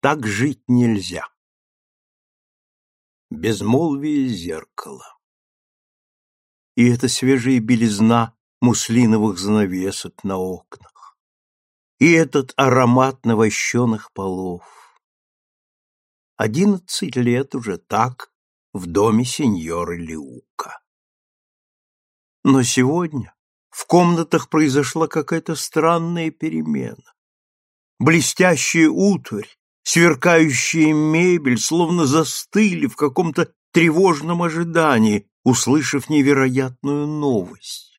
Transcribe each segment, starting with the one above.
Так жить нельзя. Безмолвие зеркала. И эта свежая белизна муслиновых занавесок на окнах. И этот аромат навощенных полов. Одиннадцать лет уже так в доме сеньора Лиука. Но сегодня в комнатах произошла какая-то странная перемена. Блестящая утварь, сверкающая мебель словно застыли в каком-то тревожном ожидании, услышав невероятную новость.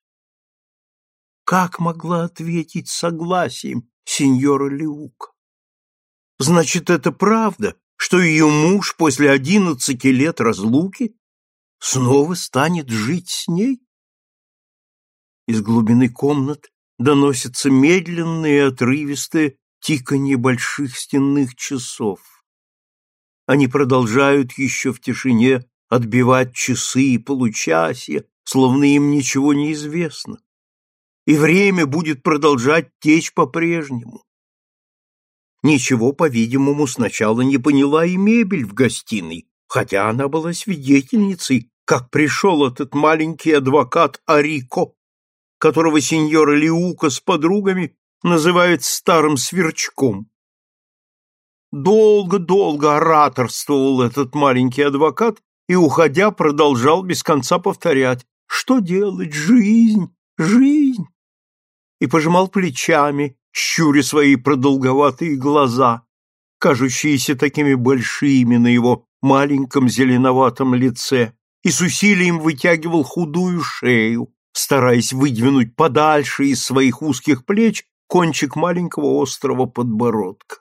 Как могла ответить согласием сеньора Леука? Значит, это правда, что ее муж после одиннадцати лет разлуки снова станет жить с ней? Из глубины комнат доносятся медленные отрывистые тиканье больших стенных часов. Они продолжают еще в тишине отбивать часы и получасья, словно им ничего не известно. И время будет продолжать течь по-прежнему. Ничего, по-видимому, сначала не поняла и мебель в гостиной, хотя она была свидетельницей, как пришел этот маленький адвокат Арико, которого сеньора Лиука с подругами называют старым сверчком. Долго-долго ораторствовал этот маленький адвокат и, уходя, продолжал без конца повторять «Что делать? Жизнь! Жизнь!» и пожимал плечами, щуря свои продолговатые глаза, кажущиеся такими большими на его маленьком зеленоватом лице, и с усилием вытягивал худую шею, стараясь выдвинуть подальше из своих узких плеч кончик маленького острого подбородка.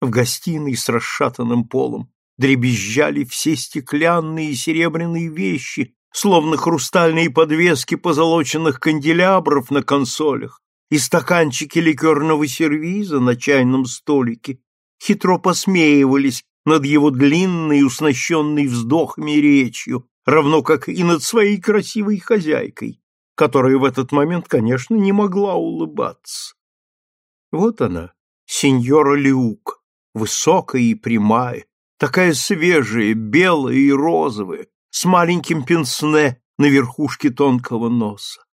В гостиной с расшатанным полом дребезжали все стеклянные и серебряные вещи, словно хрустальные подвески позолоченных канделябров на консолях, и стаканчики ликерного сервиза на чайном столике хитро посмеивались над его длинной, уснащенной вздохами речью, равно как и над своей красивой хозяйкой, которая в этот момент, конечно, не могла улыбаться. Вот она, сеньора Лиук, высокая и прямая, такая свежая, белая и розовая, с маленьким пенсне на верхушке тонкого носа.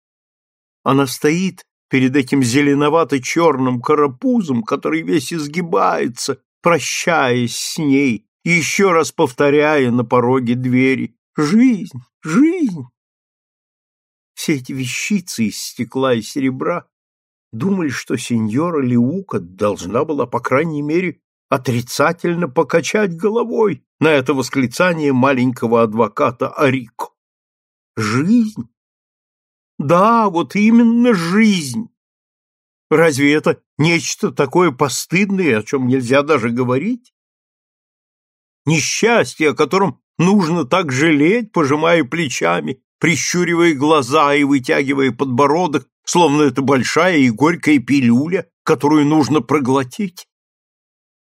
Она стоит перед этим зеленовато-черным карапузом, который весь изгибается, прощаясь с ней, еще раз повторяя на пороге двери «Жизнь! Жизнь!» Все эти вещицы из стекла и серебра думали, что сеньора Леука должна была, по крайней мере, отрицательно покачать головой на это восклицание маленького адвоката Арико. Жизнь? Да, вот именно жизнь. Разве это нечто такое постыдное, о чем нельзя даже говорить? Несчастье, о котором нужно так жалеть, пожимая плечами, прищуривая глаза и вытягивая подбородок, словно это большая и горькая пилюля, которую нужно проглотить.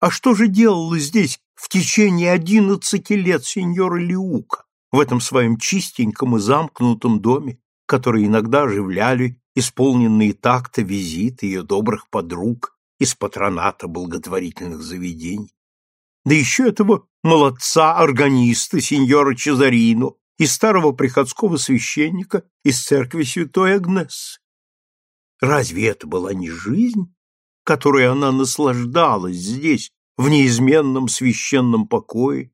А что же делала здесь в течение одиннадцати лет сеньора Лиука, в этом своем чистеньком и замкнутом доме, который иногда оживляли исполненные такта визиты ее добрых подруг из патроната благотворительных заведений? Да еще этого молодца-органиста, сеньора Чезарино, и старого приходского священника из церкви святой Агнес. Разве это была не жизнь, которой она наслаждалась здесь, в неизменном священном покое,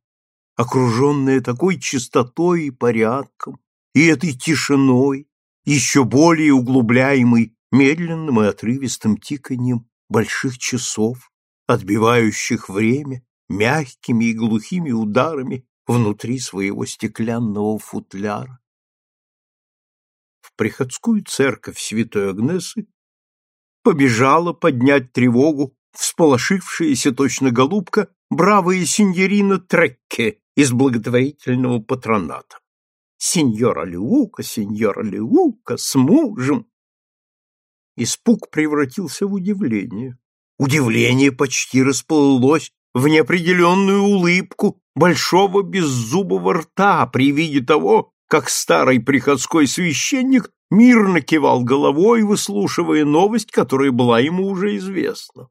окруженная такой чистотой и порядком, и этой тишиной, еще более углубляемой медленным и отрывистым тиканьем больших часов, отбивающих время мягкими и глухими ударами внутри своего стеклянного футляра. В приходскую церковь святой Агнесы побежала поднять тревогу всполошившаяся точно голубка бравая синьорина Трекке из благотворительного патроната. Сеньора Леука, сеньора Леука, с мужем! Испуг превратился в удивление. Удивление почти расплылось в неопределенную улыбку большого беззубого рта при виде того, как старый приходской священник мирно кивал головой, выслушивая новость, которая была ему уже известна.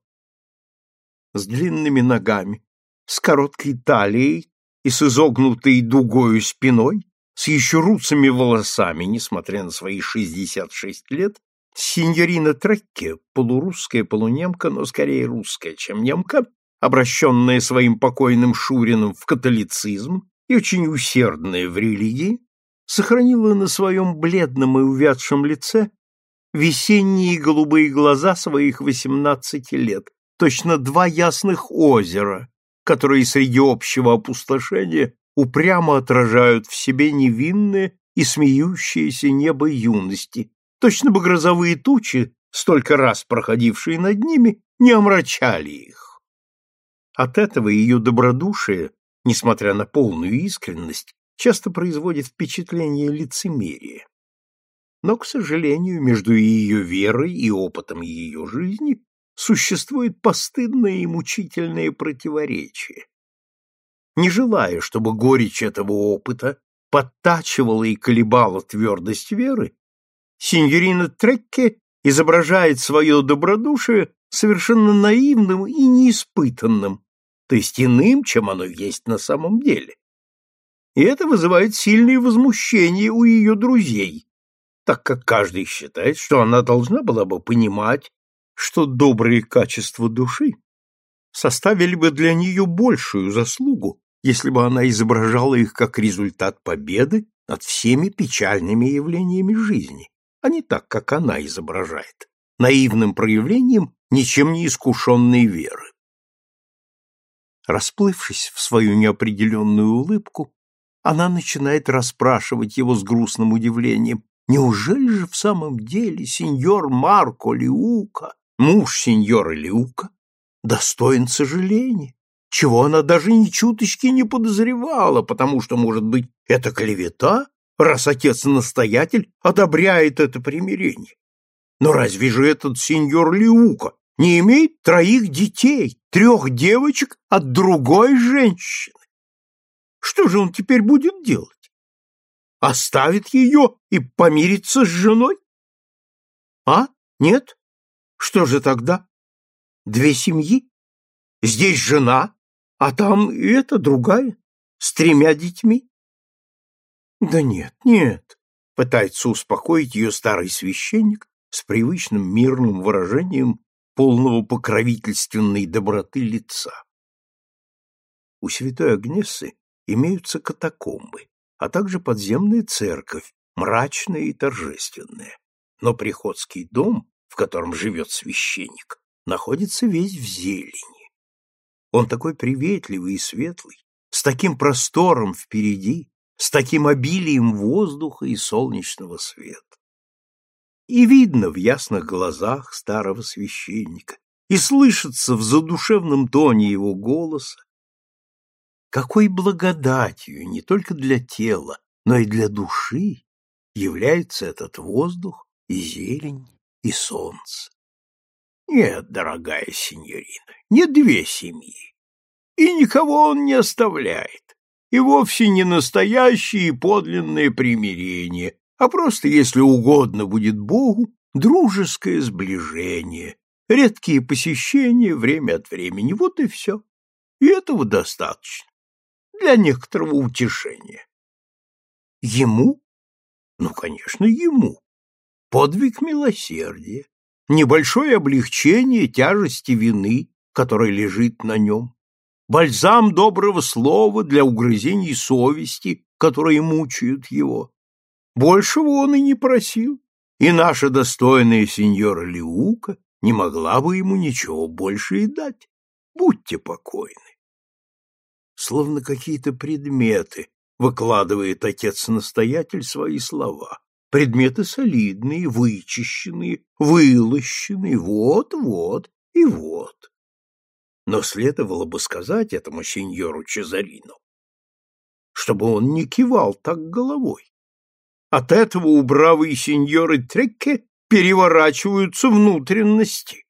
с длинными ногами, с короткой талией и с изогнутой дугою спиной, с еще русыми волосами, несмотря на свои 66 лет, синьорина Трекке, полурусская, полунемка, но скорее русская, чем немка, обращенная своим покойным Шурином в католицизм и очень усердная в религии, сохранила на своем бледном и увядшем лице весенние голубые глаза своих восемнадцати лет, точно два ясных озера, которые среди общего опустошения упрямо отражают в себе невинное и смеющееся небо юности, точно бы грозовые тучи, столько раз проходившие над ними, не омрачали их. От этого ее добродушие, несмотря на полную искренность, часто производит впечатление лицемерия. Но, к сожалению, между ее верой и опытом ее жизни существует постыдное и мучительное противоречие. Не желая, чтобы горечь этого опыта подтачивала и колебала твердость веры, синьорина Трекке изображает свое добродушие совершенно наивным и неиспытанным, то есть иным, чем оно есть на самом деле. И это вызывает сильное возмущение у ее друзей, так как каждый считает, что она должна была бы понимать, что добрые качества души составили бы для нее большую заслугу, если бы она изображала их как результат победы над всеми печальными явлениями жизни, а не так, как она изображает, наивным проявлением ничем не искушенной веры. Расплывшись в свою неопределенную улыбку, она начинает расспрашивать его с грустным удивлением, неужели же в самом деле сеньор Марко Лиука, муж сеньора Лиука, достоин сожаления, чего она даже ни чуточки не подозревала, потому что, может быть, это клевета, раз отец-настоятель одобряет это примирение. Но разве же этот сеньор Лиука не имеет троих детей, трех девочек от другой женщины? Что же он теперь будет делать? Оставит ее и помирится с женой? А? Нет? Что же тогда? Две семьи? Здесь жена, а там и эта другая, с тремя детьми? Да нет, нет, пытается успокоить ее старый священник с привычным мирным выражением полного покровительственной доброты лица. У святой Агнессы имеются катакомбы, а также подземная церковь, мрачная и торжественная. Но приходский дом, в котором живет священник, находится весь в зелени. Он такой приветливый и светлый, с таким простором впереди, с таким обилием воздуха и солнечного света. И видно в ясных глазах старого священника, и слышится в задушевном тоне его голоса, какой благодатью не только для тела, но и для души является этот воздух и зелень и солнце. Нет, дорогая сеньорина, не две семьи. И никого он не оставляет. И вовсе не настоящее и подлинное примирение, а просто, если угодно будет Богу, дружеское сближение, редкие посещения время от времени. Вот и все. И этого достаточно. Для некоторого утешения. Ему? Ну, конечно, ему. Подвиг милосердия небольшое облегчение тяжести вины, которая лежит на нем, бальзам доброго слова для угрызений совести, которые мучают его. Большего он и не просил, и наша достойная сеньора Лиука не могла бы ему ничего больше и дать. Будьте покойны. Словно какие-то предметы выкладывает отец-настоятель свои слова. Предметы солидные, вычищенные, вылощенные, вот-вот и вот. Но следовало бы сказать этому сеньору Чезарину, чтобы он не кивал так головой. От этого у бравой сеньоры Трекке переворачиваются внутренности.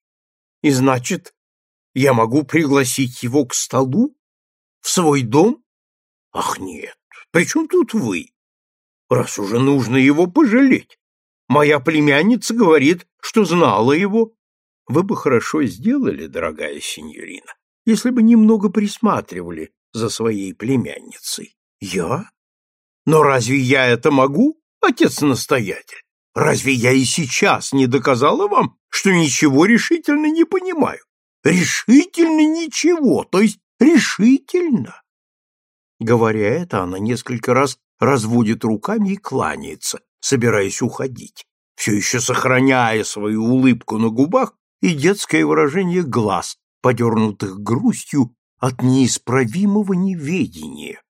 И значит, я могу пригласить его к столу? В свой дом? Ах, нет, при чем тут вы? раз уже нужно его пожалеть. Моя племянница говорит, что знала его. Вы бы хорошо сделали, дорогая сеньорина, если бы немного присматривали за своей племянницей. Я? Но разве я это могу, отец-настоятель? Разве я и сейчас не доказала вам, что ничего решительно не понимаю? Решительно ничего, то есть решительно. Говоря это, она несколько раз разводит руками и кланяется, собираясь уходить, все еще сохраняя свою улыбку на губах и детское выражение глаз, подернутых грустью от неисправимого неведения,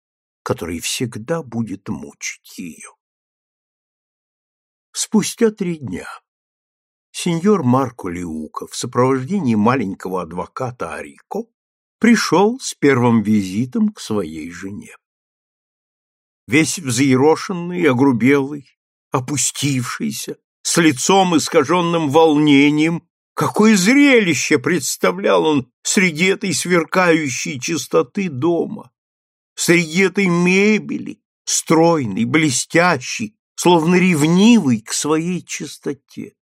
которое всегда будет мучить ее. Спустя три дня сеньор Марко Лиука в сопровождении маленького адвоката Арико пришел с первым визитом к своей жене. Весь взъерошенный, огрубелый, опустившийся, с лицом искаженным волнением, какое зрелище представлял он среди этой сверкающей чистоты дома, среди этой мебели, стройной, блестящей, словно ревнивый к своей чистоте.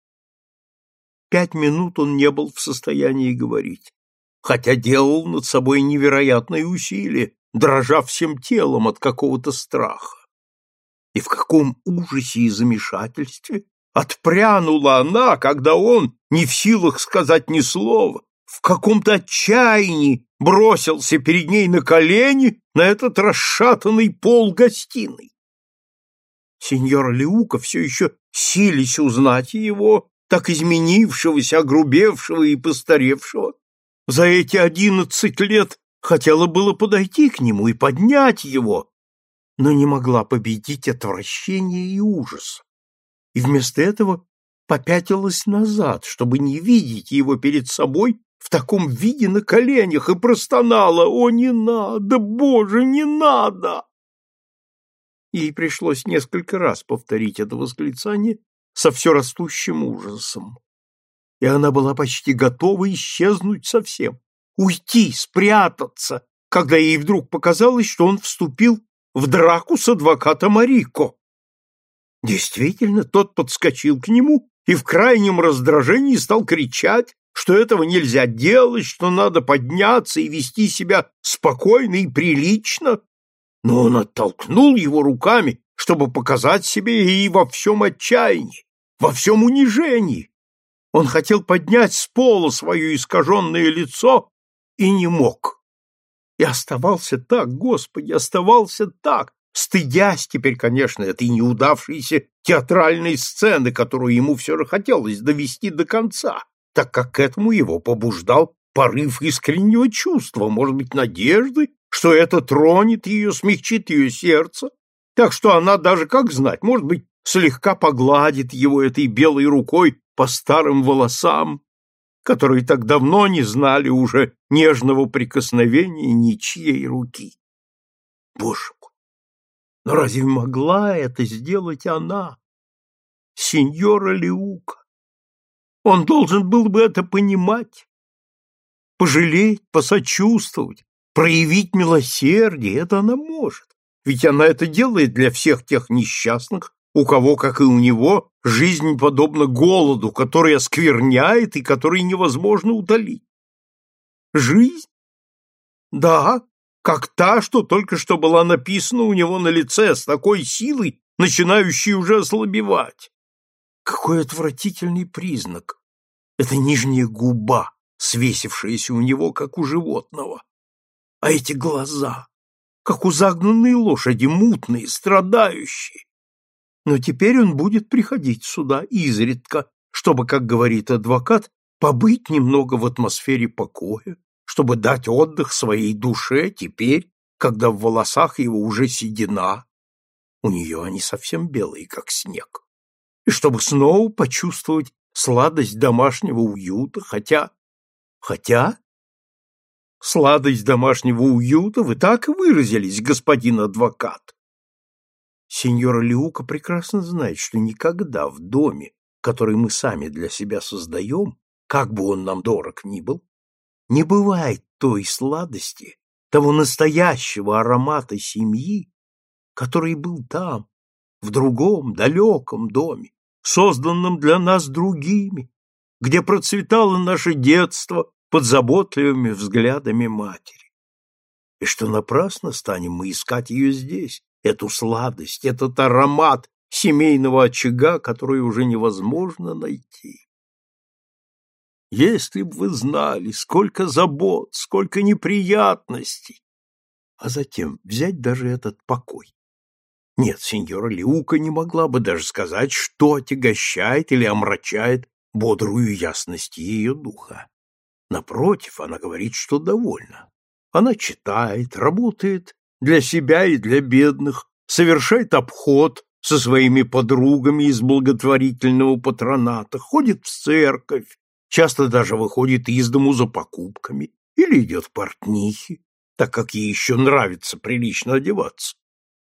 Пять минут он не был в состоянии говорить, хотя делал над собой невероятные усилия, дрожа всем телом от какого-то страха. И в каком ужасе и замешательстве отпрянула она, когда он, не в силах сказать ни слова, в каком-то отчаянии бросился перед ней на колени на этот расшатанный пол гостиной. Сеньора Леука все еще сились узнать его, так изменившегося, огрубевшего и постаревшего, за эти одиннадцать лет хотела было подойти к нему и поднять его, но не могла победить отвращение и ужас. И вместо этого попятилась назад, чтобы не видеть его перед собой в таком виде на коленях, и простонала «О, не надо, Боже, не надо!» Ей пришлось несколько раз повторить это восклицание, со все растущим ужасом. И она была почти готова исчезнуть совсем, уйти, спрятаться, когда ей вдруг показалось, что он вступил в драку с адвокатом Арико. Действительно, тот подскочил к нему и в крайнем раздражении стал кричать, что этого нельзя делать, что надо подняться и вести себя спокойно и прилично. Но он оттолкнул его руками чтобы показать себе и во всем отчаянии, во всем унижении. Он хотел поднять с пола свое искаженное лицо и не мог. И оставался так, Господи, оставался так, стыдясь теперь, конечно, этой неудавшейся театральной сцены, которую ему все же хотелось довести до конца, так как к этому его побуждал порыв искреннего чувства, может быть, надежды, что это тронет ее, смягчит ее сердце, так что она даже, как знать, может быть, слегка погладит его этой белой рукой по старым волосам, которые так давно не знали уже нежного прикосновения ничьей руки. Боже мой! Но разве могла это сделать она, сеньора Леука? Он должен был бы это понимать, пожалеть, посочувствовать, проявить милосердие, это она может. Ведь она это делает для всех тех несчастных, у кого, как и у него, жизнь подобна голоду, который оскверняет и который невозможно удалить. Жизнь? Да, как та, что только что была написана у него на лице с такой силой, начинающей уже ослабевать. Какой отвратительный признак! Это нижняя губа, свесившаяся у него, как у животного. А эти глаза! как у загнанной лошади, мутные, страдающие. Но теперь он будет приходить сюда изредка, чтобы, как говорит адвокат, побыть немного в атмосфере покоя, чтобы дать отдых своей душе теперь, когда в волосах его уже седина, у нее они совсем белые, как снег, и чтобы снова почувствовать сладость домашнего уюта, хотя... Хотя Сладость домашнего уюта вы так и выразились, господин адвокат. Сеньора Лиука прекрасно знает, что никогда в доме, который мы сами для себя создаем, как бы он нам дорог ни был, не бывает той сладости, того настоящего аромата семьи, который был там, в другом, далеком доме, созданном для нас другими, где процветало наше детство, под заботливыми взглядами матери. И что напрасно станем мы искать ее здесь, эту сладость, этот аромат семейного очага, который уже невозможно найти. Если бы вы знали, сколько забот, сколько неприятностей, а затем взять даже этот покой. Нет, сеньора Лиука не могла бы даже сказать, что отягощает или омрачает бодрую ясность ее духа. Напротив, она говорит, что довольна. Она читает, работает для себя и для бедных, совершает обход со своими подругами из благотворительного патроната, ходит в церковь, часто даже выходит из дому за покупками или идет в портнихи, так как ей еще нравится прилично одеваться.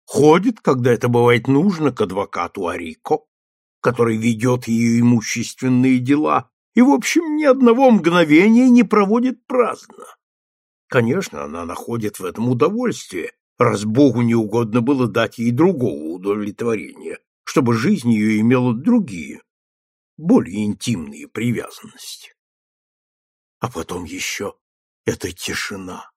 Ходит, когда это бывает нужно, к адвокату Арико, который ведет ее имущественные дела, и, в общем, ни одного мгновения не проводит праздно. Конечно, она находит в этом удовольствие, раз Богу не угодно было дать ей другого удовлетворения, чтобы жизнь ее имела другие, более интимные привязанности. А потом еще эта тишина.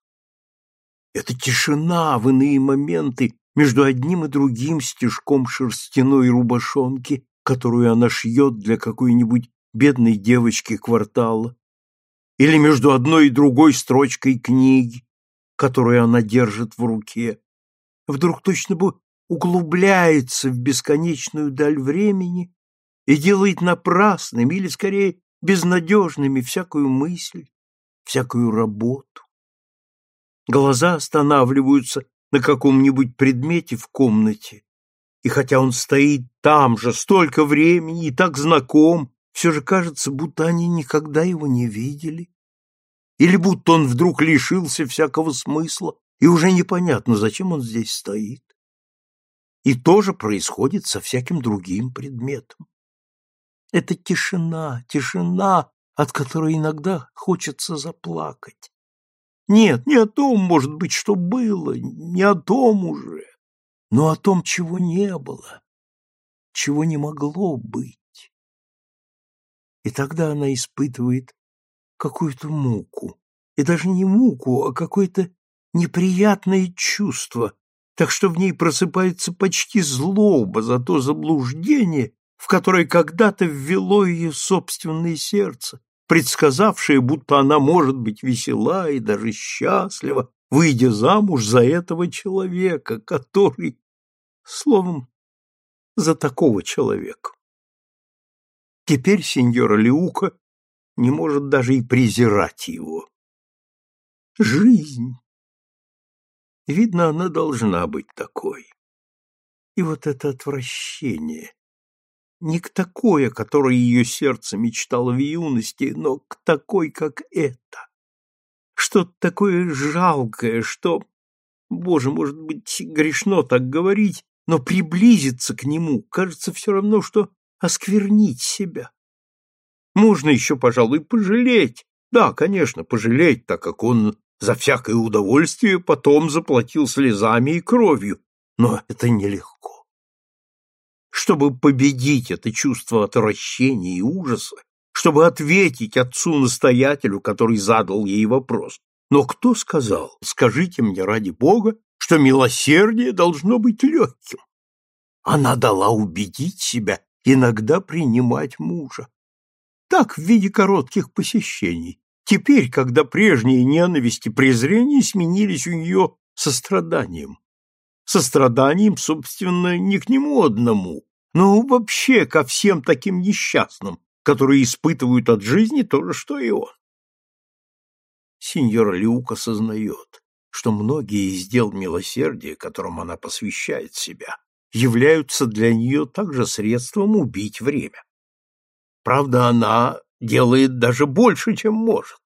Эта тишина в иные моменты между одним и другим стежком шерстяной рубашонки, которую она шьет для какой-нибудь бедной девочки квартала, или между одной и другой строчкой книги, которую она держит в руке, вдруг точно бы углубляется в бесконечную даль времени и делает напрасными или, скорее, безнадежными всякую мысль, всякую работу. Глаза останавливаются на каком-нибудь предмете в комнате, и хотя он стоит там же столько времени и так знаком, все же кажется, будто они никогда его не видели, или будто он вдруг лишился всякого смысла, и уже непонятно, зачем он здесь стоит. И то же происходит со всяким другим предметом. Это тишина, тишина, от которой иногда хочется заплакать. Нет, не о том, может быть, что было, не о том уже, но о том, чего не было, чего не могло быть. И тогда она испытывает какую-то муку. И даже не муку, а какое-то неприятное чувство, так что в ней просыпается почти злоба за то заблуждение, в которое когда-то ввело ее собственное сердце, предсказавшее, будто она может быть весела и даже счастлива, выйдя замуж за этого человека, который, словом, за такого человека. Теперь сеньора Леука не может даже и презирать его. Жизнь. Видно, она должна быть такой. И вот это отвращение. Не к такой, о которой ее сердце мечтало в юности, но к такой, как это. Что-то такое жалкое, что, боже, может быть, грешно так говорить, но приблизиться к нему кажется все равно, что осквернить себя. Можно еще, пожалуй, пожалеть. Да, конечно, пожалеть, так как он за всякое удовольствие потом заплатил слезами и кровью, но это нелегко. Чтобы победить это чувство отвращения и ужаса, чтобы ответить отцу-настоятелю, который задал ей вопрос. Но кто сказал, скажите мне ради Бога, что милосердие должно быть легким? Она дала убедить себя иногда принимать мужа. Так, в виде коротких посещений. Теперь, когда прежние ненависть и презрение сменились у нее состраданием. Состраданием, собственно, не к нему одному, но вообще ко всем таким несчастным, которые испытывают от жизни то же, что и он. Сеньор Люк осознает, что многие из дел милосердия, которым она посвящает себя, являются для нее также средством убить время. Правда, она делает даже больше, чем может.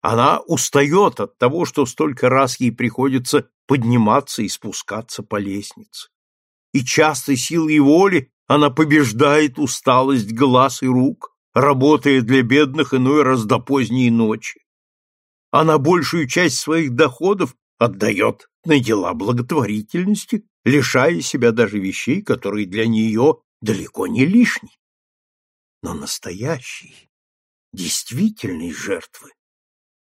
Она устает от того, что столько раз ей приходится подниматься и спускаться по лестнице. И часто силой воли она побеждает усталость глаз и рук, работая для бедных иной раз до поздней ночи. Она большую часть своих доходов отдает на дела благотворительности, лишая себя даже вещей, которые для нее далеко не лишние. Но настоящей, действительной жертвы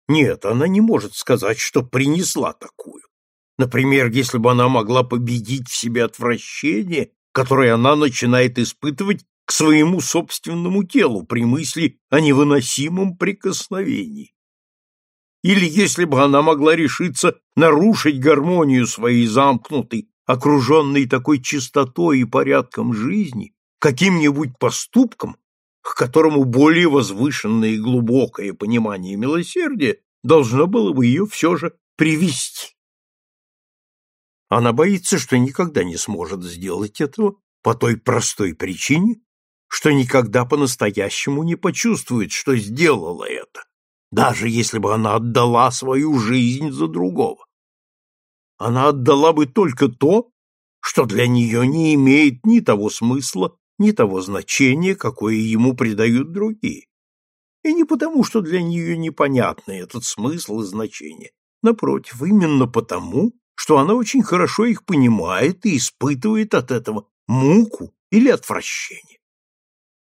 Нет, она не может сказать, что принесла такую. Например, если бы она могла победить в себе отвращение, которое она начинает испытывать к своему собственному телу при мысли о невыносимом прикосновении. Или если бы она могла решиться нарушить гармонию своей замкнутой, окруженной такой чистотой и порядком жизни, каким-нибудь поступком, к которому более возвышенное и глубокое понимание милосердия должно было бы ее все же привести. Она боится, что никогда не сможет сделать этого по той простой причине, что никогда по-настоящему не почувствует, что сделала это, даже если бы она отдала свою жизнь за другого. Она отдала бы только то, что для нее не имеет ни того смысла, ни того значения, какое ему придают другие. И не потому, что для нее непонятны этот смысл и значение. Напротив, именно потому, что она очень хорошо их понимает и испытывает от этого муку или отвращение.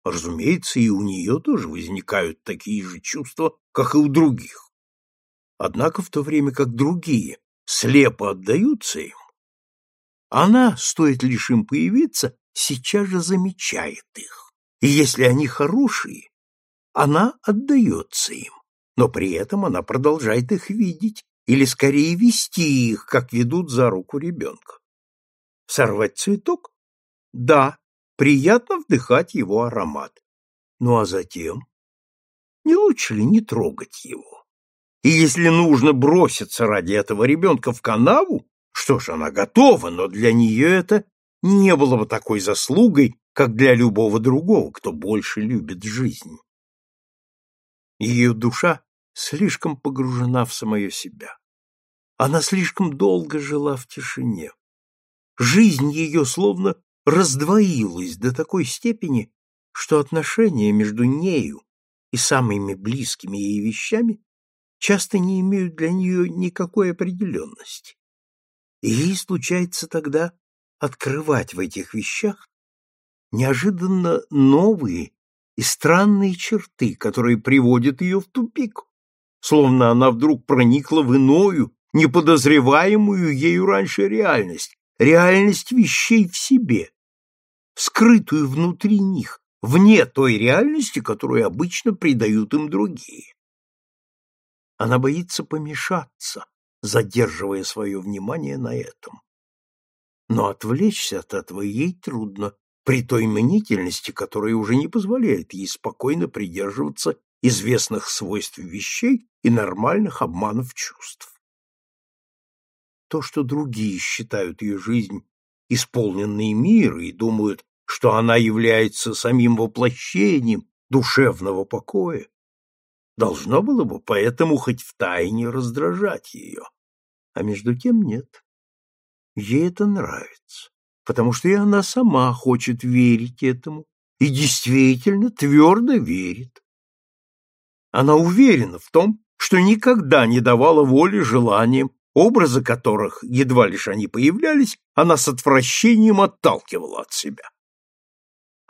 Разумеется, и у нее тоже возникают такие же чувства, как и у других. Однако в то время как другие слепо отдаются им, она, стоит лишь им появиться, сейчас же замечает их. И если они хорошие, она отдается им, но при этом она продолжает их видеть или скорее вести их, как ведут за руку ребенка. Сорвать цветок? Да, приятно вдыхать его аромат. Ну а затем? Не лучше ли не трогать его? И если нужно броситься ради этого ребенка в канаву, что ж, она готова, но для нее это не было бы такой заслугой, как для любого другого, кто больше любит жизнь. Ее душа слишком погружена в самое себя. Она слишком долго жила в тишине. Жизнь ее словно раздвоилась до такой степени, что отношения между нею и самыми близкими ей вещами часто не имеют для нее никакой определенности. И ей случается тогда открывать в этих вещах неожиданно новые и странные черты, которые приводят ее в тупик, словно она вдруг проникла в иную, неподозреваемую ею раньше реальность, реальность вещей в себе, скрытую внутри них, вне той реальности, которую обычно придают им другие. Она боится помешаться, задерживая свое внимание на этом. Но отвлечься от этого ей трудно, при той мнительности, которая уже не позволяет ей спокойно придерживаться известных свойств вещей и нормальных обманов чувств. То, что другие считают ее жизнь исполненной мира и думают, что она является самим воплощением душевного покоя, должно было бы поэтому хоть втайне раздражать ее. А между тем нет. Ей это нравится, потому что и она сама хочет верить этому, и действительно твердо верит. Она уверена в том, что никогда не давала воли желаниям, образы которых, едва лишь они появлялись, она с отвращением отталкивала от себя.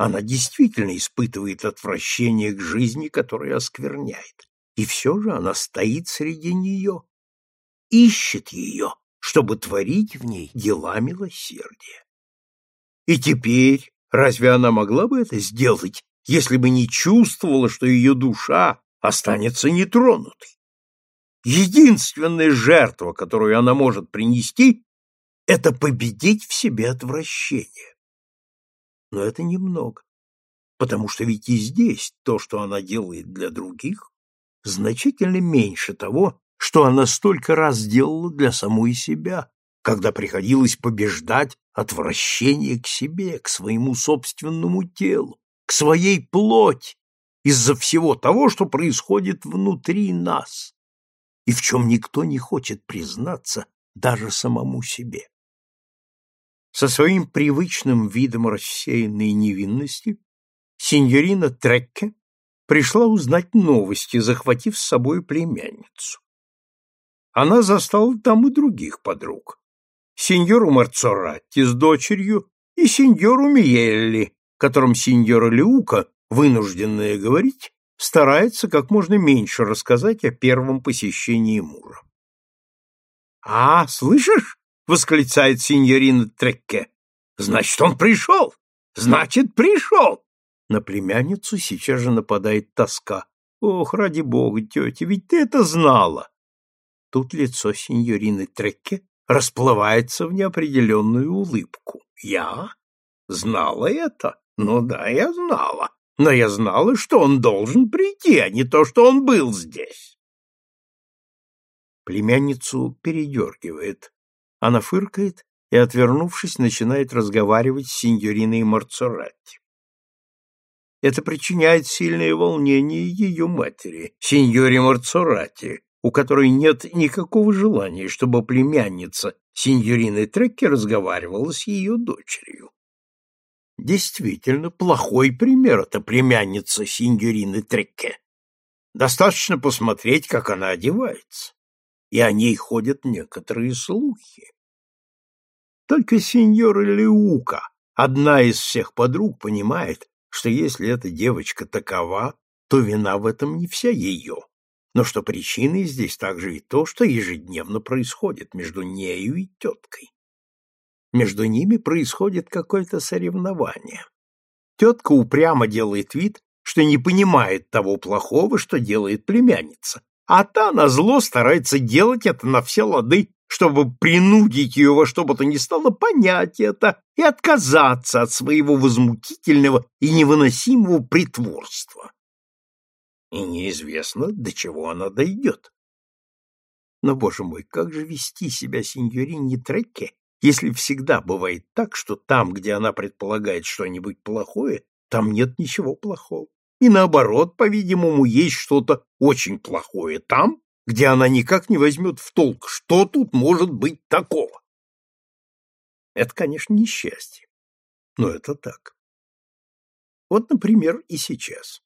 Она действительно испытывает отвращение к жизни, которая оскверняет, и все же она стоит среди нее, ищет ее, чтобы творить в ней дела милосердия. И теперь разве она могла бы это сделать, если бы не чувствовала, что ее душа останется нетронутой? Единственная жертва, которую она может принести, это победить в себе отвращение. Но это немного, потому что ведь и здесь то, что она делает для других, значительно меньше того, что она столько раз делала для самой себя, когда приходилось побеждать отвращение к себе, к своему собственному телу, к своей плоти, из-за всего того, что происходит внутри нас и в чем никто не хочет признаться даже самому себе. Со своим привычным видом рассеянной невинности сеньорина Трекке пришла узнать новости, захватив с собой племянницу. Она застала там и других подруг. Сеньору Марцоратти с дочерью и сеньору Миелли, которым сеньора Леука, вынужденная говорить, старается как можно меньше рассказать о первом посещении мужа. «А, слышишь?» — восклицает синьорина Трекке. «Значит, он пришел! Значит, пришел!» На племянницу сейчас же нападает тоска. «Ох, ради бога, тетя, ведь ты это знала!» Тут лицо синьорины Трекке расплывается в неопределенную улыбку. «Я? Знала это? Ну да, я знала. Но я знала, что он должен прийти, а не то, что он был здесь». Племянницу передергивает. Она фыркает и, отвернувшись, начинает разговаривать с синьориной Марцоратти. Это причиняет сильное волнение ее матери, синьоре Марцорати, у которой нет никакого желания, чтобы племянница синьорины Трекки разговаривала с ее дочерью. Действительно, плохой пример это племянница синьорины Трекке. Достаточно посмотреть, как она одевается и о ней ходят некоторые слухи. Только сеньора Леука, одна из всех подруг, понимает, что если эта девочка такова, то вина в этом не вся ее, но что причиной здесь также и то, что ежедневно происходит между нею и теткой. Между ними происходит какое-то соревнование. Тетка упрямо делает вид, что не понимает того плохого, что делает племянница, а та на зло старается делать это на все лады, чтобы принудить ее во что бы то ни стало понять это и отказаться от своего возмутительного и невыносимого притворства. И неизвестно, до чего она дойдет. Но, боже мой, как же вести себя сеньорине Трекке, если всегда бывает так, что там, где она предполагает что-нибудь плохое, там нет ничего плохого? И наоборот, по-видимому, есть что-то очень плохое там, где она никак не возьмет в толк, что тут может быть такого. Это, конечно, несчастье, но это так. Вот, например, и сейчас.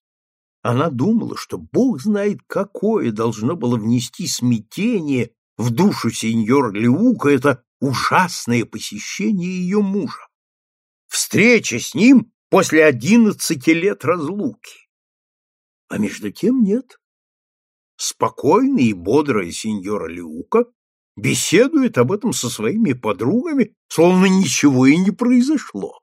Она думала, что Бог знает, какое должно было внести смятение в душу сеньора Леука это ужасное посещение ее мужа. Встреча с ним после одиннадцати лет разлуки. А между тем нет. Спокойная и бодрая сеньора Люка беседует об этом со своими подругами, словно ничего и не произошло.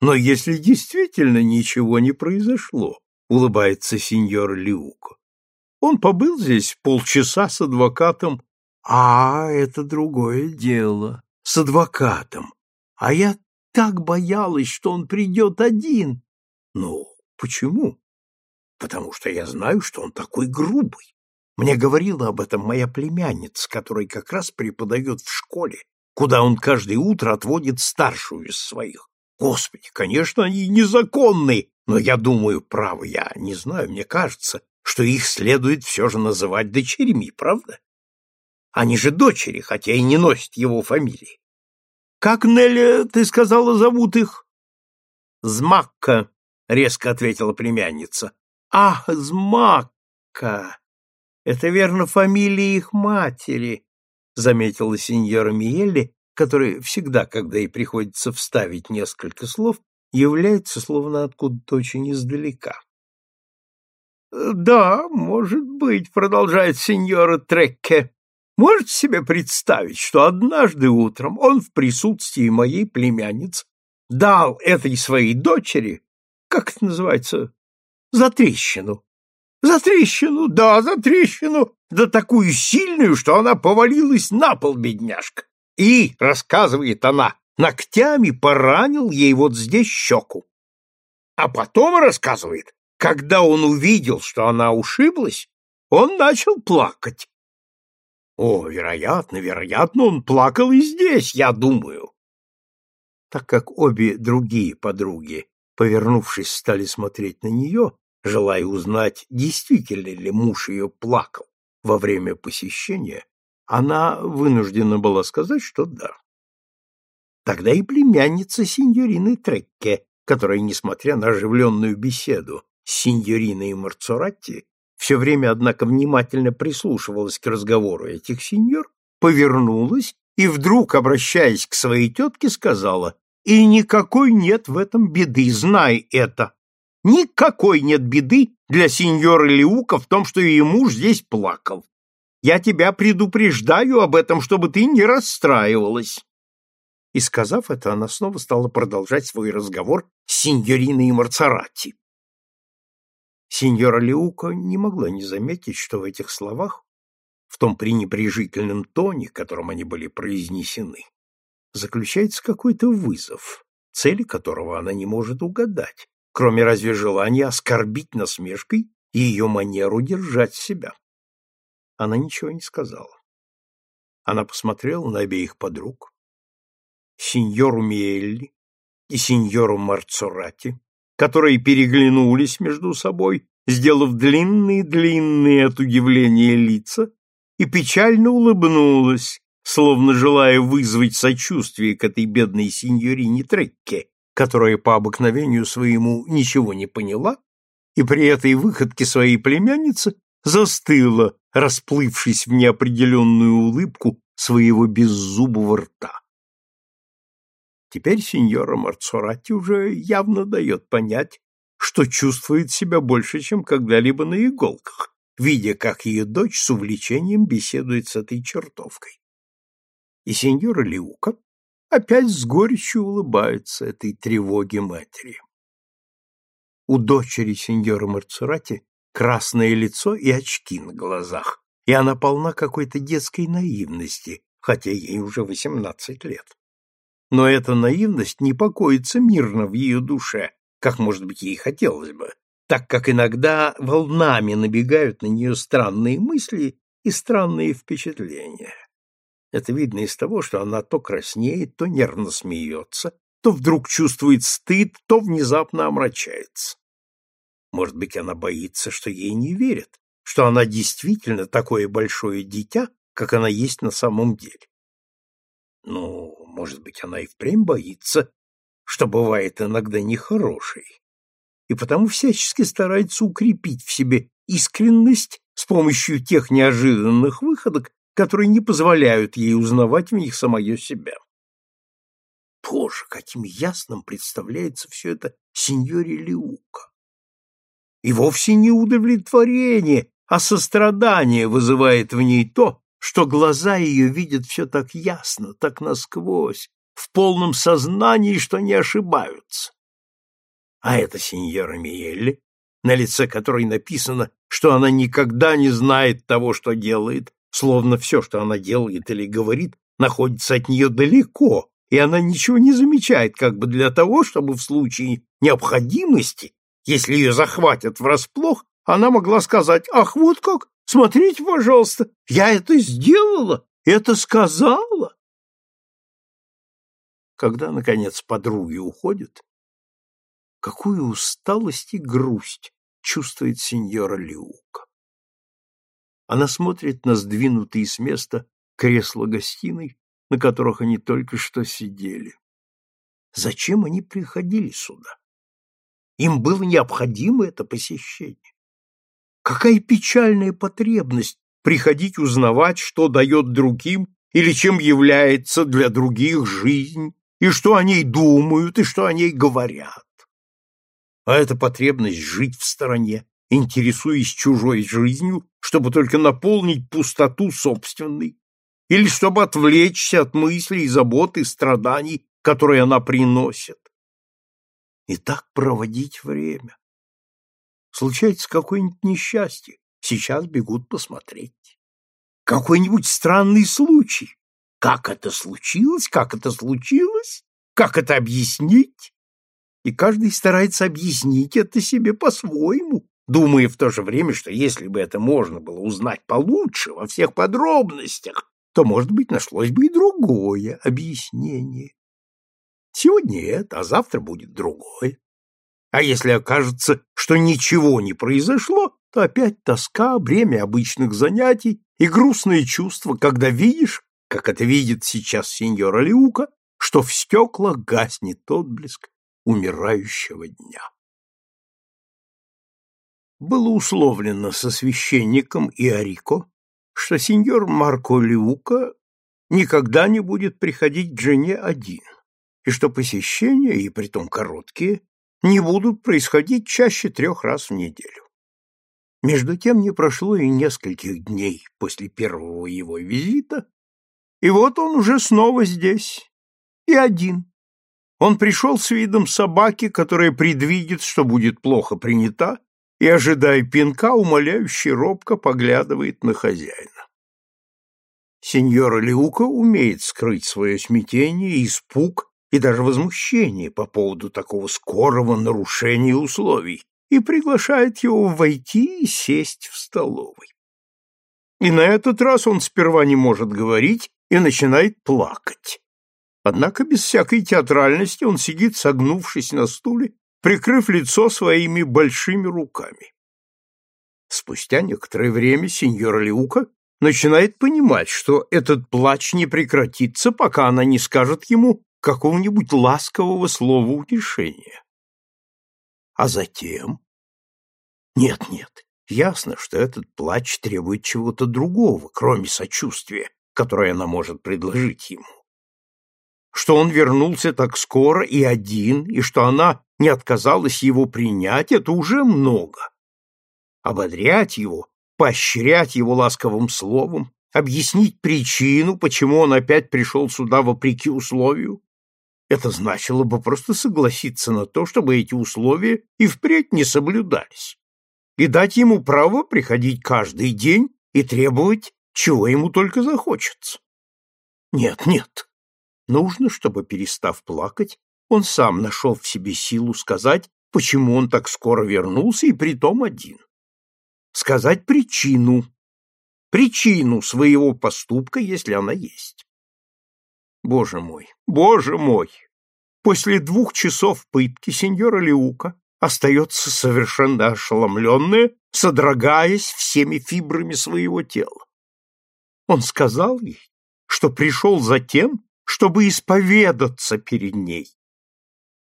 Но если действительно ничего не произошло, улыбается сеньор Люка, он побыл здесь полчаса с адвокатом. А, это другое дело. С адвокатом. А я так боялась, что он придет один. Ну, почему? Потому что я знаю, что он такой грубый. Мне говорила об этом моя племянница, которая как раз преподает в школе, куда он каждое утро отводит старшую из своих. Господи, конечно, они незаконные, но я думаю, право, я не знаю, мне кажется, что их следует все же называть дочерьми, правда? Они же дочери, хотя и не носят его фамилии. Как, Нелли, ты сказала, зовут их? Змакка, резко ответила племянница. Ах, Змакка! Это, верно, фамилия их матери, заметила сеньора Миелли, которая всегда, когда ей приходится вставить несколько слов, является словно откуда-то очень издалека. «Да, может быть», — продолжает сеньора Трекке. «Можете себе представить, что однажды утром он в присутствии моей племянницы дал этой своей дочери, как это называется, за трещину. За трещину, да, за трещину, да такую сильную, что она повалилась на пол, бедняжка. И, рассказывает она, ногтями поранил ей вот здесь щеку. А потом, рассказывает, когда он увидел, что она ушиблась, он начал плакать. О, вероятно, вероятно, он плакал и здесь, я думаю. Так как обе другие подруги повернувшись, стали смотреть на нее, желая узнать, действительно ли муж ее плакал во время посещения, она вынуждена была сказать, что да. Тогда и племянница сеньорины Трекке, которая, несмотря на оживленную беседу с сеньориной Марцоратти, все время, однако, внимательно прислушивалась к разговору этих сеньор, повернулась и вдруг, обращаясь к своей тетке, сказала и никакой нет в этом беды, знай это. Никакой нет беды для сеньора Леука в том, что ее муж здесь плакал. Я тебя предупреждаю об этом, чтобы ты не расстраивалась. И сказав это, она снова стала продолжать свой разговор с сеньориной Марцарати. Сеньора Леука не могла не заметить, что в этих словах, в том пренебрежительном тоне, которым они были произнесены, заключается какой-то вызов, цели которого она не может угадать, кроме разве желания оскорбить насмешкой ее манеру держать себя. Она ничего не сказала. Она посмотрела на обеих подруг, сеньору Миелли и сеньору Марцурати, которые переглянулись между собой, сделав длинные-длинные от удивления лица, и печально улыбнулась, словно желая вызвать сочувствие к этой бедной сеньорине Трекке, которая по обыкновению своему ничего не поняла и при этой выходке своей племянницы застыла, расплывшись в неопределенную улыбку своего беззубого рта. Теперь сеньора Марцорати уже явно дает понять, что чувствует себя больше, чем когда-либо на иголках, видя, как ее дочь с увлечением беседует с этой чертовкой. И сеньора Лиука опять с горечью улыбается этой тревоге матери. У дочери сеньора Марцурати красное лицо и очки на глазах, и она полна какой-то детской наивности, хотя ей уже восемнадцать лет. Но эта наивность не покоится мирно в ее душе, как, может быть, ей хотелось бы, так как иногда волнами набегают на нее странные мысли и странные впечатления. Это видно из того, что она то краснеет, то нервно смеется, то вдруг чувствует стыд, то внезапно омрачается. Может быть, она боится, что ей не верят, что она действительно такое большое дитя, как она есть на самом деле. Ну, может быть, она и впрямь боится, что бывает иногда нехорошей, и потому всячески старается укрепить в себе искренность с помощью тех неожиданных выходок, которые не позволяют ей узнавать в них самое себя. Боже, каким ясным представляется все это сеньоре Лиука! И вовсе не удовлетворение, а сострадание вызывает в ней то, что глаза ее видят все так ясно, так насквозь, в полном сознании, что не ошибаются. А это сеньора Миелли, на лице которой написано, что она никогда не знает того, что делает, словно все, что она делает или говорит, находится от нее далеко, и она ничего не замечает как бы для того, чтобы в случае необходимости, если ее захватят врасплох, она могла сказать «Ах, вот как! Смотрите, пожалуйста, я это сделала, это сказала!» Когда, наконец, подруги уходят, какую усталость и грусть чувствует сеньора Лиука. Она смотрит на сдвинутые с места кресла гостиной, на которых они только что сидели. Зачем они приходили сюда? Им было необходимо это посещение. Какая печальная потребность приходить узнавать, что дает другим или чем является для других жизнь, и что о ней думают, и что о ней говорят. А эта потребность жить в стороне, интересуясь чужой жизнью, чтобы только наполнить пустоту собственной, или чтобы отвлечься от мыслей, забот и страданий, которые она приносит. И так проводить время. Случается какое-нибудь несчастье, сейчас бегут посмотреть. Какой-нибудь странный случай. Как это случилось, как это случилось, как это объяснить? И каждый старается объяснить это себе по-своему, думая в то же время, что если бы это можно было узнать получше, во всех подробностях, то, может быть, нашлось бы и другое объяснение. Сегодня это, а завтра будет другое. А если окажется, что ничего не произошло, то опять тоска, бремя обычных занятий и грустное чувство, когда видишь, как это видит сейчас сеньора Лиука, что в стеклах гаснет отблеск умирающего дня было условлено со священником и Арико, что сеньор Марко Лиука никогда не будет приходить к жене один, и что посещения, и притом короткие, не будут происходить чаще трех раз в неделю. Между тем не прошло и нескольких дней после первого его визита, и вот он уже снова здесь, и один. Он пришел с видом собаки, которая предвидит, что будет плохо принята, и, ожидая пинка, умоляюще робко поглядывает на хозяина. Сеньора Леука умеет скрыть свое смятение, испуг и даже возмущение по поводу такого скорого нарушения условий и приглашает его войти и сесть в столовой. И на этот раз он сперва не может говорить и начинает плакать. Однако без всякой театральности он сидит, согнувшись на стуле, прикрыв лицо своими большими руками. Спустя некоторое время сеньора Леука начинает понимать, что этот плач не прекратится, пока она не скажет ему какого-нибудь ласкового слова утешения. А затем... Нет, нет, ясно, что этот плач требует чего-то другого, кроме сочувствия, которое она может предложить ему. Что он вернулся так скоро и один, и что она не отказалась его принять, это уже много. Ободрять его, поощрять его ласковым словом, объяснить причину, почему он опять пришел сюда вопреки условию, это значило бы просто согласиться на то, чтобы эти условия и впредь не соблюдались, и дать ему право приходить каждый день и требовать, чего ему только захочется. Нет, нет. Нужно, чтобы, перестав плакать, он сам нашел в себе силу сказать, почему он так скоро вернулся и притом один. Сказать причину, причину своего поступка, если она есть. Боже мой, боже мой! После двух часов пытки сеньора Леука остается совершенно ошеломленная, содрогаясь всеми фибрами своего тела. Он сказал ей, что пришел за тем, чтобы исповедаться перед ней.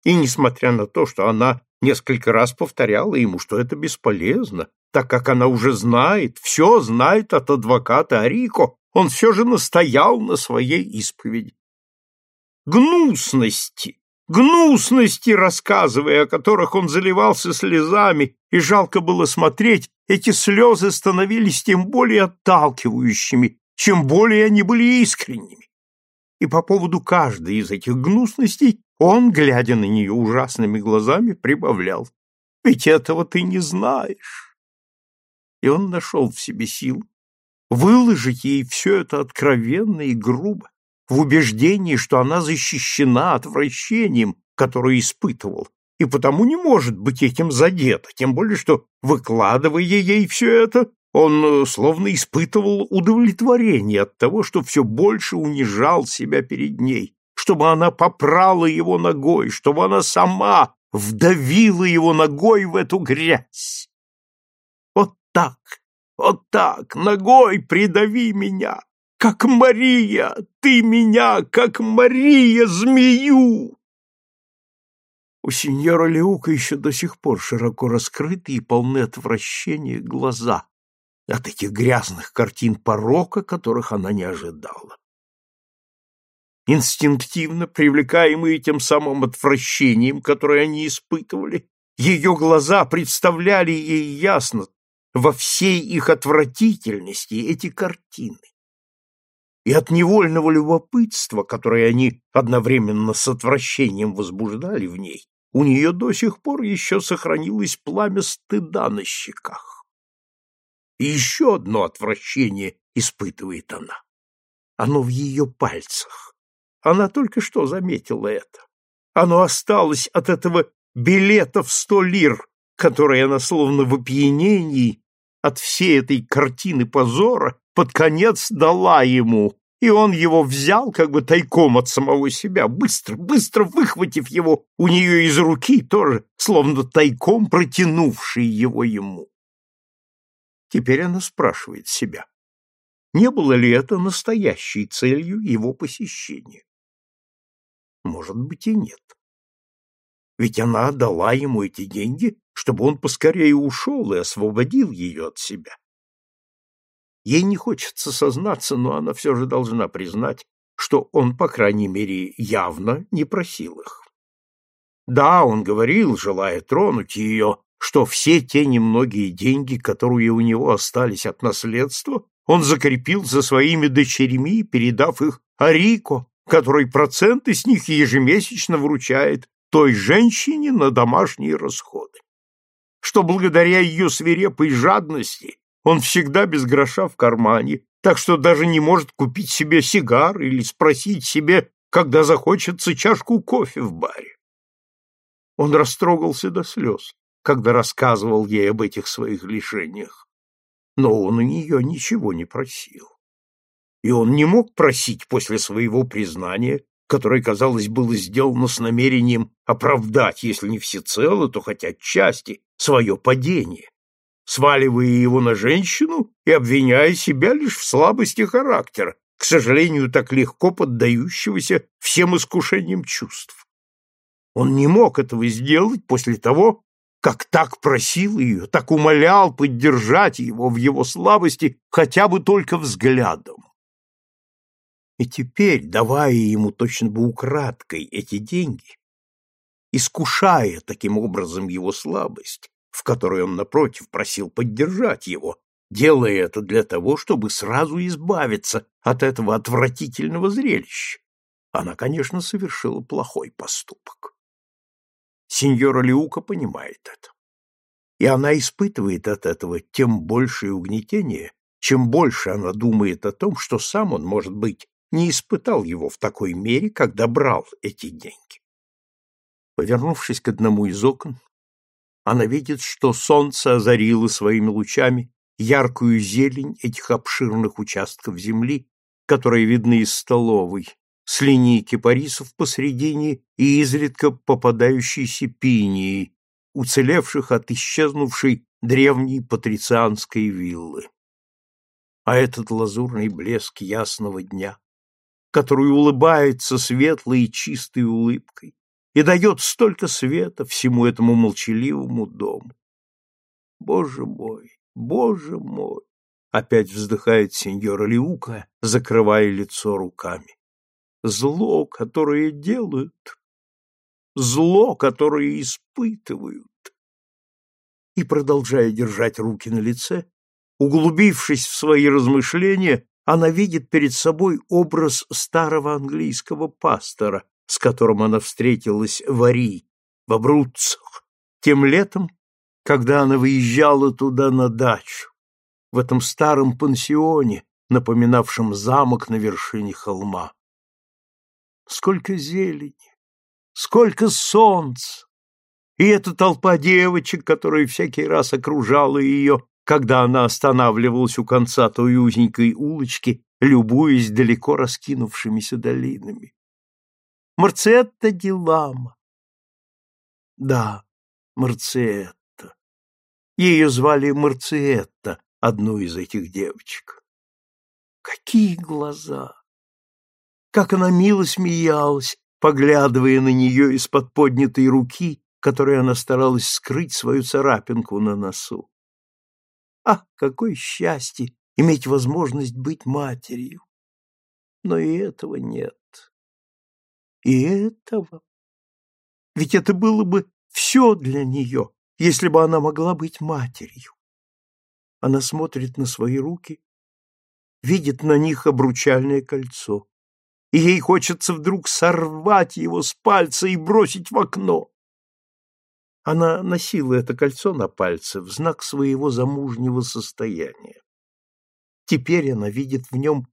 И несмотря на то, что она несколько раз повторяла ему, что это бесполезно, так как она уже знает, все знает от адвоката Арико, он все же настоял на своей исповеди гнусности, гнусности, рассказывая, о которых он заливался слезами, и жалко было смотреть, эти слезы становились тем более отталкивающими, чем более они были искренними. И по поводу каждой из этих гнусностей он, глядя на нее ужасными глазами, прибавлял. «Ведь этого ты не знаешь». И он нашел в себе силу выложить ей все это откровенно и грубо, в убеждении, что она защищена отвращением, которое испытывал, и потому не может быть этим задета, тем более что, выкладывая ей все это, он э, словно испытывал удовлетворение от того, что все больше унижал себя перед ней, чтобы она попрала его ногой, чтобы она сама вдавила его ногой в эту грязь. Вот так, вот так, ногой придави меня, как Мария! Ты меня, как Мария, змею!» У сеньора Леука еще до сих пор широко раскрыты и полны отвращения глаза от этих грязных картин порока, которых она не ожидала. Инстинктивно, привлекаемые тем самым отвращением, которое они испытывали, ее глаза представляли ей ясно во всей их отвратительности эти картины и от невольного любопытства, которое они одновременно с отвращением возбуждали в ней, у нее до сих пор еще сохранилось пламя стыда на щеках. И еще одно отвращение испытывает она. Оно в ее пальцах. Она только что заметила это. Оно осталось от этого билета в сто лир, который она словно в опьянении от всей этой картины позора под конец дала ему, и он его взял как бы тайком от самого себя, быстро, быстро выхватив его у нее из руки, тоже словно тайком протянувший его ему. Теперь она спрашивает себя, не было ли это настоящей целью его посещения? Может быть и нет. Ведь она дала ему эти деньги, чтобы он поскорее ушел и освободил ее от себя. Ей не хочется сознаться, но она все же должна признать, что он, по крайней мере, явно не просил их. Да, он говорил, желая тронуть ее, что все те немногие деньги, которые у него остались от наследства, он закрепил за своими дочерьми, передав их Арико, который проценты с них ежемесячно вручает той женщине на домашние расходы. Что благодаря ее свирепой жадности он всегда без гроша в кармане, так что даже не может купить себе сигар или спросить себе, когда захочется чашку кофе в баре. Он растрогался до слез, когда рассказывал ей об этих своих лишениях. Но он у нее ничего не просил. И он не мог просить после своего признания, которое, казалось, было сделано с намерением оправдать, если не всецело, то хотя части, свое падение, сваливая его на женщину и обвиняя себя лишь в слабости характера, к сожалению, так легко поддающегося всем искушениям чувств. Он не мог этого сделать после того, как так просил ее, так умолял поддержать его в его слабости хотя бы только взглядом. И теперь, давая ему точно бы украдкой эти деньги, искушая таким образом его слабость, в которой он, напротив, просил поддержать его, делая это для того, чтобы сразу избавиться от этого отвратительного зрелища, она, конечно, совершила плохой поступок. Сеньора Лиука понимает это. И она испытывает от этого тем большее угнетение, чем больше она думает о том, что сам он, может быть, не испытал его в такой мере, когда брал эти деньги. Повернувшись к одному из окон, она видит, что солнце озарило своими лучами яркую зелень этих обширных участков земли, которые видны из столовой, с линией кипарисов посредине и изредка попадающейся пинии, уцелевших от исчезнувшей древней патрицианской виллы. А этот лазурный блеск ясного дня, который улыбается светлой и чистой улыбкой и дает столько света всему этому молчаливому дому. Боже мой, боже мой! Опять вздыхает сеньора Лиука, закрывая лицо руками. Зло, которое делают, зло, которое испытывают. И, продолжая держать руки на лице, углубившись в свои размышления, она видит перед собой образ старого английского пастора, с которым она встретилась в Ари, в Абруццах, тем летом, когда она выезжала туда на дачу, в этом старом пансионе, напоминавшем замок на вершине холма. Сколько зелени, сколько солнца! И эта толпа девочек, которая всякий раз окружала ее, когда она останавливалась у конца той узенькой улочки, любуясь далеко раскинувшимися долинами. Марцетта Дилама. Да, Марцетта. Ее звали Марциетта, одну из этих девочек. Какие глаза! Как она мило смеялась, поглядывая на нее из-под поднятой руки, которой она старалась скрыть свою царапинку на носу. Ах, какое счастье иметь возможность быть матерью! Но и этого нет. И этого. Ведь это было бы все для нее, если бы она могла быть матерью. Она смотрит на свои руки, видит на них обручальное кольцо, и ей хочется вдруг сорвать его с пальца и бросить в окно. Она носила это кольцо на пальце в знак своего замужнего состояния. Теперь она видит в нем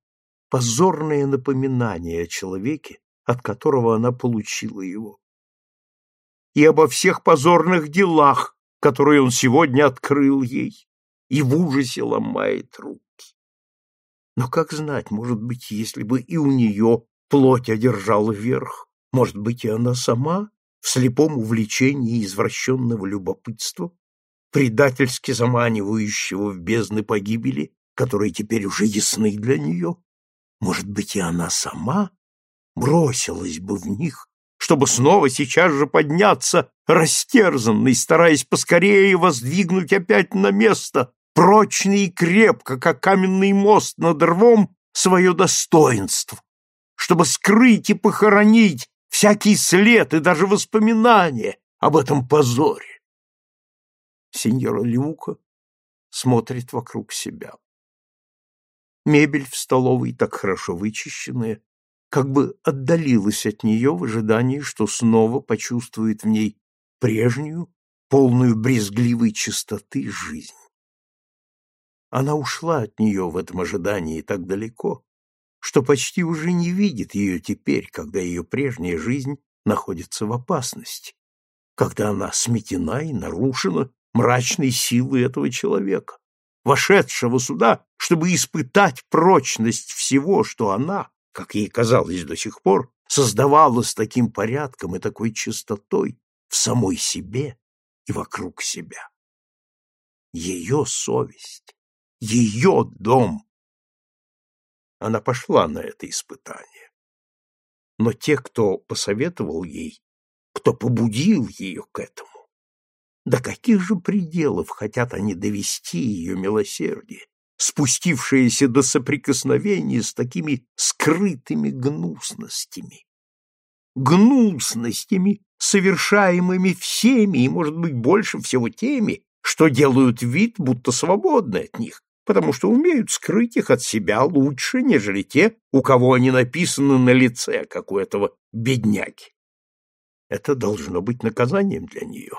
позорное напоминание о человеке, от которого она получила его. И обо всех позорных делах, которые он сегодня открыл ей, и в ужасе ломает руки. Но как знать, может быть, если бы и у нее плоть одержала верх, может быть, и она сама в слепом увлечении извращенного любопытства, предательски заманивающего в бездны погибели, которые теперь уже ясны для нее, может быть, и она сама бросилась бы в них, чтобы снова сейчас же подняться, растерзанный, стараясь поскорее воздвигнуть опять на место, прочно и крепко, как каменный мост над рвом, свое достоинство, чтобы скрыть и похоронить всякий след и даже воспоминание об этом позоре. Сеньора Люка смотрит вокруг себя. Мебель в столовой так хорошо вычищенная, как бы отдалилась от нее в ожидании, что снова почувствует в ней прежнюю, полную брезгливой чистоты жизнь. Она ушла от нее в этом ожидании так далеко, что почти уже не видит ее теперь, когда ее прежняя жизнь находится в опасности, когда она сметена и нарушена мрачной силой этого человека, вошедшего сюда, чтобы испытать прочность всего, что она, как ей казалось до сих пор, создавала с таким порядком и такой чистотой в самой себе и вокруг себя. Ее совесть, ее дом. Она пошла на это испытание. Но те, кто посоветовал ей, кто побудил ее к этому, до каких же пределов хотят они довести ее милосердие, спустившееся до соприкосновения с такими скрытыми гнусностями? Гнусностями, совершаемыми всеми и, может быть, больше всего теми, что делают вид, будто свободны от них, потому что умеют скрыть их от себя лучше, нежели те, у кого они написаны на лице, как у этого бедняги. Это должно быть наказанием для нее.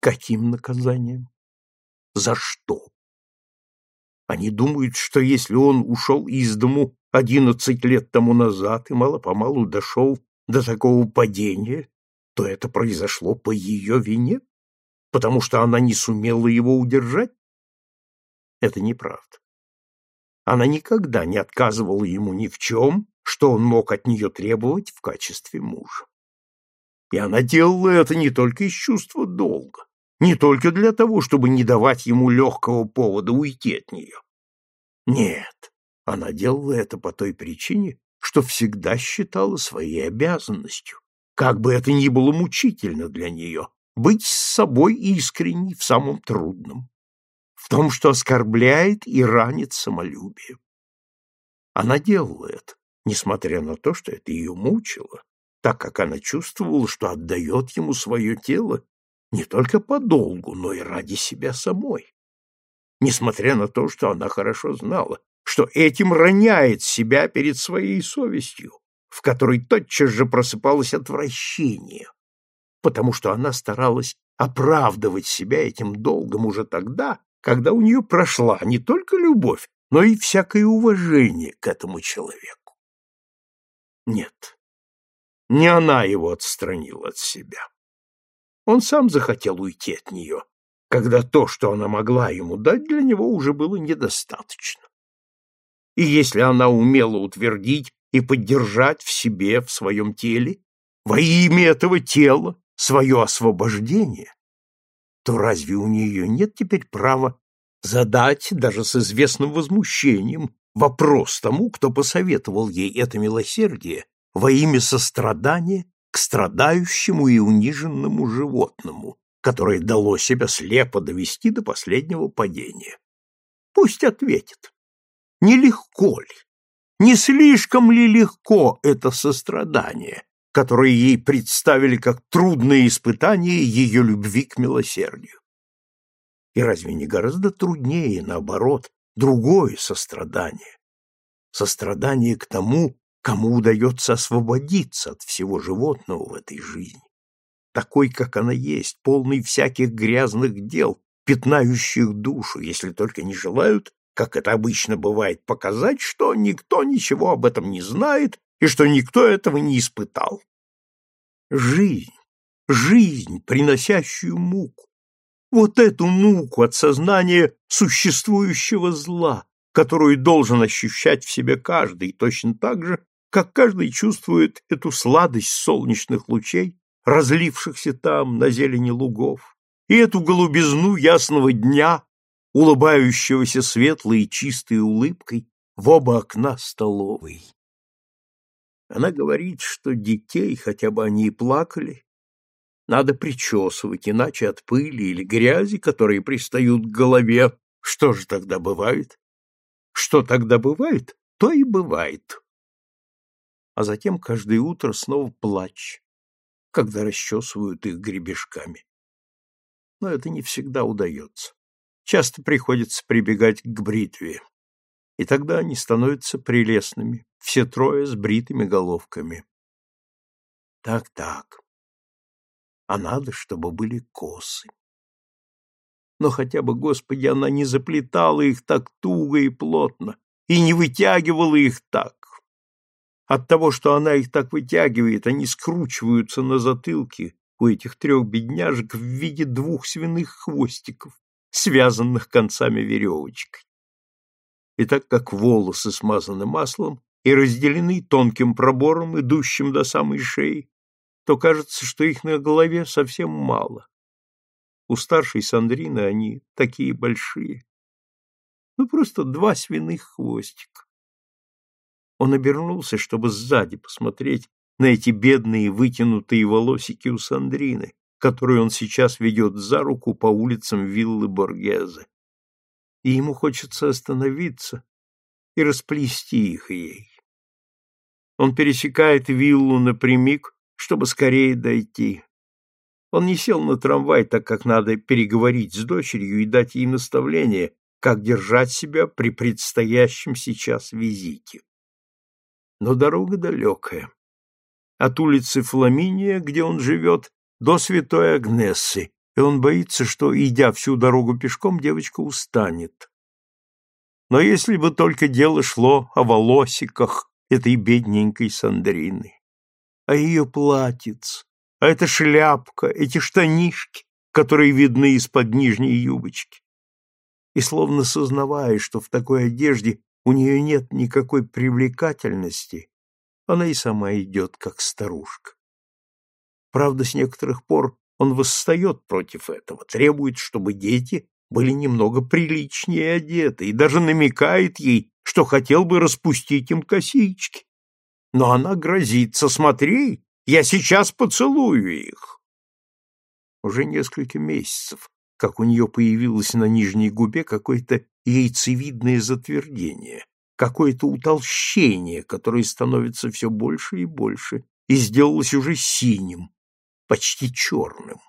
Каким наказанием? За что? Они думают, что если он ушел из дому одиннадцать лет тому назад и мало-помалу дошел до такого падения, то это произошло по ее вине, потому что она не сумела его удержать? Это неправда. Она никогда не отказывала ему ни в чем, что он мог от нее требовать в качестве мужа. И она делала это не только из чувства долга, не только для того, чтобы не давать ему легкого повода уйти от нее. Нет, она делала это по той причине, что всегда считала своей обязанностью, как бы это ни было мучительно для нее, быть с собой искренней в самом трудном, в том, что оскорбляет и ранит самолюбие. Она делала это, несмотря на то, что это ее мучило, так как она чувствовала, что отдает ему свое тело не только по долгу, но и ради себя самой. Несмотря на то, что она хорошо знала, что этим роняет себя перед своей совестью, в которой тотчас же просыпалось отвращение, потому что она старалась оправдывать себя этим долгом уже тогда, когда у нее прошла не только любовь, но и всякое уважение к этому человеку. Нет, не она его отстранила от себя. Он сам захотел уйти от нее, когда то, что она могла ему дать, для него уже было недостаточно. И если она умела утвердить и поддержать в себе, в своем теле, во имя этого тела, свое освобождение, то разве у нее нет теперь права задать, даже с известным возмущением, вопрос тому, кто посоветовал ей это милосердие во имя сострадания к страдающему и униженному животному, которое дало себя слепо довести до последнего падения. Пусть ответит. Нелегко ли? Не слишком ли легко это сострадание, которое ей представили как трудное испытание ее любви к милосердию? И разве не гораздо труднее, наоборот, другое сострадание? Сострадание к тому, кому удается освободиться от всего животного в этой жизни, такой, как она есть, полный всяких грязных дел, пятнающих душу, если только не желают, как это обычно бывает, показать, что никто ничего об этом не знает и что никто этого не испытал. Жизнь, жизнь, приносящую муку, вот эту муку от сознания существующего зла, которую должен ощущать в себе каждый, точно так же, как каждый чувствует эту сладость солнечных лучей, разлившихся там на зелени лугов, и эту голубизну ясного дня, улыбающегося светлой и чистой улыбкой в оба окна столовой. Она говорит, что детей, хотя бы они и плакали, надо причесывать, иначе от пыли или грязи, которые пристают к голове, что же тогда бывает? Что тогда бывает, то и бывает. а затем каждое утро снова плач, когда расчесывают их гребешками. Но это не всегда удается. Часто приходится прибегать к бритве, и тогда они становятся прелестными, все трое с бритыми головками. Так-так. А надо, чтобы были косы. Но хотя бы, Господи, она не заплетала их так туго и плотно и не вытягивала их так. От того, что она их так вытягивает, они скручиваются на затылке у этих трех бедняжек в виде двух свиных хвостиков, связанных концами веревочкой. И так как волосы смазаны маслом и разделены тонким пробором, идущим до самой шеи, то кажется, что их на голове совсем мало. У старшей Сандрины они такие большие. Ну, просто два свиных хвостика. Он обернулся, чтобы сзади посмотреть на эти бедные вытянутые волосики у Сандрины, которую он сейчас ведет за руку по улицам виллы Боргезе. И ему хочется остановиться и расплести их ей. Он пересекает виллу напрямик, чтобы скорее дойти. Он не сел на трамвай, так как надо переговорить с дочерью и дать ей наставление, как держать себя при предстоящем сейчас визите но дорога далекая. От улицы Фламиния, где он живет, до Святой Агнессы, и он боится, что, идя всю дорогу пешком, девочка устанет. Но если бы только дело шло о волосиках этой бедненькой Сандрины, о ее платьиц, а эта шляпка, эти штанишки, которые видны из-под нижней юбочки. И словно сознавая, что в такой одежде у нее нет никакой привлекательности, она и сама идет, как старушка. Правда, с некоторых пор он восстает против этого, требует, чтобы дети были немного приличнее одеты и даже намекает ей, что хотел бы распустить им косички. Но она грозится, смотри, я сейчас поцелую их. Уже несколько месяцев, как у нее появилось на нижней губе какое-то яйцевидное затвердение, какое-то утолщение, которое становится все больше и больше, и сделалось уже синим, почти черным.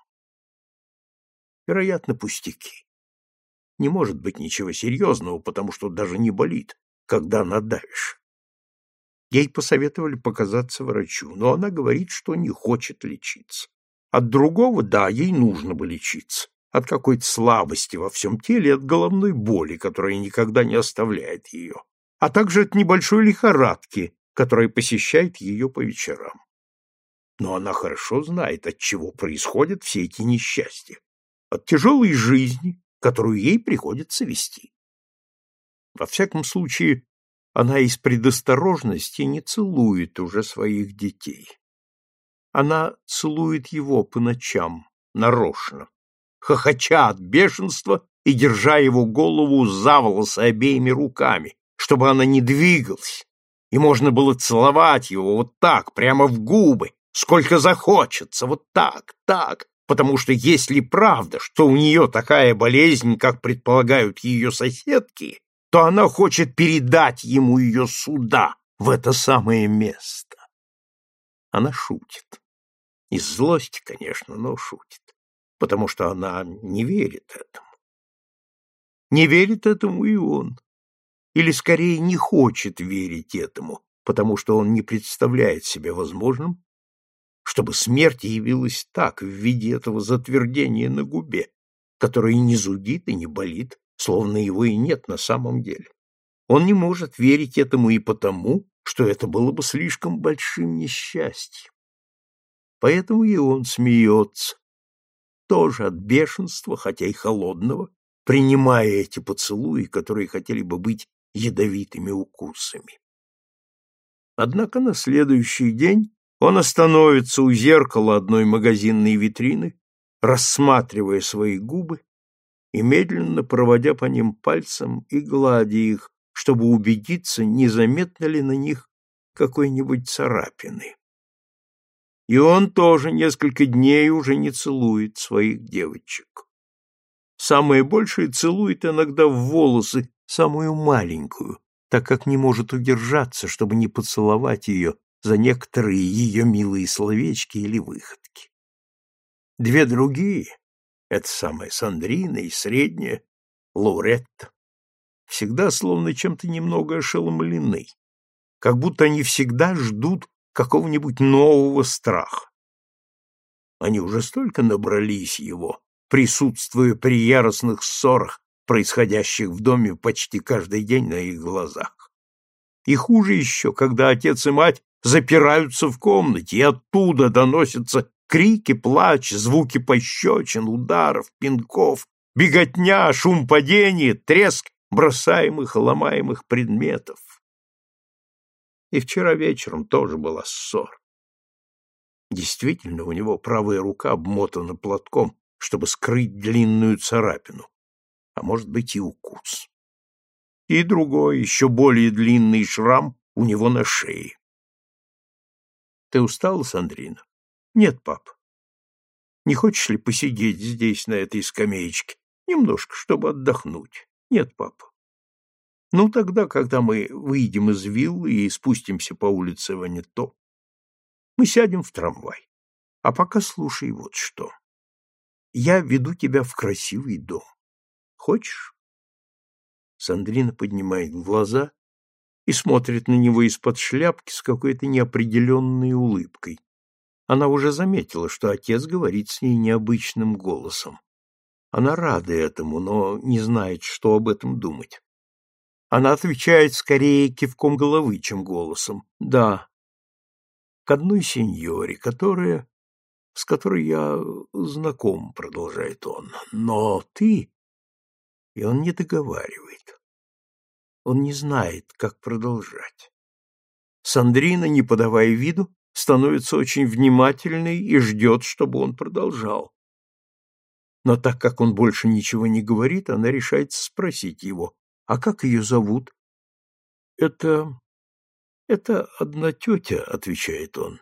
Вероятно, пустяки. Не может быть ничего серьезного, потому что даже не болит, когда надавишь. Ей посоветовали показаться врачу, но она говорит, что не хочет лечиться. От другого, да, ей нужно бы лечиться от какой-то слабости во всем теле, от головной боли, которая никогда не оставляет ее, а также от небольшой лихорадки, которая посещает ее по вечерам. Но она хорошо знает, от чего происходят все эти несчастья. От тяжелой жизни, которую ей приходится вести. Во всяком случае, она из предосторожности не целует уже своих детей. Она целует его по ночам, нарочно, хохоча от бешенства и держа его голову за волосы обеими руками, чтобы она не двигалась, и можно было целовать его вот так, прямо в губы, сколько захочется, вот так, так, потому что если правда, что у нее такая болезнь, как предполагают ее соседки, то она хочет передать ему ее сюда, в это самое место. Она шутит. Из злости, конечно, но шутит потому что она не верит этому. Не верит этому и он. Или, скорее, не хочет верить этому, потому что он не представляет себе возможным, чтобы смерть явилась так, в виде этого затвердения на губе, которое не зудит и не болит, словно его и нет на самом деле. Он не может верить этому и потому, что это было бы слишком большим несчастьем. Поэтому и он смеется, тоже от бешенства, хотя и холодного, принимая эти поцелуи, которые хотели бы быть ядовитыми укусами. Однако на следующий день он остановится у зеркала одной магазинной витрины, рассматривая свои губы и медленно проводя по ним пальцем и гладя их, чтобы убедиться, незаметно ли на них какой-нибудь царапины. И он тоже несколько дней уже не целует своих девочек. Самое большее целует иногда в волосы самую маленькую, так как не может удержаться, чтобы не поцеловать ее за некоторые ее милые словечки или выходки. Две другие, это самая Сандрина и средняя, Лауретта, всегда словно чем-то немного ошеломлены, как будто они всегда ждут какого-нибудь нового страха. Они уже столько набрались его, присутствуя при яростных ссорах, происходящих в доме почти каждый день на их глазах. И хуже еще, когда отец и мать запираются в комнате, и оттуда доносятся крики, плач, звуки пощечин, ударов, пинков, беготня, шум падения, треск бросаемых ломаемых предметов. И вчера вечером тоже была ссора. Действительно, у него правая рука обмотана платком, чтобы скрыть длинную царапину, а может быть и укус. И другой, еще более длинный шрам у него на шее. Ты устала, Сандрина? Нет, пап. Не хочешь ли посидеть здесь, на этой скамеечке, немножко, чтобы отдохнуть? Нет, папа. Ну, тогда, когда мы выйдем из виллы и спустимся по улице Ването, мы сядем в трамвай. А пока слушай вот что. Я веду тебя в красивый дом. Хочешь? Сандрина поднимает глаза и смотрит на него из-под шляпки с какой-то неопределенной улыбкой. Она уже заметила, что отец говорит с ней необычным голосом. Она рада этому, но не знает, что об этом думать. Она отвечает скорее кивком головы, чем голосом. «Да, к одной сеньоре, которая... с которой я знаком, продолжает он. Но ты... И он не договаривает. Он не знает, как продолжать. Сандрина, не подавая виду, становится очень внимательной и ждет, чтобы он продолжал. Но так как он больше ничего не говорит, она решается спросить его, а как ее зовут? Это это одна тетя, отвечает он.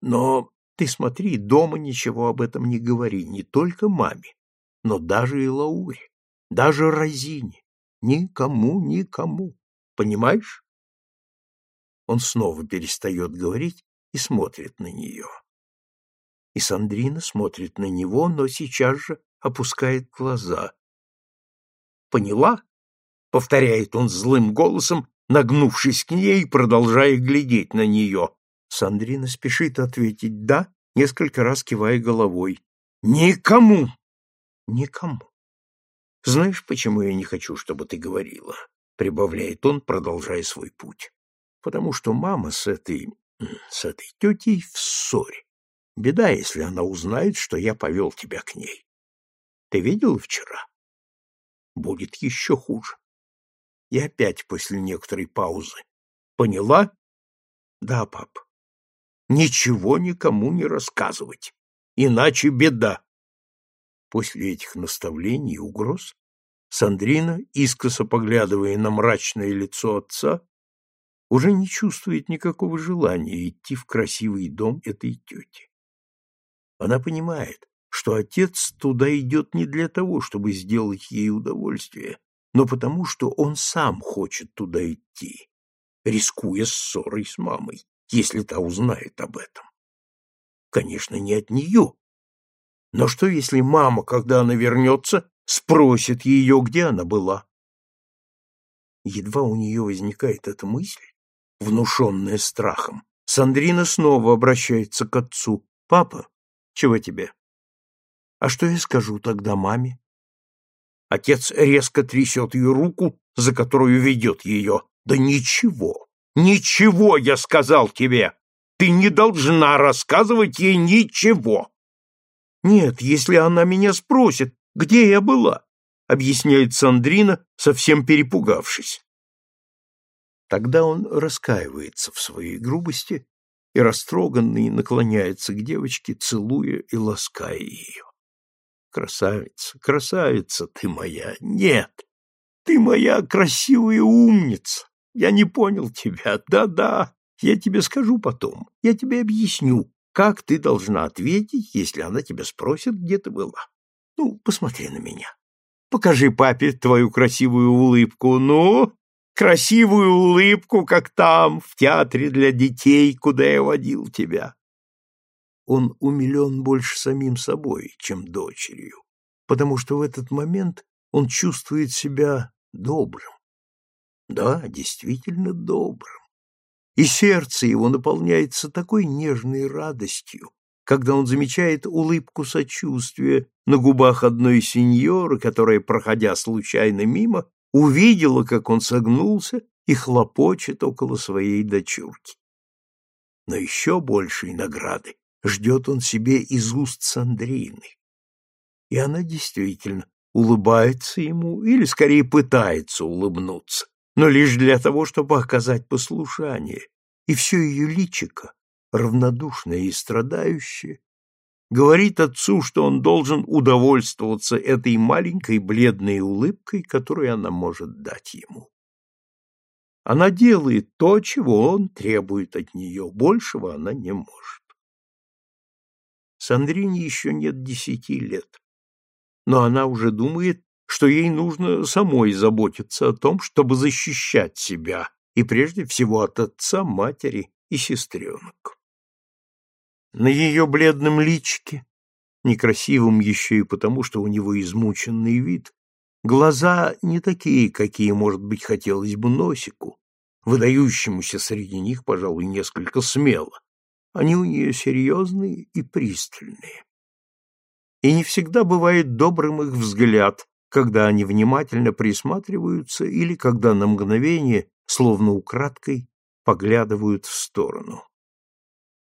Но ты смотри, дома ничего об этом не говори, не только маме, но даже и Лауре, даже Розине. Никому, никому. Понимаешь? Он снова перестает говорить и смотрит на нее. И Сандрина смотрит на него, но сейчас же опускает глаза. «Поняла?» — повторяет он злым голосом нагнувшись к ней и продолжая глядеть на нее. Сандрина спешит ответить «да», несколько раз кивая головой. «Никому!» «Никому!» «Знаешь, почему я не хочу, чтобы ты говорила?» — прибавляет он, продолжая свой путь. «Потому что мама с этой... с этой тетей в ссоре. Беда, если она узнает, что я повел тебя к ней. Ты видел вчера? Будет еще хуже. И опять после некоторой паузы. Поняла? Да, пап. Ничего никому не рассказывать, иначе беда. После этих наставлений и угроз Сандрина, искоса поглядывая на мрачное лицо отца, уже не чувствует никакого желания идти в красивый дом этой тети. Она понимает, что отец туда идет не для того, чтобы сделать ей удовольствие, но потому, что он сам хочет туда идти, рискуя ссорой с мамой, если та узнает об этом. Конечно, не от нее. Но что, если мама, когда она вернется, спросит ее, где она была? Едва у нее возникает эта мысль, внушенная страхом, Сандрина снова обращается к отцу. «Папа, чего тебе?» «А что я скажу тогда маме?» Отец резко трясет ее руку, за которую ведет ее. Да ничего, ничего, я сказал тебе. Ты не должна рассказывать ей ничего. Нет, если она меня спросит, где я была, объясняет Сандрина, совсем перепугавшись. Тогда он раскаивается в своей грубости и растроганный наклоняется к девочке, целуя и лаская ее. Красавица, красавица ты моя. Нет, ты моя красивая умница. Я не понял тебя. Да-да, я тебе скажу потом. Я тебе объясню, как ты должна ответить, если она тебя спросит, где ты была. Ну, посмотри на меня. Покажи папе твою красивую улыбку. Ну, красивую улыбку, как там, в театре для детей, куда я водил тебя. Он умилен больше самим собой, чем дочерью, потому что в этот момент он чувствует себя добрым. Да, действительно добрым. И сердце его наполняется такой нежной радостью, когда он замечает улыбку сочувствия на губах одной сеньоры, которая, проходя случайно мимо, увидела, как он согнулся и хлопочет около своей дочурки. Но еще большей награды ждет он себе из уст Сандрины. И она действительно улыбается ему, или скорее пытается улыбнуться, но лишь для того, чтобы оказать послушание, и все ее личико, равнодушное и страдающее, говорит отцу, что он должен удовольствоваться этой маленькой бледной улыбкой, которую она может дать ему. Она делает то, чего он требует от нее, большего она не может. Сандрине еще нет десяти лет, но она уже думает, что ей нужно самой заботиться о том, чтобы защищать себя, и прежде всего от отца, матери и сестренок. На ее бледном личике, некрасивом еще и потому, что у него измученный вид, глаза не такие, какие, может быть, хотелось бы носику, выдающемуся среди них, пожалуй, несколько смело. Они у нее серьезные и пристальные. И не всегда бывает добрым их взгляд, когда они внимательно присматриваются или когда на мгновение, словно украдкой, поглядывают в сторону.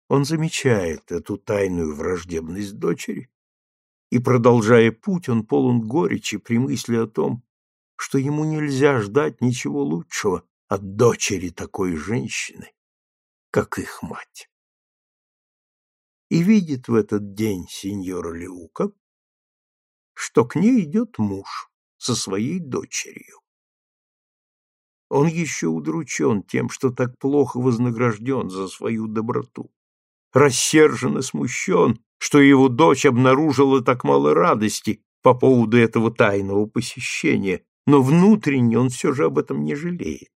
Он замечает эту тайную враждебность дочери, и, продолжая путь, он полон горечи при мысли о том, что ему нельзя ждать ничего лучшего от дочери такой женщины, как их мать и видит в этот день сеньора Леука, что к ней идет муж со своей дочерью. Он еще удручен тем, что так плохо вознагражден за свою доброту. Рассержен и смущен, что его дочь обнаружила так мало радости по поводу этого тайного посещения, но внутренне он все же об этом не жалеет.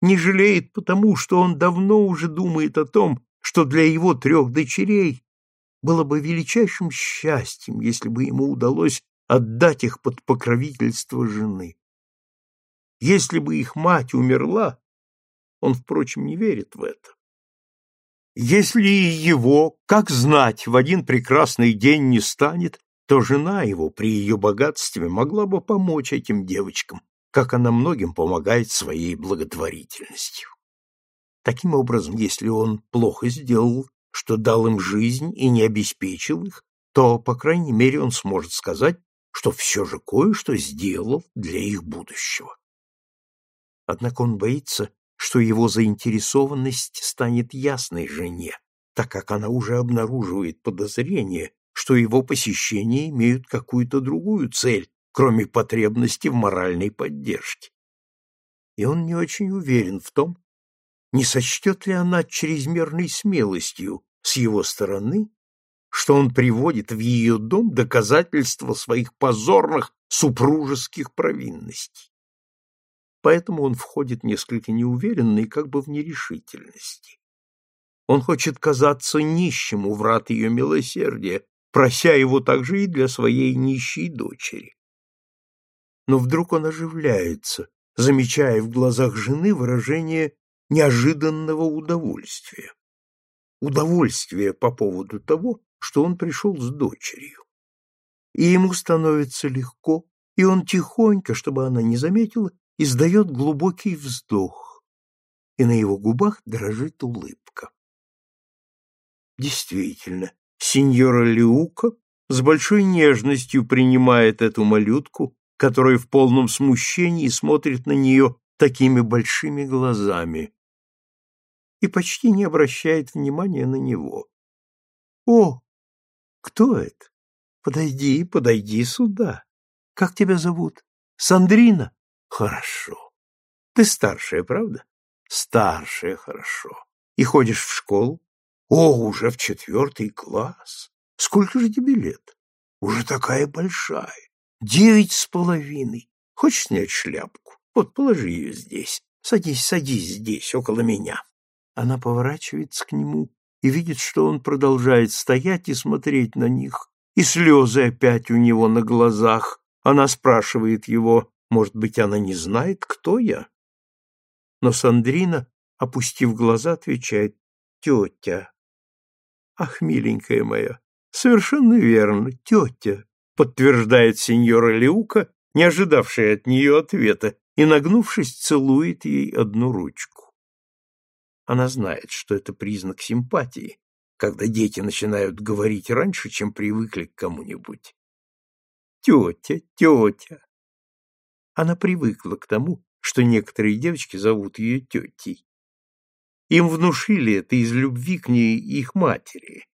Не жалеет потому, что он давно уже думает о том, что для его трех дочерей было бы величайшим счастьем, если бы ему удалось отдать их под покровительство жены. Если бы их мать умерла, он, впрочем, не верит в это. Если его, как знать, в один прекрасный день не станет, то жена его при ее богатстве могла бы помочь этим девочкам, как она многим помогает своей благотворительностью. Таким образом, если он плохо сделал, что дал им жизнь и не обеспечил их, то, по крайней мере, он сможет сказать, что все же кое-что сделал для их будущего. Однако он боится, что его заинтересованность станет ясной жене, так как она уже обнаруживает подозрение, что его посещения имеют какую-то другую цель, кроме потребности в моральной поддержке. И он не очень уверен в том, не сочтет ли она чрезмерной смелостью с его стороны, что он приводит в ее дом доказательства своих позорных супружеских провинностей. Поэтому он входит несколько неуверенно и как бы в нерешительности. Он хочет казаться нищим у врат ее милосердия, прося его также и для своей нищей дочери. Но вдруг он оживляется, замечая в глазах жены выражение неожиданного удовольствия. Удовольствие по поводу того, что он пришел с дочерью. И ему становится легко, и он тихонько, чтобы она не заметила, издает глубокий вздох, и на его губах дрожит улыбка. Действительно, сеньора Леука с большой нежностью принимает эту малютку, которая в полном смущении смотрит на нее такими большими глазами и почти не обращает внимания на него. «О, кто это? Подойди, подойди сюда. Как тебя зовут? Сандрина? Хорошо. Ты старшая, правда? Старшая, хорошо. И ходишь в школу? О, уже в четвертый класс. Сколько же тебе лет? Уже такая большая. Девять с половиной. Хочешь снять шляпку? Вот положи ее здесь. Садись, садись здесь, около меня. Она поворачивается к нему и видит, что он продолжает стоять и смотреть на них, и слезы опять у него на глазах. Она спрашивает его, может быть, она не знает, кто я? Но Сандрина, опустив глаза, отвечает, тетя. Ах, миленькая моя, совершенно верно, тетя, подтверждает сеньора Леука, не ожидавшая от нее ответа, и, нагнувшись, целует ей одну ручку. Она знает, что это признак симпатии, когда дети начинают говорить раньше, чем привыкли к кому-нибудь. Тетя, тетя. Она привыкла к тому, что некоторые девочки зовут ее тетей. Им внушили это из любви к ней их матери,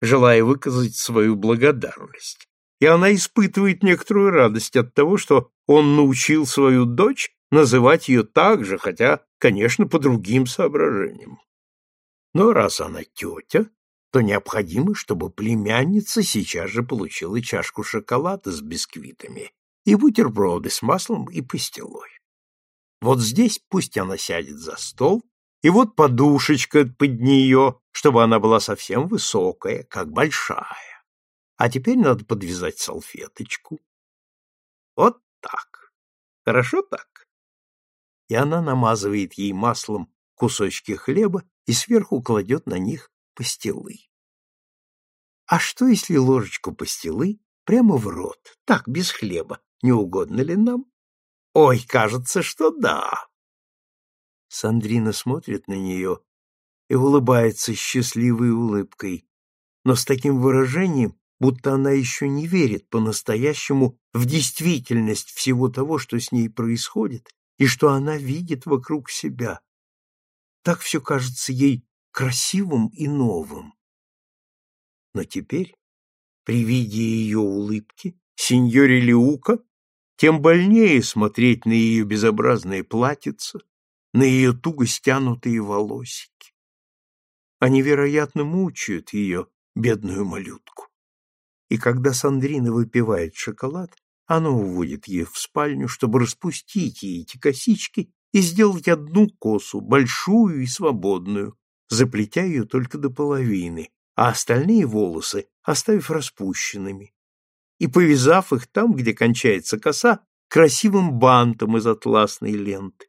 желая выказать свою благодарность и она испытывает некоторую радость от того, что он научил свою дочь называть ее так же, хотя, конечно, по другим соображениям. Но раз она тетя, то необходимо, чтобы племянница сейчас же получила чашку шоколада с бисквитами и бутерброды с маслом и пастилой. Вот здесь пусть она сядет за стол, и вот подушечка под нее, чтобы она была совсем высокая, как большая. А теперь надо подвязать салфеточку. Вот так. Хорошо так? И она намазывает ей маслом кусочки хлеба и сверху кладет на них пастилы. А что, если ложечку пастилы прямо в рот, так, без хлеба? Не угодно ли нам? Ой, кажется, что да. Сандрина смотрит на нее и улыбается счастливой улыбкой, но с таким выражением, будто она еще не верит по-настоящему в действительность всего того, что с ней происходит и что она видит вокруг себя. Так все кажется ей красивым и новым. Но теперь, при виде ее улыбки, сеньоре Леука, тем больнее смотреть на ее безобразное платьице, на ее туго стянутые волосики. Они, вероятно, мучают ее, бедную малютку и когда Сандрина выпивает шоколад, она уводит ее в спальню, чтобы распустить ей эти косички и сделать одну косу, большую и свободную, заплетя ее только до половины, а остальные волосы оставив распущенными, и повязав их там, где кончается коса, красивым бантом из атласной ленты.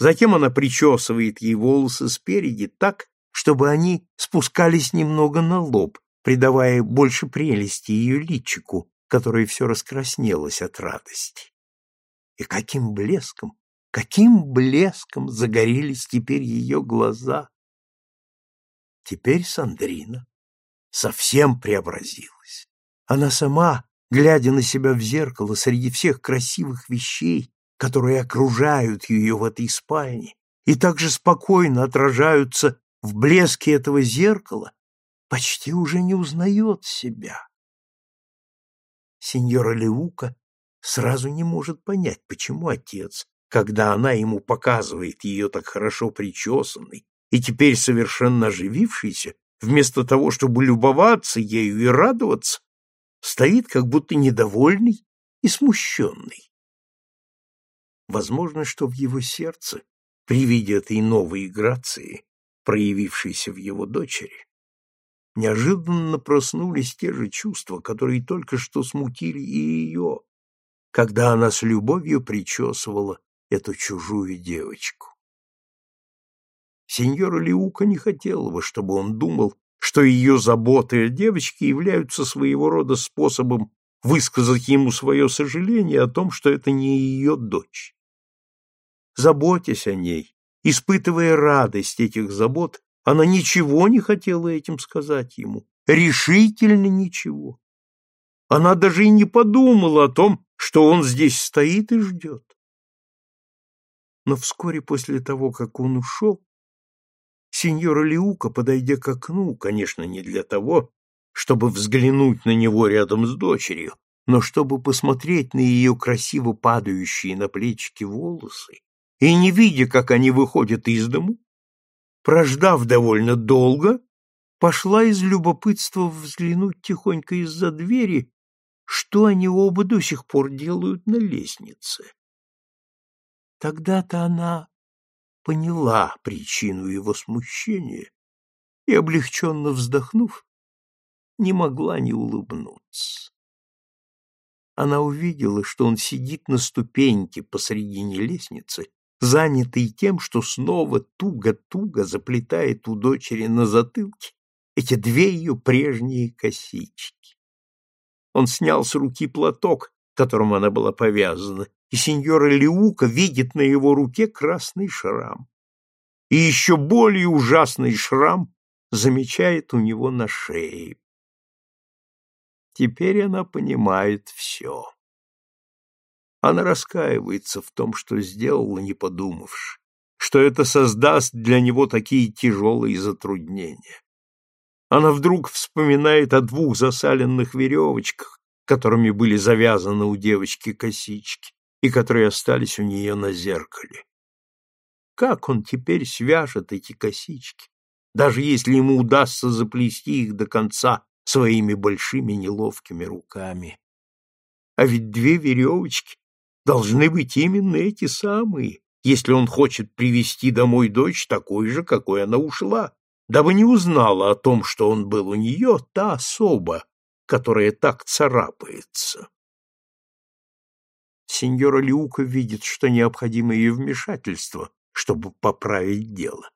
Затем она причесывает ей волосы спереди так, чтобы они спускались немного на лоб, придавая больше прелести ее личику, которое все раскраснелось от радости. И каким блеском, каким блеском загорелись теперь ее глаза! Теперь Сандрина совсем преобразилась. Она сама, глядя на себя в зеркало среди всех красивых вещей, которые окружают ее в этой спальне, и также спокойно отражаются в блеске этого зеркала, почти уже не узнает себя. Сеньора Леука сразу не может понять, почему отец, когда она ему показывает ее так хорошо причесанной и теперь совершенно оживившейся, вместо того, чтобы любоваться ею и радоваться, стоит как будто недовольный и смущенный. Возможно, что в его сердце, при виде этой новой грации, проявившейся в его дочери, неожиданно проснулись те же чувства, которые только что смутили и ее, когда она с любовью причесывала эту чужую девочку. Сеньора Лиука не хотела бы, чтобы он думал, что ее заботы о девочке являются своего рода способом высказать ему свое сожаление о том, что это не ее дочь. Заботясь о ней, испытывая радость этих забот, она ничего не хотела этим сказать ему, решительно ничего. Она даже и не подумала о том, что он здесь стоит и ждет. Но вскоре после того, как он ушел, сеньора Лиука, подойдя к окну, конечно, не для того, чтобы взглянуть на него рядом с дочерью, но чтобы посмотреть на ее красиво падающие на плечики волосы, и, не видя, как они выходят из дому, прождав довольно долго, пошла из любопытства взглянуть тихонько из-за двери, что они оба до сих пор делают на лестнице. Тогда-то она поняла причину его смущения и, облегченно вздохнув, не могла не улыбнуться. Она увидела, что он сидит на ступеньке посредине лестницы, занятый тем, что снова туго-туго заплетает у дочери на затылке эти две ее прежние косички. Он снял с руки платок, которым она была повязана, и сеньора Леука видит на его руке красный шрам. И еще более ужасный шрам замечает у него на шее. Теперь она понимает все. Она раскаивается в том, что сделала, не подумавши, что это создаст для него такие тяжелые затруднения. Она вдруг вспоминает о двух засаленных веревочках, которыми были завязаны у девочки косички и которые остались у нее на зеркале. Как он теперь свяжет эти косички, даже если ему удастся заплести их до конца своими большими неловкими руками? А ведь две веревочки должны быть именно эти самые, если он хочет привести домой дочь такой же, какой она ушла, дабы не узнала о том, что он был у нее, та особа, которая так царапается. Сеньора Лиука видит, что необходимо ее вмешательство, чтобы поправить дело.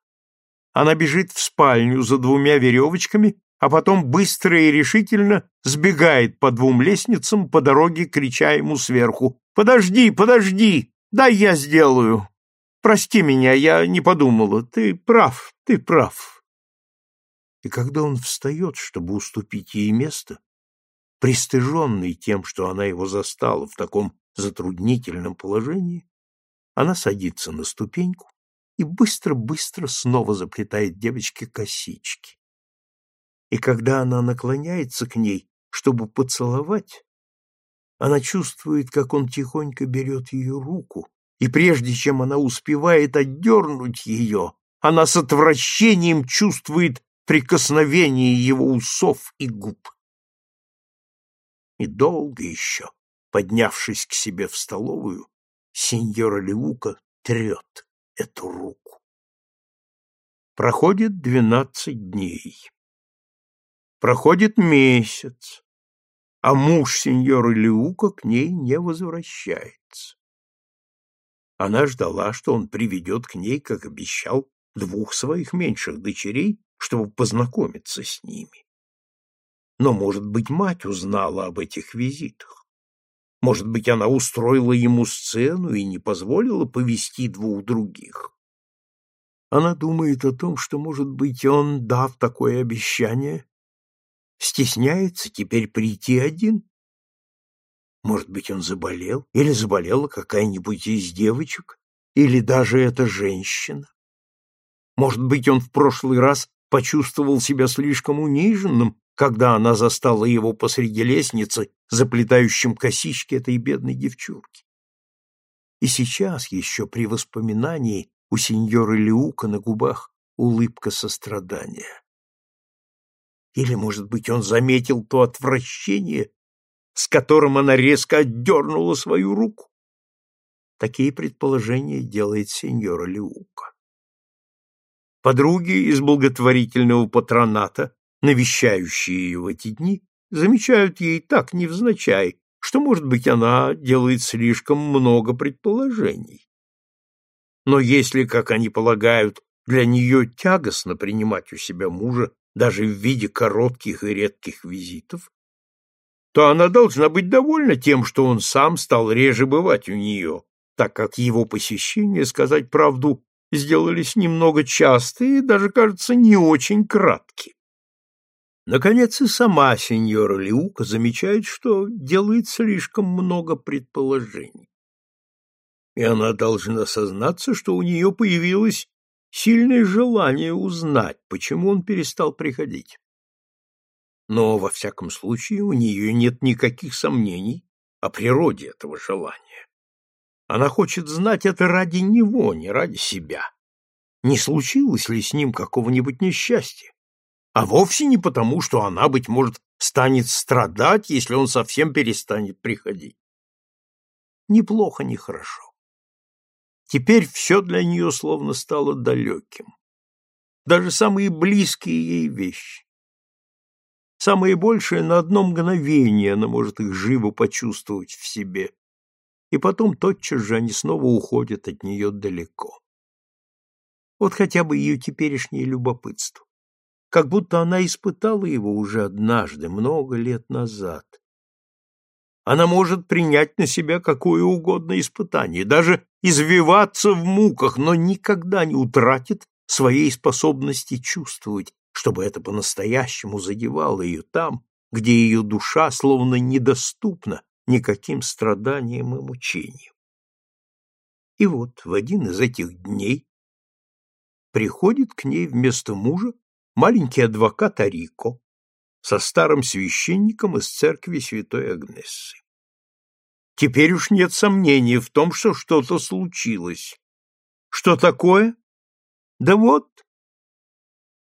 Она бежит в спальню за двумя веревочками, а потом быстро и решительно сбегает по двум лестницам по дороге, крича ему сверху «Подожди, подожди! Дай я сделаю! Прости меня, я не подумала. Ты прав, ты прав!» И когда он встает, чтобы уступить ей место, пристыженный тем, что она его застала в таком затруднительном положении, она садится на ступеньку и быстро-быстро снова заплетает девочке косички. И когда она наклоняется к ней, чтобы поцеловать, она чувствует, как он тихонько берет ее руку, и прежде чем она успевает отдернуть ее, она с отвращением чувствует прикосновение его усов и губ. И долго еще, поднявшись к себе в столовую, сеньора Леука трет эту руку. Проходит двенадцать дней. Проходит месяц, а муж сеньоры Леука к ней не возвращается. Она ждала, что он приведет к ней, как обещал, двух своих меньших дочерей, чтобы познакомиться с ними. Но, может быть, мать узнала об этих визитах. Может быть, она устроила ему сцену и не позволила повести двух других. Она думает о том, что, может быть, он, дав такое обещание, стесняется теперь прийти один. Может быть, он заболел, или заболела какая-нибудь из девочек, или даже эта женщина. Может быть, он в прошлый раз почувствовал себя слишком униженным, когда она застала его посреди лестницы, заплетающим косички этой бедной девчурки. И сейчас еще при воспоминании у сеньоры Леука на губах улыбка сострадания. Или, может быть, он заметил то отвращение, с которым она резко отдернула свою руку? Такие предположения делает сеньора Леука. Подруги из благотворительного патроната, навещающие ее в эти дни, замечают ей так невзначай, что, может быть, она делает слишком много предположений. Но если, как они полагают, для нее тягостно принимать у себя мужа даже в виде коротких и редких визитов, то она должна быть довольна тем, что он сам стал реже бывать у нее, так как его посещения, сказать правду, сделались немного частые и даже, кажется, не очень краткие. Наконец и сама сеньора Лиука замечает, что делает слишком много предположений. И она должна сознаться, что у нее появилось сильное желание узнать, почему он перестал приходить. Но, во всяком случае, у нее нет никаких сомнений о природе этого желания. Она хочет знать это ради него, не ради себя. Не случилось ли с ним какого-нибудь несчастья? А вовсе не потому, что она, быть может, станет страдать, если он совсем перестанет приходить. Ни плохо, ни хорошо. Теперь все для нее словно стало далеким. Даже самые близкие ей вещи. Самое большее на одно мгновение она может их живо почувствовать в себе, и потом тотчас же они снова уходят от нее далеко. Вот хотя бы ее теперешнее любопытство. Как будто она испытала его уже однажды, много лет назад. Она может принять на себя какое угодно испытание, даже извиваться в муках, но никогда не утратит своей способности чувствовать, чтобы это по-настоящему задевало ее там, где ее душа словно недоступна никаким страданиям и мучениям. И вот в один из этих дней приходит к ней вместо мужа маленький адвокат Арико со старым священником из церкви святой Агнессы. Теперь уж нет сомнений в том, что что-то случилось. Что такое? Да вот.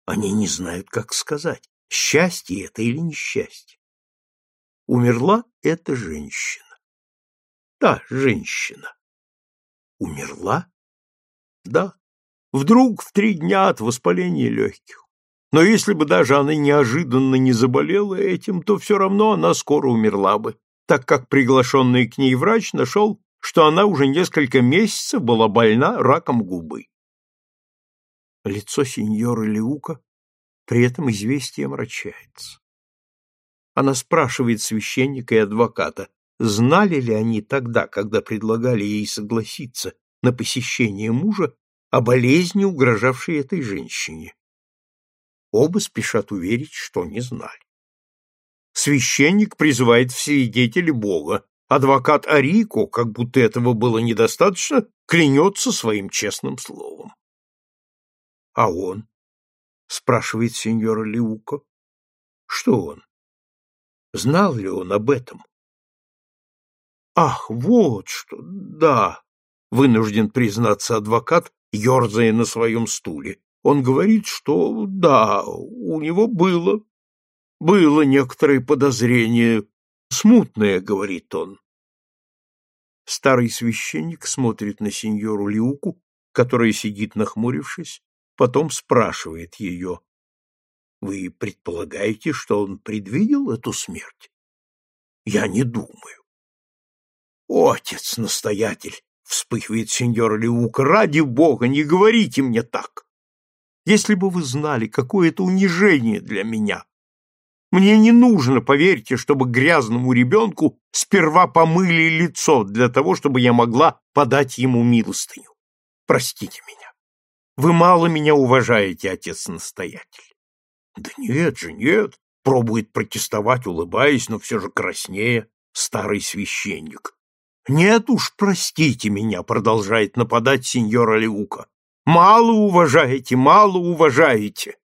Они не знают, как сказать, счастье это или несчастье. Умерла эта женщина. Да, женщина. Умерла? Да. Вдруг в три дня от воспаления легких. Но если бы даже она неожиданно не заболела этим, то все равно она скоро умерла бы, так как приглашенный к ней врач нашел, что она уже несколько месяцев была больна раком губы. Лицо сеньора Леука при этом известие омрачается. Она спрашивает священника и адвоката, знали ли они тогда, когда предлагали ей согласиться на посещение мужа, о болезни, угрожавшей этой женщине. Оба спешат уверить, что не знали. Священник призывает в свидетели Бога, адвокат Арико, как будто этого было недостаточно, клянется своим честным словом. — А он? — спрашивает сеньора Лиуко. — Что он? Знал ли он об этом? — Ах, вот что, да, — вынужден признаться адвокат, ерзая на своем стуле. Он говорит, что да, у него было, было некоторое подозрение, смутное, говорит он. Старый священник смотрит на сеньору Лиуку, которая сидит нахмурившись, потом спрашивает ее. Вы предполагаете, что он предвидел эту смерть? Я не думаю. Отец-настоятель, вспыхивает сеньор Лиука, ради бога, не говорите мне так. Если бы вы знали, какое это унижение для меня. Мне не нужно, поверьте, чтобы грязному ребенку сперва помыли лицо для того, чтобы я могла подать ему милостыню. Простите меня. Вы мало меня уважаете, отец-настоятель. Да нет же, нет, пробует протестовать, улыбаясь, но все же краснее, старый священник. Нет уж, простите меня, продолжает нападать сеньор Алиука. Мало уважаете, мало уважаете.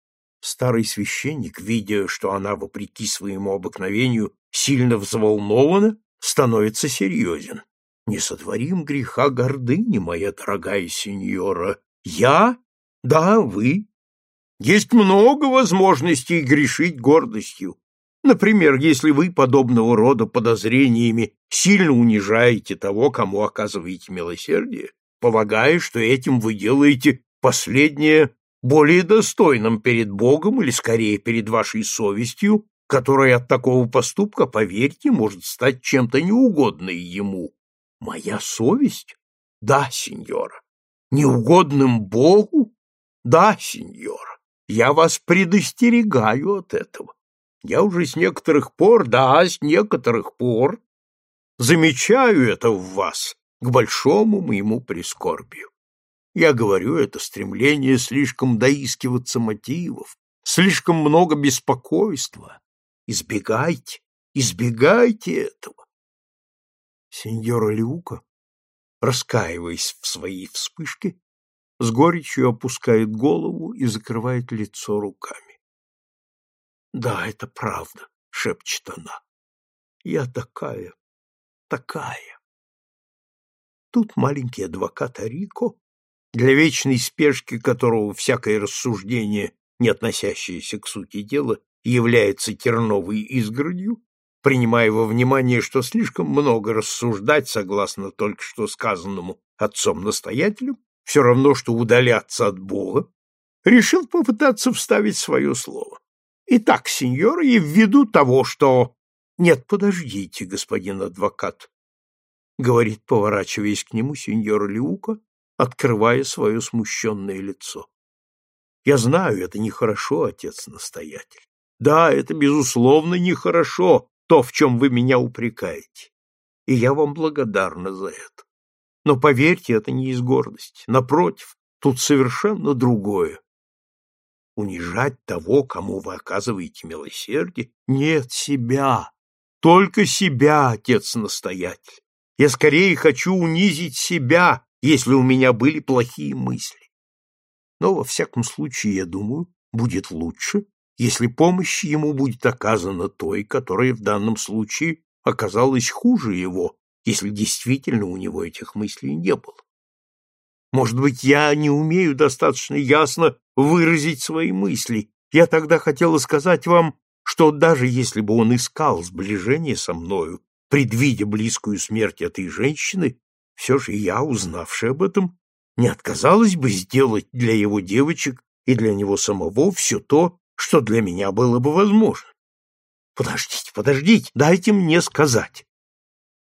Старый священник, видя, что она, вопреки своему обыкновению, сильно взволнована, становится серьезен. Не сотворим греха гордыни, моя дорогая сеньора. Я? Да, вы. Есть много возможностей грешить гордостью. Например, если вы подобного рода подозрениями сильно унижаете того, кому оказываете милосердие, полагая, что этим вы делаете последнее более достойным перед Богом или, скорее, перед вашей совестью, которая от такого поступка, поверьте, может стать чем-то неугодной ему. Моя совесть? Да, сеньора. Неугодным Богу? Да, сеньора. Я вас предостерегаю от этого. Я уже с некоторых пор, да, с некоторых пор замечаю это в вас, к большому моему прискорбию. Я говорю, это стремление слишком доискиваться мотивов, слишком много беспокойства. Избегайте, избегайте этого. Сеньора Люка, раскаиваясь в своей вспышке, с горечью опускает голову и закрывает лицо руками. Да, это правда, шепчет она. Я такая, такая. Тут маленький адвокат Арико, для вечной спешки которого всякое рассуждение, не относящееся к сути дела, является терновой изгородью, принимая во внимание, что слишком много рассуждать, согласно только что сказанному, отцом-настоятелем, все равно, что удаляться от Бога, решил попытаться вставить свое слово. Итак, сеньор, и ввиду того, что... Нет, подождите, господин адвокат, — говорит, поворачиваясь к нему сеньор Лиука, открывая свое смущенное лицо. Я знаю, это нехорошо, отец-настоятель. Да, это, безусловно, нехорошо, то, в чем вы меня упрекаете. И я вам благодарна за это. Но поверьте, это не из гордости. Напротив, тут совершенно другое. Унижать того, кому вы оказываете милосердие? Нет, себя. Только себя, отец-настоятель. Я скорее хочу унизить себя, если у меня были плохие мысли. Но, во всяком случае, я думаю, будет лучше, если помощь ему будет оказана той, которая в данном случае оказалась хуже его, если действительно у него этих мыслей не было. Может быть, я не умею достаточно ясно выразить свои мысли. Я тогда хотела сказать вам, что даже если бы он искал сближение со мною, предвидя близкую смерть этой женщины, все же я, узнавший об этом, не отказалась бы сделать для его девочек и для него самого все то, что для меня было бы возможно. Подождите, подождите, дайте мне сказать.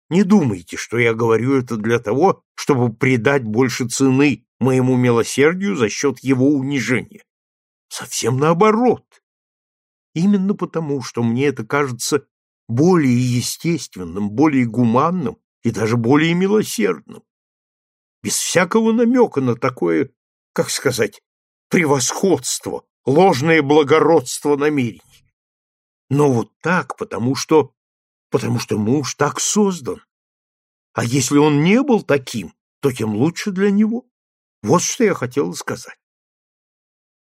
Не думайте, что я говорю это для того, чтобы придать больше цены моему милосердию за счет его унижения. Совсем наоборот. Именно потому, что мне это кажется более естественным, более гуманным и даже более милосердным. Без всякого намека на такое, как сказать, превосходство, ложное благородство намерений. Но вот так, потому что... потому что муж так создан. А если он не был таким, то тем лучше для него. Вот что я хотела сказать.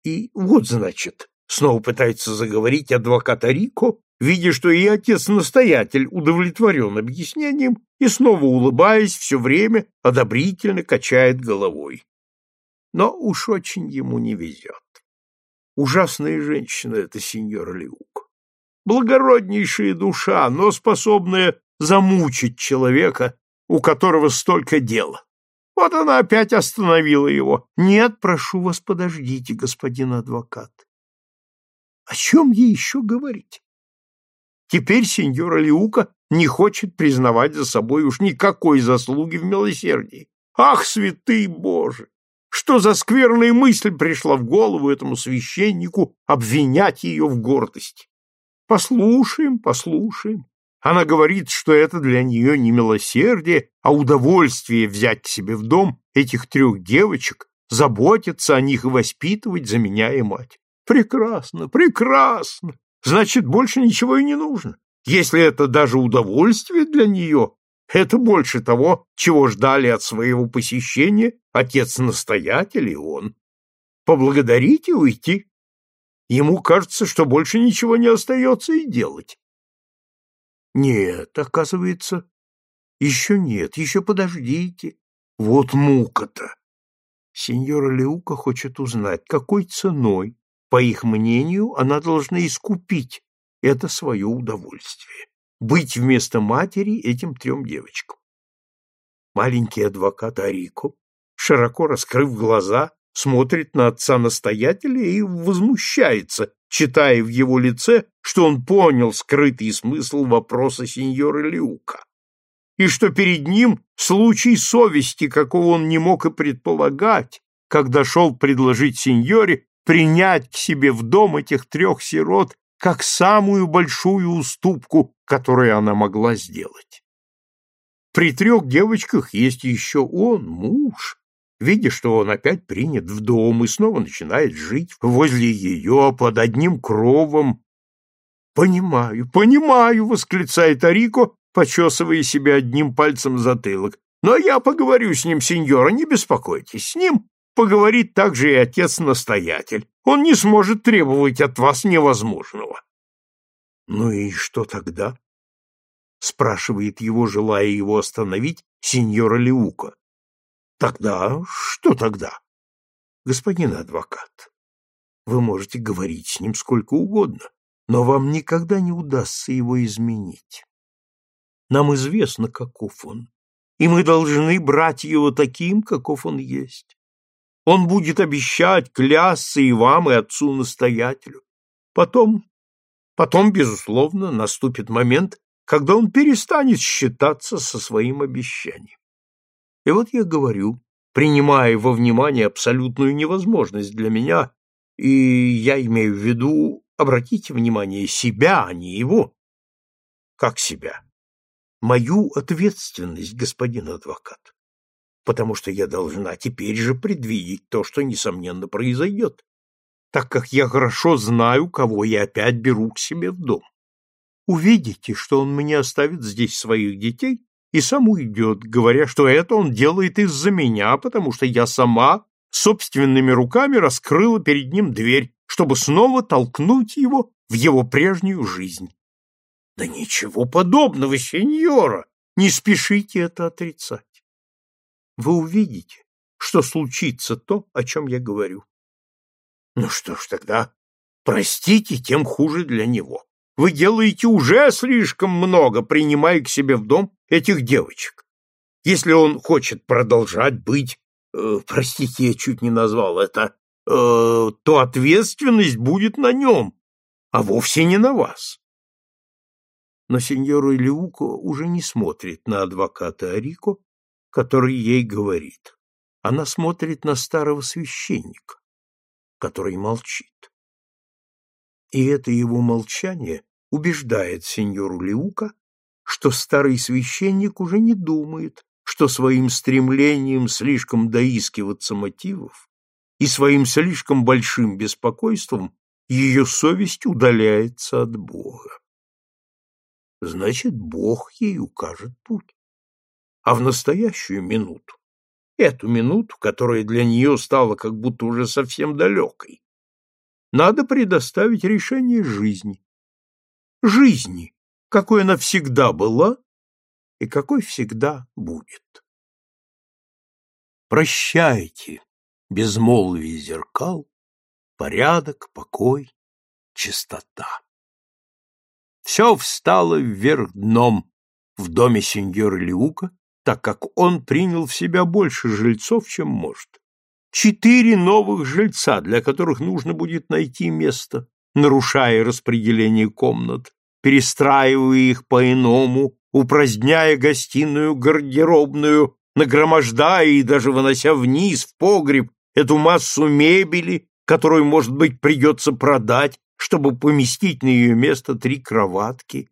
И вот, значит, снова пытается заговорить адвокат Арико, видя, что и отец-настоятель удовлетворен объяснением и снова улыбаясь все время одобрительно качает головой. Но уж очень ему не везет. Ужасная женщина эта сеньора Лиук. Благороднейшая душа, но способная замучить человека, у которого столько дела. Вот она опять остановила его. Нет, прошу вас, подождите, господин адвокат. О чем ей еще говорить? Теперь сеньора Лиука не хочет признавать за собой уж никакой заслуги в милосердии. Ах, святый Боже! Что за скверная мысль пришла в голову этому священнику обвинять ее в гордости? Послушаем, послушаем. Она говорит, что это для нее не милосердие, а удовольствие взять себе в дом этих трех девочек, заботиться о них и воспитывать, заменяя мать. Прекрасно, прекрасно. Значит, больше ничего и не нужно. Если это даже удовольствие для нее, это больше того, чего ждали от своего посещения отец-настоятель и он. Поблагодарить и уйти. Ему кажется, что больше ничего не остается и делать. Нет, оказывается, еще нет, еще подождите. Вот мука-то. Сеньора Леука хочет узнать, какой ценой, по их мнению, она должна искупить это свое удовольствие быть вместо матери этим трем девочкам. Маленький адвокат Арико, широко раскрыв глаза, смотрит на отца-настоятеля и возмущается, читая в его лице, что он понял скрытый смысл вопроса сеньора Лиука, и что перед ним случай совести, какого он не мог и предполагать, когда шел предложить сеньоре принять к себе в дом этих трех сирот как самую большую уступку, которую она могла сделать. При трех девочках есть еще он, муж. Видя, что он опять принят в дом и снова начинает жить возле ее под одним кровом. «Понимаю, понимаю!» — восклицает Арико, почесывая себе одним пальцем затылок. «Но я поговорю с ним, сеньора, не беспокойтесь. С ним поговорит также и отец-настоятель. Он не сможет требовать от вас невозможного. Ну и что тогда? спрашивает его, желая его остановить, сеньора Леука. Тогда что тогда? Господин адвокат, вы можете говорить с ним сколько угодно, но вам никогда не удастся его изменить. Нам известно, каков он. и мы должны брать его таким, каков он есть. Он будет обещать, клясться и вам, и отцу-настоятелю. Потом, потом, безусловно, наступит момент, когда он перестанет считаться со своим обещанием. И вот я говорю, принимая во внимание абсолютную невозможность для меня, и я имею в виду, обратите внимание, себя, а не его. Как себя? Мою ответственность, господин адвокат. Потому что я должна теперь же предвидеть то, что, несомненно, произойдет, так как я хорошо знаю, кого я опять беру к себе в дом увидите, что он мне оставит здесь своих детей и сам уйдет, говоря, что это он делает из-за меня, потому что я сама собственными руками раскрыла перед ним дверь, чтобы снова толкнуть его в его прежнюю жизнь. Да ничего подобного, сеньора! Не спешите это отрицать. Вы увидите, что случится то, о чем я говорю. Ну что ж тогда, простите, тем хуже для него. Вы делаете уже слишком много, принимая к себе в дом этих девочек. Если он хочет продолжать быть, э, простите, я чуть не назвал это, э, то ответственность будет на нем, а вовсе не на вас. Но сеньора Леуко уже не смотрит на адвоката Арико, который ей говорит. Она смотрит на старого священника, который молчит. И это его молчание убеждает сеньору Леука, что старый священник уже не думает, что своим стремлением слишком доискиваться мотивов и своим слишком большим беспокойством ее совесть удаляется от Бога. Значит, Бог ей укажет путь. А в настоящую минуту, эту минуту, которая для нее стала как будто уже совсем далекой, надо предоставить решение жизни, жизни, какой она всегда была и какой всегда будет. Прощайте, безмолвие зеркал, порядок, покой, чистота. Все встало вверх дном в доме сеньора Лиука, так как он принял в себя больше жильцов, чем может. Четыре новых жильца, для которых нужно будет найти место, нарушая распределение комнат, перестраивая их по-иному, упраздняя гостиную, гардеробную, нагромождая и даже вынося вниз в погреб эту массу мебели, которую, может быть, придется продать, чтобы поместить на ее место три кроватки,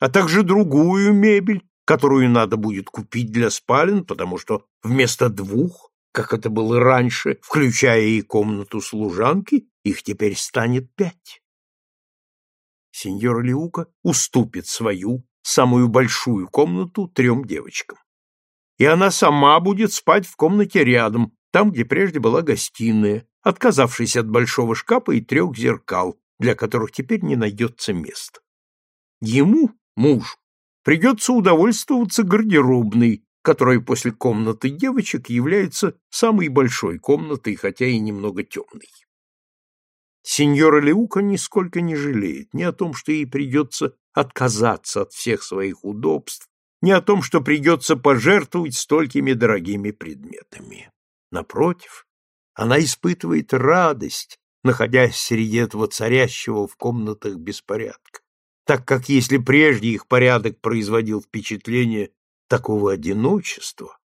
а также другую мебель, которую надо будет купить для спален, потому что вместо двух, как это было раньше, включая и комнату служанки, их теперь станет пять. Сеньора Леука уступит свою, самую большую комнату трем девочкам. И она сама будет спать в комнате рядом, там, где прежде была гостиная, отказавшись от большого шкафа и трех зеркал, для которых теперь не найдется места. Ему, мужу, придется удовольствоваться гардеробной, которая после комнаты девочек является самой большой комнатой, хотя и немного темной. Сеньора Леука нисколько не жалеет ни о том, что ей придется отказаться от всех своих удобств, ни о том, что придется пожертвовать столькими дорогими предметами. Напротив, она испытывает радость, находясь среди этого царящего в комнатах беспорядка, так как если прежде их порядок производил впечатление такого одиночества,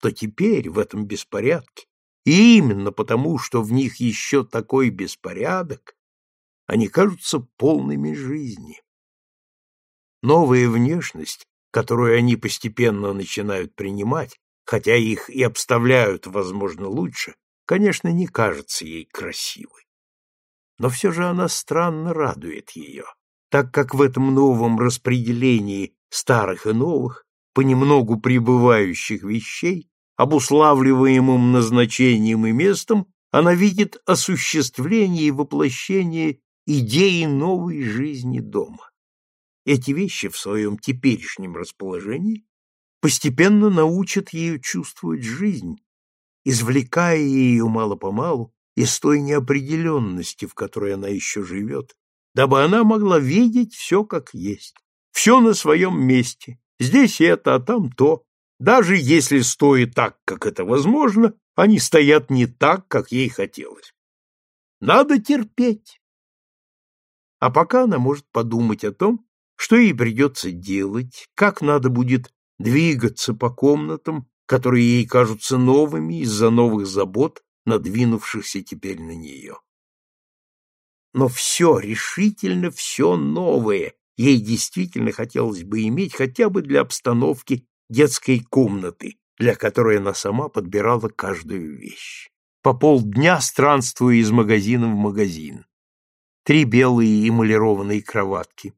то теперь в этом беспорядке и именно потому, что в них еще такой беспорядок, они кажутся полными жизни. Новая внешность, которую они постепенно начинают принимать, хотя их и обставляют, возможно, лучше, конечно, не кажется ей красивой. Но все же она странно радует ее, так как в этом новом распределении старых и новых, понемногу прибывающих вещей, обуславливаемым назначением и местом, она видит осуществление и воплощение идеи новой жизни дома. Эти вещи в своем теперешнем расположении постепенно научат ее чувствовать жизнь, извлекая ее мало-помалу из той неопределенности, в которой она еще живет, дабы она могла видеть все как есть, все на своем месте, здесь это, а там то, Даже если, стоя так, как это возможно, они стоят не так, как ей хотелось. Надо терпеть. А пока она может подумать о том, что ей придется делать, как надо будет двигаться по комнатам, которые ей кажутся новыми из-за новых забот, надвинувшихся теперь на нее. Но все, решительно все новое ей действительно хотелось бы иметь хотя бы для обстановки детской комнаты, для которой она сама подбирала каждую вещь. По полдня странствуя из магазина в магазин. Три белые эмалированные кроватки.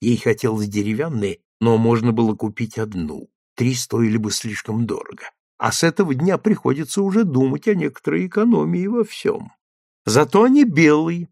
Ей хотелось деревянные, но можно было купить одну. Три стоили бы слишком дорого. А с этого дня приходится уже думать о некоторой экономии во всем. Зато они белые.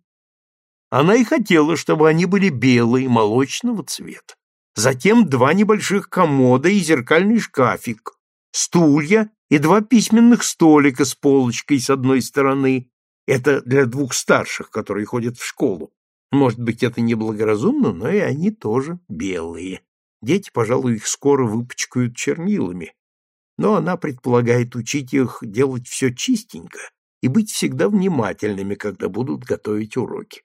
Она и хотела, чтобы они были белые, молочного цвета. Затем два небольших комода и зеркальный шкафик, стулья и два письменных столика с полочкой с одной стороны. Это для двух старших, которые ходят в школу. Может быть, это неблагоразумно, но и они тоже белые. Дети, пожалуй, их скоро выпачкают чернилами. Но она предполагает учить их делать все чистенько и быть всегда внимательными, когда будут готовить уроки.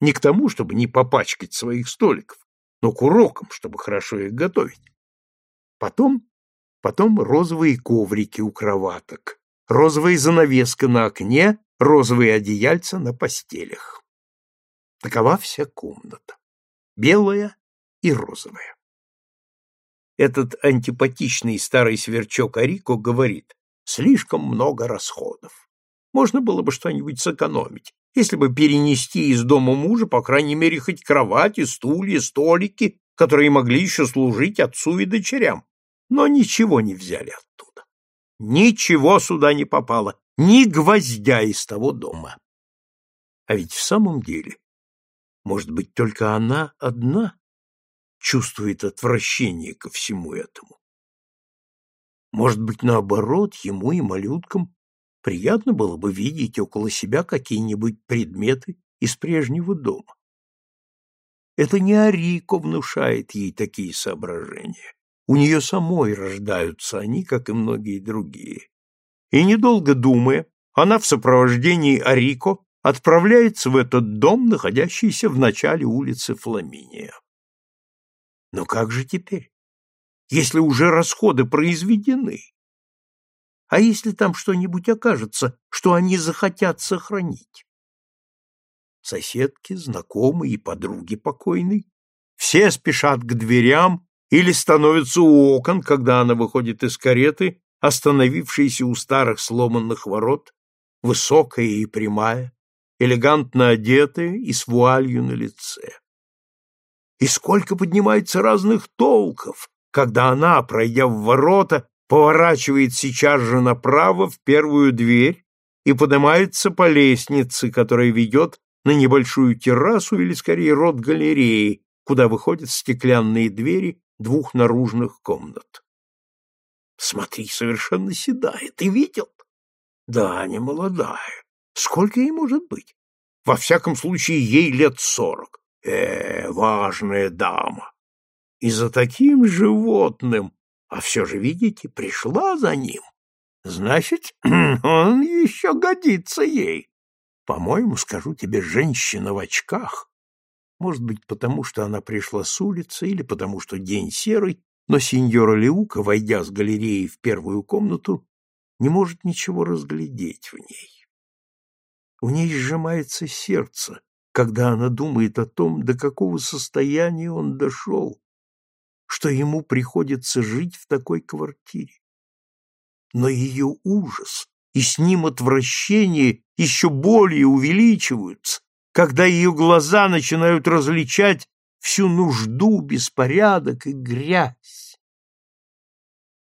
Не к тому, чтобы не попачкать своих столиков, но к урокам, чтобы хорошо их готовить. Потом, потом розовые коврики у кроваток, розовая занавеска на окне, розовые одеяльца на постелях. Такова вся комната. Белая и розовая. Этот антипатичный старый сверчок Арико говорит, слишком много расходов. Можно было бы что-нибудь сэкономить, если бы перенести из дома мужа, по крайней мере, хоть кровати, стулья, столики, которые могли еще служить отцу и дочерям. Но ничего не взяли оттуда. Ничего сюда не попало, ни гвоздя из того дома. А ведь в самом деле, может быть, только она одна чувствует отвращение ко всему этому. Может быть, наоборот, ему и малюткам приятно было бы видеть около себя какие-нибудь предметы из прежнего дома. Это не Арико внушает ей такие соображения. У нее самой рождаются они, как и многие другие. И, недолго думая, она в сопровождении Арико отправляется в этот дом, находящийся в начале улицы Фламиния. Но как же теперь, если уже расходы произведены? А если там что-нибудь окажется, что они захотят сохранить? Соседки, знакомые и подруги покойной. Все спешат к дверям или становятся у окон, когда она выходит из кареты, остановившейся у старых сломанных ворот, высокая и прямая, элегантно одетая и с вуалью на лице. И сколько поднимается разных толков, когда она, пройдя в ворота, поворачивает сейчас же направо в первую дверь и поднимается по лестнице, которая ведет на небольшую террасу или, скорее, рот галереи, куда выходят стеклянные двери двух наружных комнат. Смотри, совершенно седая. Ты видел? Да, не молодая. Сколько ей может быть? Во всяком случае, ей лет сорок. Э, важная дама. И за таким животным, а все же, видите, пришла за ним. Значит, он еще годится ей. По-моему, скажу тебе, женщина в очках. Может быть, потому что она пришла с улицы или потому что день серый, но сеньора Леука, войдя с галереи в первую комнату, не может ничего разглядеть в ней. У ней сжимается сердце, когда она думает о том, до какого состояния он дошел, что ему приходится жить в такой квартире. Но ее ужас и с ним отвращение еще более увеличиваются, когда ее глаза начинают различать всю нужду, беспорядок и грязь.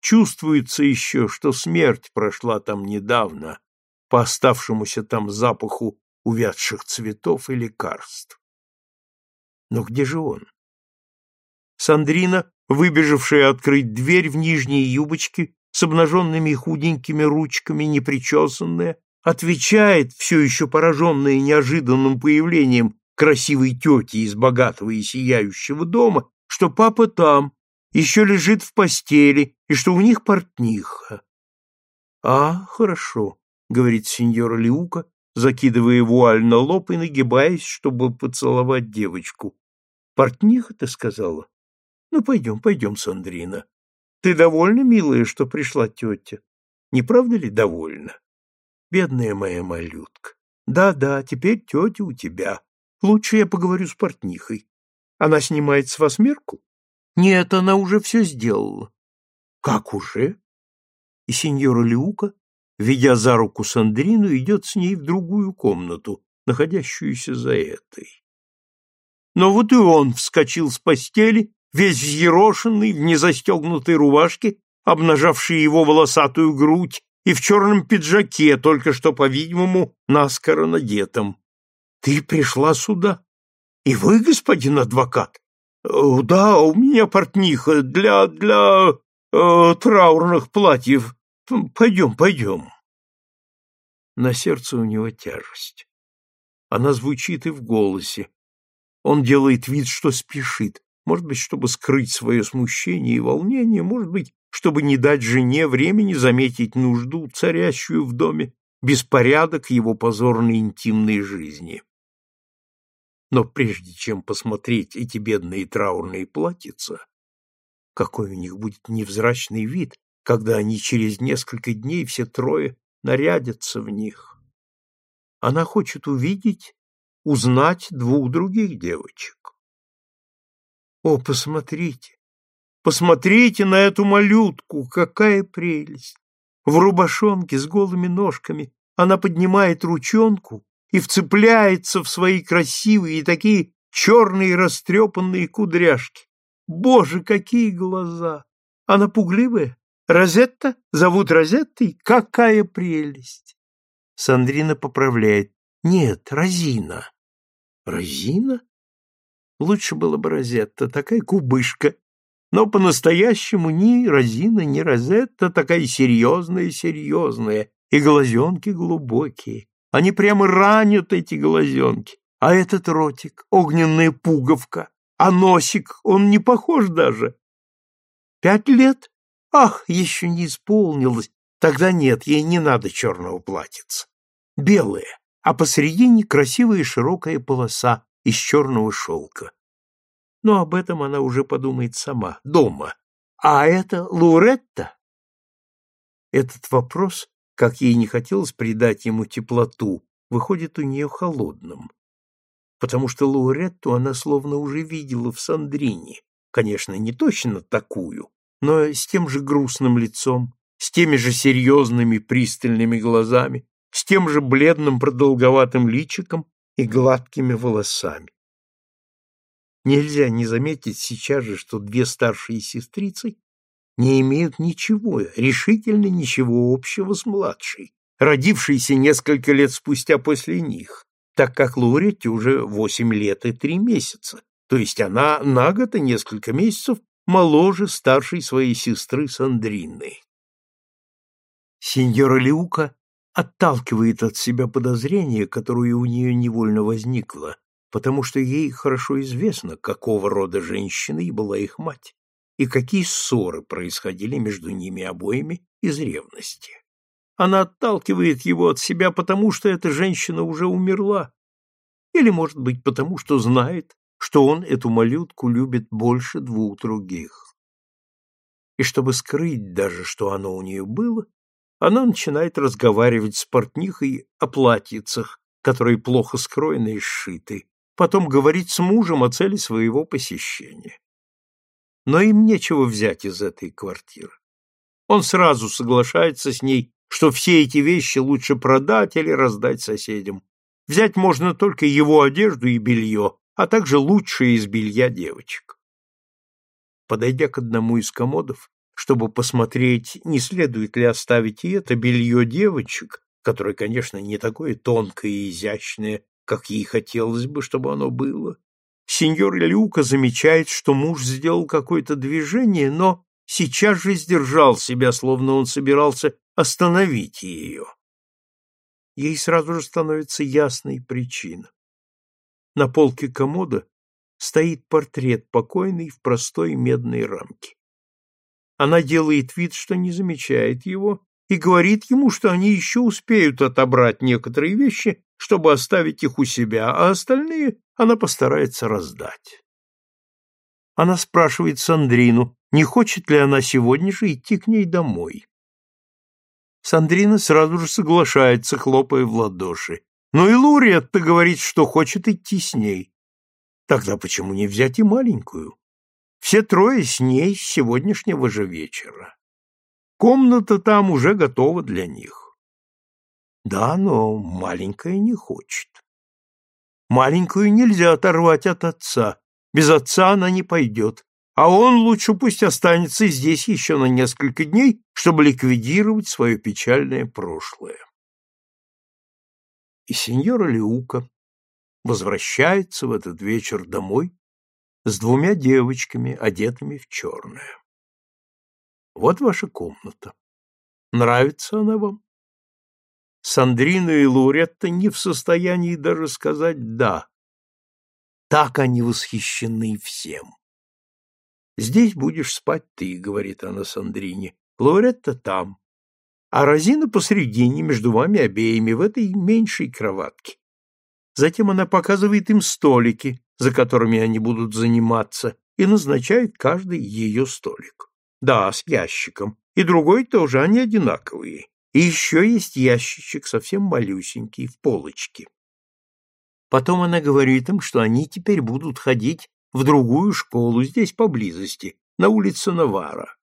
Чувствуется еще, что смерть прошла там недавно, по оставшемуся там запаху увядших цветов и лекарств. Но где же он? Сандрина, выбежавшая открыть дверь в нижней юбочке, с обнаженными худенькими ручками, непричесанная, отвечает, все еще пораженная неожиданным появлением красивой тети из богатого и сияющего дома, что папа там, еще лежит в постели, и что у них портниха. — А, хорошо, — говорит сеньора Лиука, закидывая вуаль на лоб и нагибаясь, чтобы поцеловать девочку. — Портниха, ты сказала? Ну, пойдем, пойдем, Сандрина. Ты довольна, милая, что пришла тетя? Не правда ли довольна? Бедная моя малютка. Да-да, теперь тетя у тебя. Лучше я поговорю с портнихой. Она снимает с вас мерку? Нет, она уже все сделала. Как уже? И сеньора Люка, ведя за руку Сандрину, идет с ней в другую комнату, находящуюся за этой. Но вот и он вскочил с постели, весь взъерошенный, в незастегнутой рубашке, обнажавшей его волосатую грудь, и в черном пиджаке, только что, по-видимому, наскоро надетом. — Ты пришла сюда? И вы, господин адвокат? Э, да, у меня портниха для... для... Э, траурных платьев. Пойдем, пойдем. На сердце у него тяжесть. Она звучит и в голосе. Он делает вид, что спешит, может быть, чтобы скрыть свое смущение и волнение, может быть, чтобы не дать жене времени заметить нужду, царящую в доме, беспорядок его позорной интимной жизни. Но прежде чем посмотреть эти бедные траурные платьица, какой у них будет невзрачный вид, когда они через несколько дней все трое нарядятся в них. Она хочет увидеть, узнать двух других девочек. О, посмотрите, посмотрите на эту малютку, какая прелесть! В рубашонке с голыми ножками она поднимает ручонку и вцепляется в свои красивые и такие черные растрепанные кудряшки. Боже, какие глаза! Она пугливая? Розетта? Зовут Розеттой? Какая прелесть! Сандрина поправляет. Нет, Розина. Розина? Лучше было бы Розетта, такая кубышка. Но по-настоящему ни Розина, ни Розетта такая серьезная-серьезная, и глазенки глубокие. Они прямо ранят эти глазенки. А этот ротик, огненная пуговка, а носик, он не похож даже. Пять лет? Ах, еще не исполнилось. Тогда нет, ей не надо черного платьица. Белое, а посередине красивая широкая полоса из черного шелка. Но об этом она уже подумает сама, дома. А это Луретта? Этот вопрос как ей не хотелось придать ему теплоту, выходит у нее холодным. Потому что Лауретту она словно уже видела в Сандрине, конечно, не точно такую, но с тем же грустным лицом, с теми же серьезными пристальными глазами, с тем же бледным продолговатым личиком и гладкими волосами. Нельзя не заметить сейчас же, что две старшие сестрицы не имеют ничего, решительно ничего общего с младшей, родившейся несколько лет спустя после них, так как Лауретте уже восемь лет и три месяца, то есть она на год и несколько месяцев моложе старшей своей сестры Сандрины. Сеньора Лиука отталкивает от себя подозрение, которое у нее невольно возникло, потому что ей хорошо известно, какого рода женщиной была их мать и какие ссоры происходили между ними обоими из ревности. Она отталкивает его от себя потому, что эта женщина уже умерла, или, может быть, потому, что знает, что он эту малютку любит больше двух других. И чтобы скрыть даже, что оно у нее было, она начинает разговаривать с портнихой о платьицах, которые плохо скроены и сшиты, потом говорить с мужем о цели своего посещения но им нечего взять из этой квартиры. Он сразу соглашается с ней, что все эти вещи лучше продать или раздать соседям. Взять можно только его одежду и белье, а также лучшее из белья девочек. Подойдя к одному из комодов, чтобы посмотреть, не следует ли оставить и это белье девочек, которое, конечно, не такое тонкое и изящное, как ей хотелось бы, чтобы оно было, Сеньор Люка замечает, что муж сделал какое-то движение, но сейчас же сдержал себя, словно он собирался остановить ее. Ей сразу же становится ясной причина. На полке комода стоит портрет покойный в простой медной рамке. Она делает вид, что не замечает его, и говорит ему, что они еще успеют отобрать некоторые вещи, чтобы оставить их у себя, а остальные она постарается раздать. Она спрашивает Сандрину, не хочет ли она сегодня же идти к ней домой. Сандрина сразу же соглашается, хлопая в ладоши. Но и Луретта говорит, что хочет идти с ней. Тогда почему не взять и маленькую? Все трое с ней с сегодняшнего же вечера. Комната там уже готова для них. Да, но маленькая не хочет. Маленькую нельзя оторвать от отца. Без отца она не пойдет. А он лучше пусть останется здесь еще на несколько дней, чтобы ликвидировать свое печальное прошлое. И сеньора Леука возвращается в этот вечер домой с двумя девочками, одетыми в черное. Вот ваша комната. Нравится она вам? Сандрина и Лауретта не в состоянии даже сказать «да». Так они восхищены всем. «Здесь будешь спать ты», — говорит она Сандрине. «Лауретта там, а Розина посредине, между вами обеими, в этой меньшей кроватке. Затем она показывает им столики, за которыми они будут заниматься, и назначает каждый ее столик. Да, с ящиком. И другой тоже, они одинаковые. И еще есть ящичек совсем малюсенький, в полочке. Потом она говорит им, что они теперь будут ходить в другую школу здесь поблизости, на улице Навара.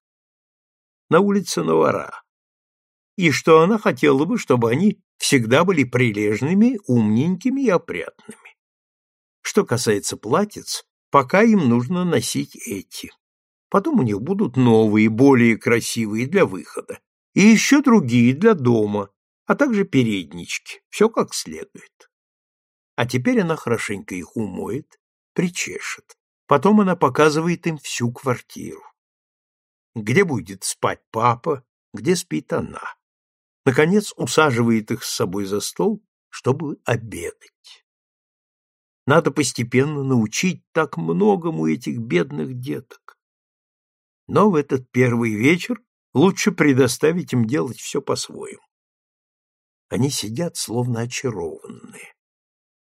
На улице Навара. И что она хотела бы, чтобы они всегда были прилежными, умненькими и опрятными. Что касается платьиц, пока им нужно носить эти. Потом у них будут новые, более красивые для выхода. И еще другие для дома, а также переднички. Все как следует. А теперь она хорошенько их умоет, причешет. Потом она показывает им всю квартиру. Где будет спать папа, где спит она. Наконец усаживает их с собой за стол, чтобы обедать. Надо постепенно научить так многому этих бедных деток. Но в этот первый вечер лучше предоставить им делать все по-своему. Они сидят, словно очарованные.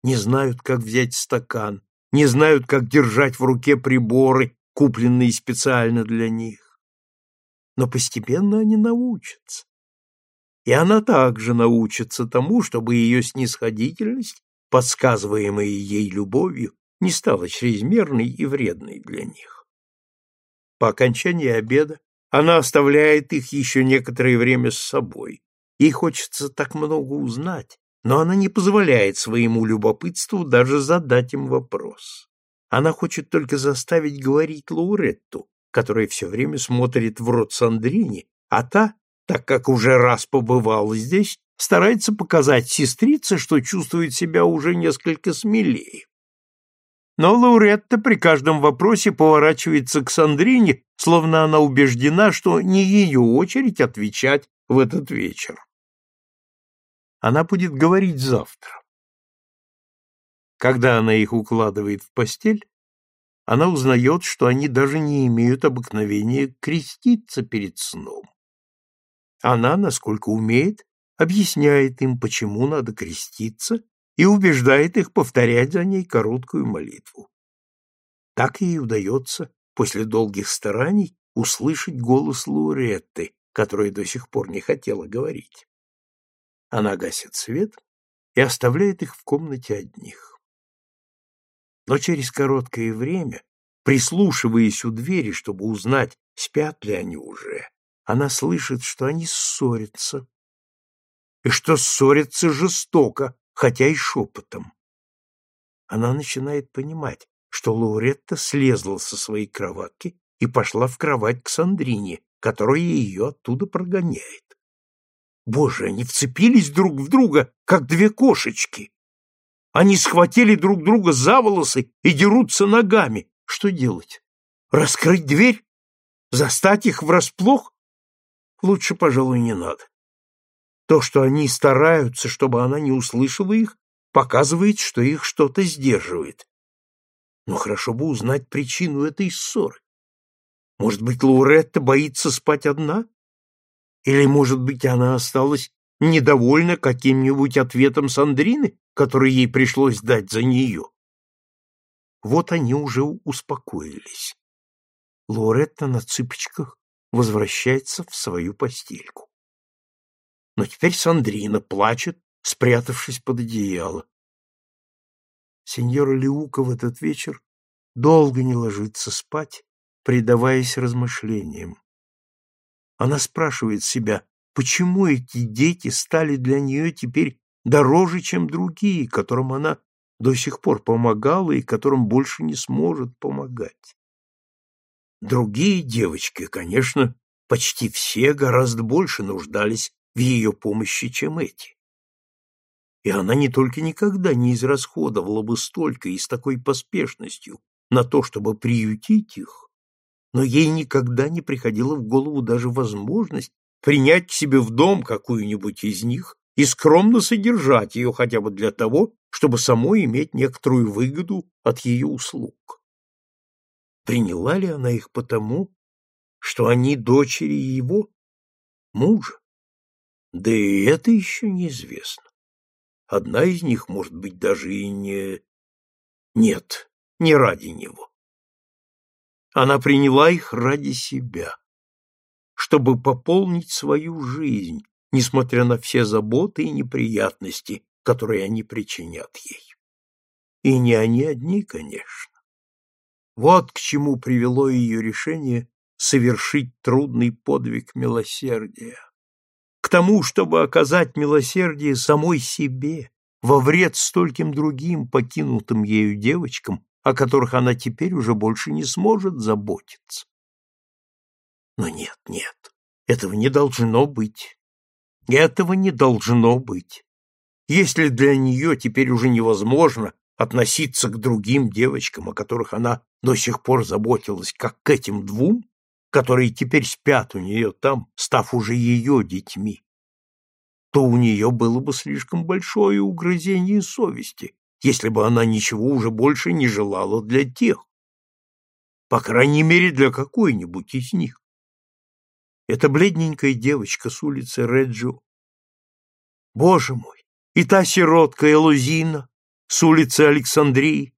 Не знают, как взять стакан, не знают, как держать в руке приборы, купленные специально для них. Но постепенно они научатся и она также научится тому, чтобы ее снисходительность, подсказываемая ей любовью, не стала чрезмерной и вредной для них. По окончании обеда она оставляет их еще некоторое время с собой. Ей хочется так много узнать, но она не позволяет своему любопытству даже задать им вопрос. Она хочет только заставить говорить Лауретту, которая все время смотрит в рот Сандрини, а та так как уже раз побывал здесь, старается показать сестрице, что чувствует себя уже несколько смелее. Но Лауретта при каждом вопросе поворачивается к Сандрине, словно она убеждена, что не ее очередь отвечать в этот вечер. Она будет говорить завтра. Когда она их укладывает в постель, она узнает, что они даже не имеют обыкновения креститься перед сном. Она, насколько умеет, объясняет им, почему надо креститься, и убеждает их повторять за ней короткую молитву. Так ей удается после долгих стараний услышать голос Лауретты, которая до сих пор не хотела говорить. Она гасит свет и оставляет их в комнате одних. Но через короткое время, прислушиваясь у двери, чтобы узнать, спят ли они уже, она слышит, что они ссорятся, и что ссорятся жестоко, хотя и шепотом. Она начинает понимать, что Лауретта слезла со своей кроватки и пошла в кровать к Сандрине, которая ее оттуда прогоняет. Боже, они вцепились друг в друга, как две кошечки. Они схватили друг друга за волосы и дерутся ногами. Что делать? Раскрыть дверь? Застать их врасплох? лучше, пожалуй, не надо. То, что они стараются, чтобы она не услышала их, показывает, что их что-то сдерживает. Но хорошо бы узнать причину этой ссоры. Может быть, Лауретта боится спать одна? Или, может быть, она осталась недовольна каким-нибудь ответом Сандрины, который ей пришлось дать за нее? Вот они уже успокоились. Лоретта на цыпочках возвращается в свою постельку. Но теперь Сандрина плачет, спрятавшись под одеяло. Сеньора Леука в этот вечер долго не ложится спать, предаваясь размышлениям. Она спрашивает себя, почему эти дети стали для нее теперь дороже, чем другие, которым она до сих пор помогала и которым больше не сможет помогать. Другие девочки, конечно, почти все гораздо больше нуждались в ее помощи, чем эти. И она не только никогда не израсходовала бы столько и с такой поспешностью на то, чтобы приютить их, но ей никогда не приходила в голову даже возможность принять к себе в дом какую-нибудь из них и скромно содержать ее хотя бы для того, чтобы самой иметь некоторую выгоду от ее услуг. Приняла ли она их потому, что они дочери его, мужа? Да и это еще неизвестно. Одна из них, может быть, даже и не... Нет, не ради него. Она приняла их ради себя, чтобы пополнить свою жизнь, несмотря на все заботы и неприятности, которые они причинят ей. И не они одни, конечно. Вот к чему привело ее решение совершить трудный подвиг милосердия. К тому, чтобы оказать милосердие самой себе, во вред стольким другим покинутым ею девочкам, о которых она теперь уже больше не сможет заботиться. Но нет, нет, этого не должно быть. Этого не должно быть. Если для нее теперь уже невозможно относиться к другим девочкам, о которых она до сих пор заботилась, как к этим двум, которые теперь спят у нее там, став уже ее детьми, то у нее было бы слишком большое угрызение совести, если бы она ничего уже больше не желала для тех. По крайней мере, для какой-нибудь из них. Эта бледненькая девочка с улицы Реджо. Боже мой! И та сиротка Элузина с улицы Александрии.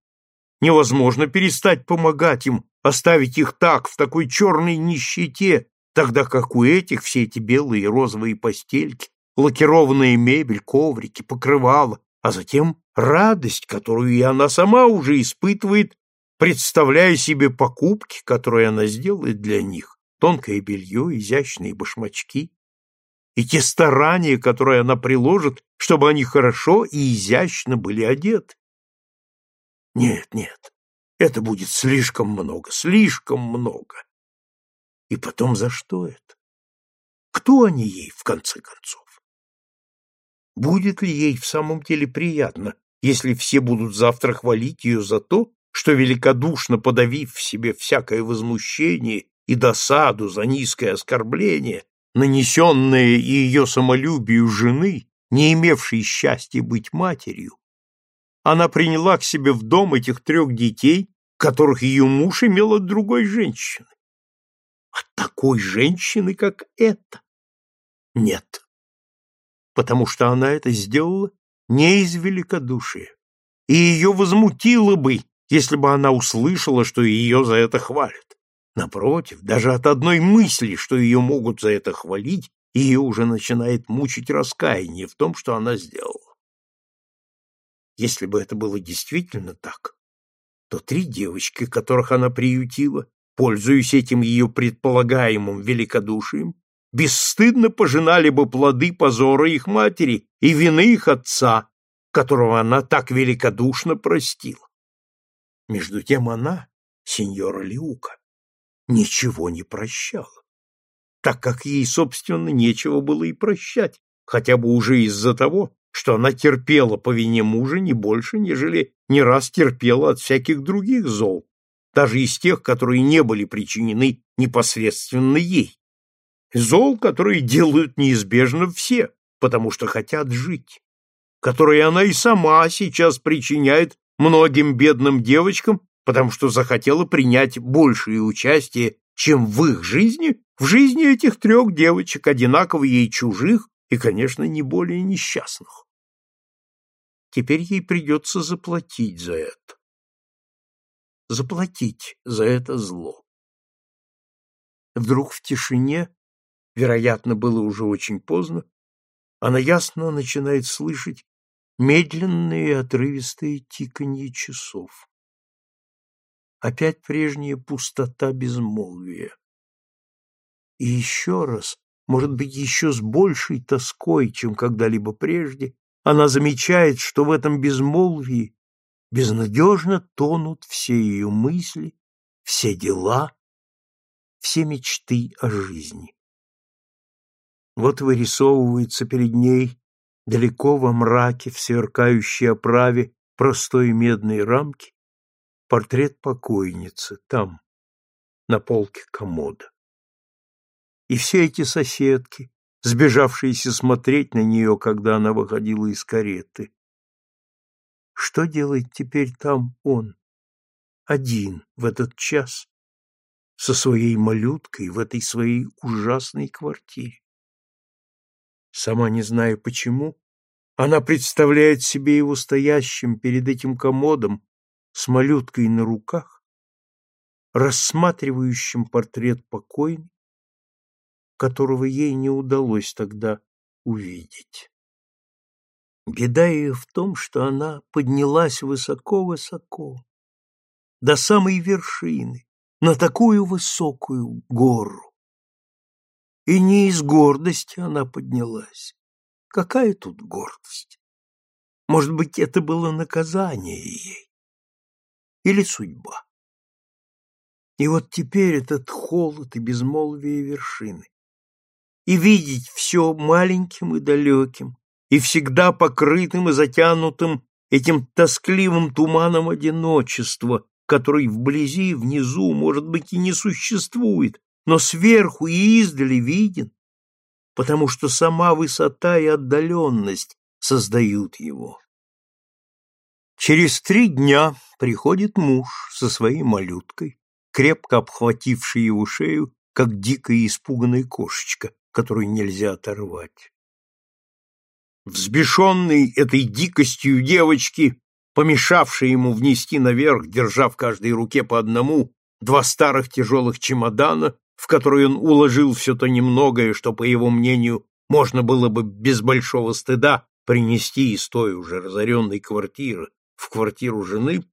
Невозможно перестать помогать им, оставить их так, в такой черной нищете, тогда как у этих все эти белые и розовые постельки, лакированная мебель, коврики, покрывала, а затем радость, которую и она сама уже испытывает, представляя себе покупки, которые она сделает для них, тонкое белье, изящные башмачки, и те старания, которые она приложит, чтобы они хорошо и изящно были одеты. Нет, нет, это будет слишком много, слишком много. И потом за что это? Кто они ей, в конце концов? Будет ли ей в самом деле приятно, если все будут завтра хвалить ее за то, что, великодушно подавив в себе всякое возмущение и досаду за низкое оскорбление, нанесенное ее самолюбию жены, не имевшей счастья быть матерью, она приняла к себе в дом этих трех детей, которых ее муж имел от другой женщины. От такой женщины, как эта? Нет потому что она это сделала не из великодушия, и ее возмутило бы, если бы она услышала, что ее за это хвалят. Напротив, даже от одной мысли, что ее могут за это хвалить, ее уже начинает мучить раскаяние в том, что она сделала. Если бы это было действительно так, то три девочки, которых она приютила, пользуясь этим ее предполагаемым великодушием, бесстыдно пожинали бы плоды позора их матери и вины их отца, которого она так великодушно простила. Между тем она, сеньора Лиука, ничего не прощала, так как ей, собственно, нечего было и прощать, хотя бы уже из-за того, что она терпела по вине мужа не больше, нежели не раз терпела от всяких других зол, даже из тех, которые не были причинены непосредственно ей. Зол, которые делают неизбежно все, потому что хотят жить, которые она и сама сейчас причиняет многим бедным девочкам, потому что захотела принять большее участие, чем в их жизни, в жизни этих трех девочек, одинаково ей чужих и, конечно, не более несчастных. Теперь ей придется заплатить за это. Заплатить за это зло. Вдруг в тишине, вероятно, было уже очень поздно, она ясно начинает слышать медленные отрывистые тиканье часов. Опять прежняя пустота безмолвия. И еще раз, может быть, еще с большей тоской, чем когда-либо прежде, она замечает, что в этом безмолвии безнадежно тонут все ее мысли, все дела, все мечты о жизни. Вот вырисовывается перед ней далеко во мраке, в сверкающей оправе простой медной рамки, портрет покойницы там, на полке комода. И все эти соседки, сбежавшиеся смотреть на нее, когда она выходила из кареты. Что делает теперь там он, один, в этот час, со своей малюткой в этой своей ужасной квартире? Сама не зная почему, она представляет себе его стоящим перед этим комодом с малюткой на руках, рассматривающим портрет покойной, которого ей не удалось тогда увидеть. Беда ее в том, что она поднялась высоко-высоко, до самой вершины, на такую высокую гору. И не из гордости она поднялась. Какая тут гордость? Может быть, это было наказание ей? Или судьба? И вот теперь этот холод и безмолвие вершины. И видеть все маленьким и далеким, и всегда покрытым и затянутым этим тоскливым туманом одиночества, который вблизи, внизу, может быть, и не существует, но сверху и издали виден, потому что сама высота и отдаленность создают его. Через три дня приходит муж со своей малюткой, крепко обхвативший его шею, как дикая испуганная кошечка, которую нельзя оторвать. Взбешенный этой дикостью девочки, помешавшей ему внести наверх, держа в каждой руке по одному, два старых тяжелых чемодана, в который он уложил все то немногое, что, по его мнению, можно было бы без большого стыда принести из той уже разоренной квартиры в квартиру жены,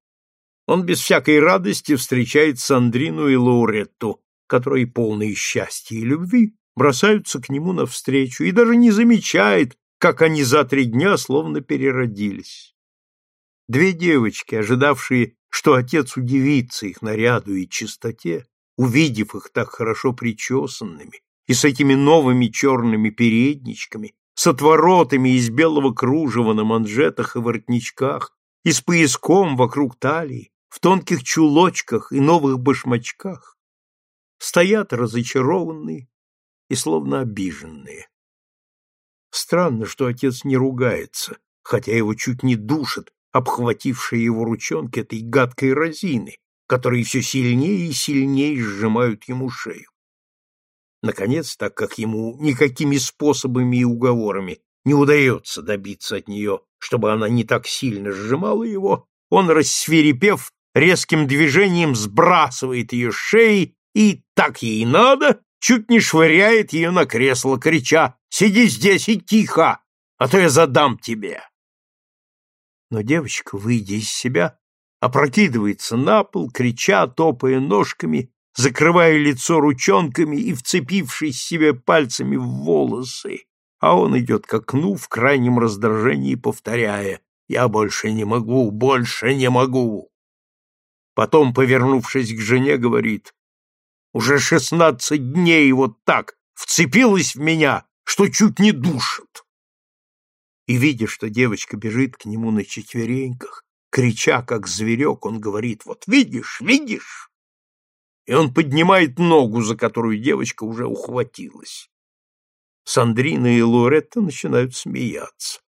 он без всякой радости встречает Сандрину и Лауретту, которые, полные счастья и любви, бросаются к нему навстречу и даже не замечает, как они за три дня словно переродились. Две девочки, ожидавшие, что отец удивится их наряду и чистоте, увидев их так хорошо причесанными и с этими новыми черными передничками, с отворотами из белого кружева на манжетах и воротничках, и с пояском вокруг талии, в тонких чулочках и новых башмачках, стоят разочарованные и словно обиженные. Странно, что отец не ругается, хотя его чуть не душит, обхватившая его ручонки этой гадкой разины, которые все сильнее и сильнее сжимают ему шею. Наконец, так как ему никакими способами и уговорами не удается добиться от нее, чтобы она не так сильно сжимала его, он, рассверепев, резким движением сбрасывает ее с шеи и, так ей надо, чуть не швыряет ее на кресло, крича «Сиди здесь и тихо, а то я задам тебе!» Но девочка, выйдя из себя, опрокидывается на пол, крича, топая ножками, закрывая лицо ручонками и вцепившись себе пальцами в волосы, а он идет к окну в крайнем раздражении, повторяя «Я больше не могу, больше не могу!» Потом, повернувшись к жене, говорит «Уже шестнадцать дней вот так вцепилась в меня, что чуть не душит!» И, видя, что девочка бежит к нему на четвереньках, Крича, как зверек, он говорит «Вот видишь, видишь!» И он поднимает ногу, за которую девочка уже ухватилась. Сандрина и Лоретта начинают смеяться.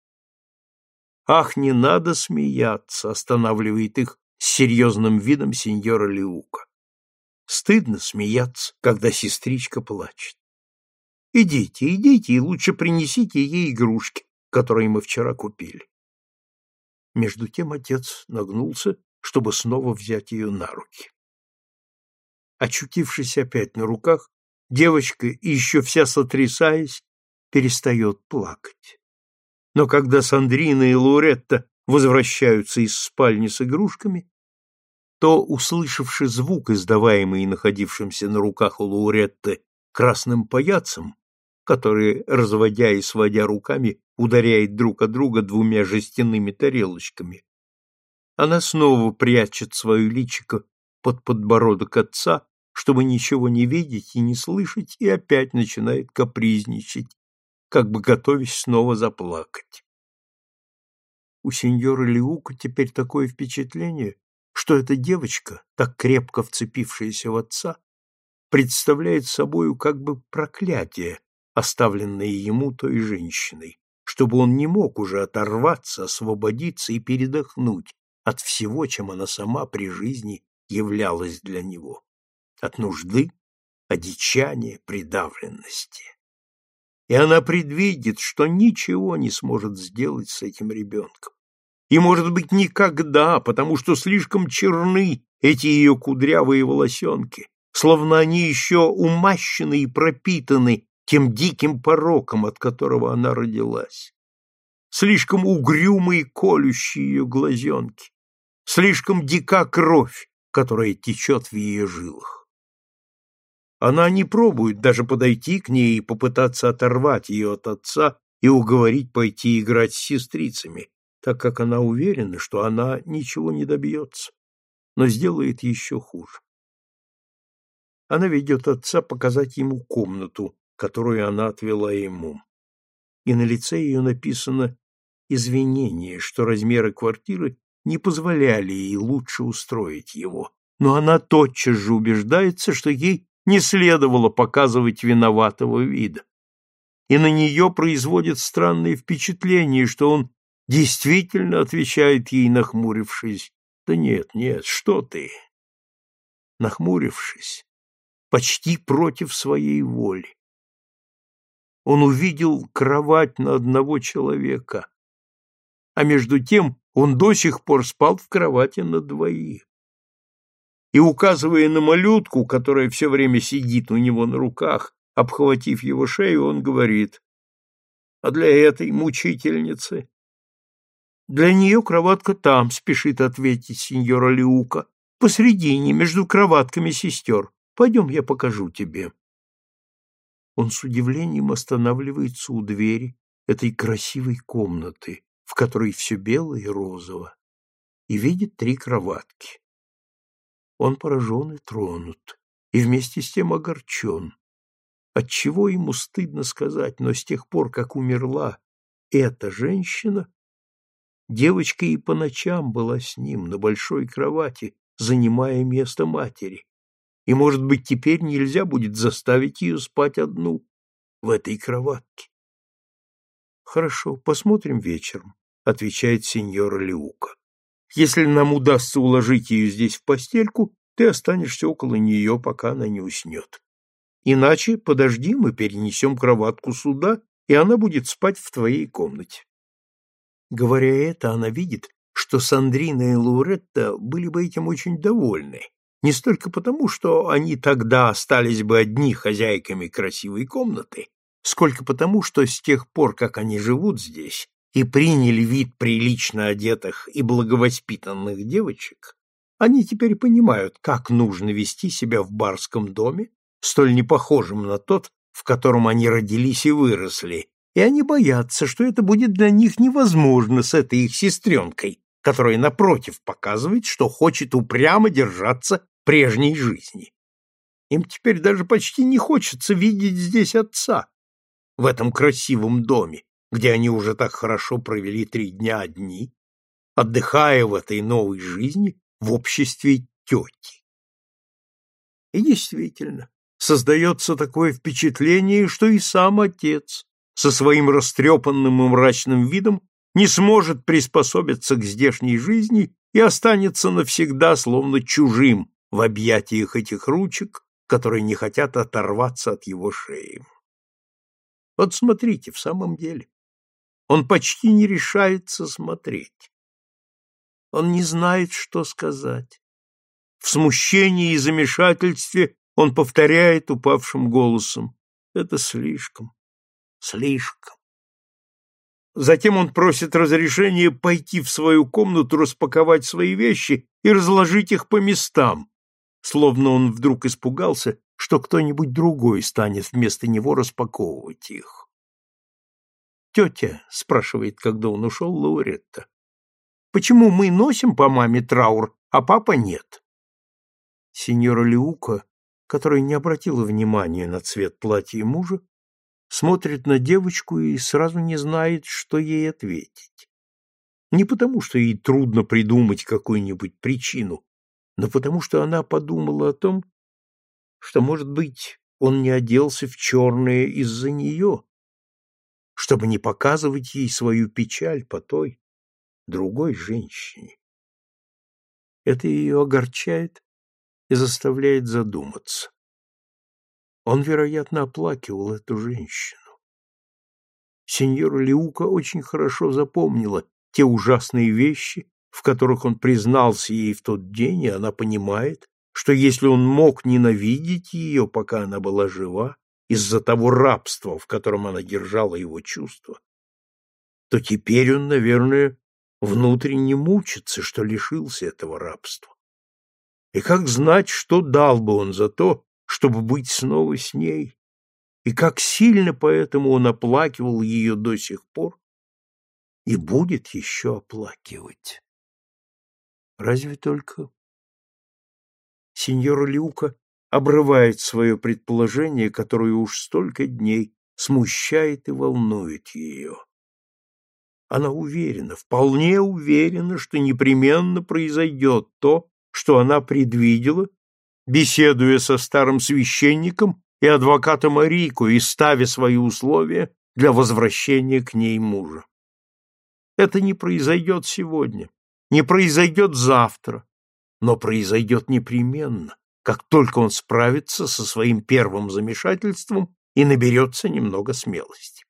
«Ах, не надо смеяться!» — останавливает их с серьезным видом сеньора Леука. Стыдно смеяться, когда сестричка плачет. Идите, идите, и лучше принесите ей игрушки, которые мы вчера купили. Между тем отец нагнулся, чтобы снова взять ее на руки. Очутившись опять на руках, девочка, еще вся сотрясаясь, перестает плакать. Но когда Сандрина и Лауретта возвращаются из спальни с игрушками, то, услышавши звук, издаваемый находившимся на руках у Лауретты красным паяцем, который, разводя и сводя руками, ударяет друг о друга двумя жестяными тарелочками, она снова прячет свое личико под подбородок отца, чтобы ничего не видеть и не слышать, и опять начинает капризничать, как бы готовясь снова заплакать. У сеньора Лиука теперь такое впечатление, что эта девочка, так крепко вцепившаяся в отца, представляет собою как бы проклятие, оставленное ему той женщиной, чтобы он не мог уже оторваться, освободиться и передохнуть от всего, чем она сама при жизни являлась для него, от нужды, одичания, придавленности. И она предвидит, что ничего не сможет сделать с этим ребенком. И, может быть, никогда, потому что слишком черны эти ее кудрявые волосенки, словно они еще умащены и пропитаны тем диким пороком, от которого она родилась. Слишком угрюмые колющие ее глазенки, слишком дика кровь, которая течет в ее жилах. Она не пробует даже подойти к ней и попытаться оторвать ее от отца и уговорить пойти играть с сестрицами, так как она уверена, что она ничего не добьется, но сделает еще хуже. Она ведет отца показать ему комнату, которую она отвела ему. И на лице ее написано извинение, что размеры квартиры не позволяли ей лучше устроить его. Но она тотчас же убеждается, что ей не следовало показывать виноватого вида. И на нее производит странное впечатление, что он действительно отвечает ей, нахмурившись. Да нет, нет, что ты? Нахмурившись, почти против своей воли он увидел кровать на одного человека, а между тем он до сих пор спал в кровати на двоих. И, указывая на малютку, которая все время сидит у него на руках, обхватив его шею, он говорит, «А для этой мучительницы?» «Для нее кроватка там», — спешит ответить сеньора Лиука, «посредине, между кроватками сестер. Пойдем, я покажу тебе» он с удивлением останавливается у двери этой красивой комнаты, в которой все белое и розово, и видит три кроватки. Он поражен и тронут, и вместе с тем огорчен. Отчего ему стыдно сказать, но с тех пор, как умерла эта женщина, девочка и по ночам была с ним на большой кровати, занимая место матери, и, может быть, теперь нельзя будет заставить ее спать одну в этой кроватке. Хорошо, посмотрим вечером, отвечает сеньора Леука. Если нам удастся уложить ее здесь в постельку, ты останешься около нее, пока она не уснет. Иначе подожди, мы перенесем кроватку сюда, и она будет спать в твоей комнате. Говоря это, она видит, что Сандрина и Лауретта были бы этим очень довольны, не столько потому, что они тогда остались бы одни хозяйками красивой комнаты, сколько потому, что с тех пор, как они живут здесь и приняли вид прилично одетых и благовоспитанных девочек, они теперь понимают, как нужно вести себя в барском доме, столь непохожем на тот, в котором они родились и выросли, и они боятся, что это будет для них невозможно с этой их сестренкой, которая, напротив, показывает, что хочет упрямо держаться прежней жизни. Им теперь даже почти не хочется видеть здесь отца, в этом красивом доме, где они уже так хорошо провели три дня одни, отдыхая в этой новой жизни в обществе тети. И действительно, создается такое впечатление, что и сам отец со своим растрепанным и мрачным видом не сможет приспособиться к здешней жизни и останется навсегда словно чужим в объятиях этих ручек, которые не хотят оторваться от его шеи. Вот смотрите, в самом деле, он почти не решается смотреть. Он не знает, что сказать. В смущении и замешательстве он повторяет упавшим голосом. Это слишком, слишком. Затем он просит разрешения пойти в свою комнату, распаковать свои вещи и разложить их по местам, словно он вдруг испугался, что кто-нибудь другой станет вместо него распаковывать их. «Тетя», — спрашивает, когда он ушел, Лауретта, — «почему мы носим по маме траур, а папа нет?» Сеньора Леука, которая не обратила внимания на цвет платья мужа, смотрит на девочку и сразу не знает, что ей ответить. Не потому, что ей трудно придумать какую-нибудь причину, но потому, что она подумала о том, что, может быть, он не оделся в черное из-за нее, чтобы не показывать ей свою печаль по той, другой женщине. Это ее огорчает и заставляет задуматься. Он, вероятно, оплакивал эту женщину. Сеньора Лиука очень хорошо запомнила те ужасные вещи, в которых он признался ей в тот день, и она понимает, что если он мог ненавидеть ее, пока она была жива, из-за того рабства, в котором она держала его чувства, то теперь он, наверное, внутренне мучится, что лишился этого рабства. И как знать, что дал бы он за то, чтобы быть снова с ней, и как сильно поэтому он оплакивал ее до сих пор и будет еще оплакивать. Разве только... Сеньора Люка обрывает свое предположение, которое уж столько дней смущает и волнует ее. Она уверена, вполне уверена, что непременно произойдет то, что она предвидела беседуя со старым священником и адвокатом Арико и ставя свои условия для возвращения к ней мужа. Это не произойдет сегодня, не произойдет завтра, но произойдет непременно, как только он справится со своим первым замешательством и наберется немного смелости.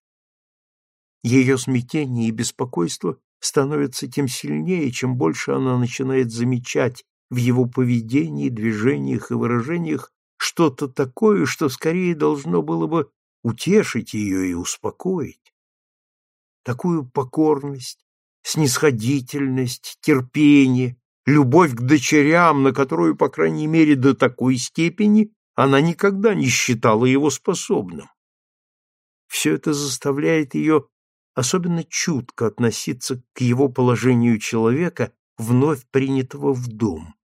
Ее смятение и беспокойство становятся тем сильнее, чем больше она начинает замечать в его поведении, движениях и выражениях что-то такое, что скорее должно было бы утешить ее и успокоить. Такую покорность, снисходительность, терпение, любовь к дочерям, на которую, по крайней мере, до такой степени она никогда не считала его способным. Все это заставляет ее особенно чутко относиться к его положению человека, вновь принятого в дом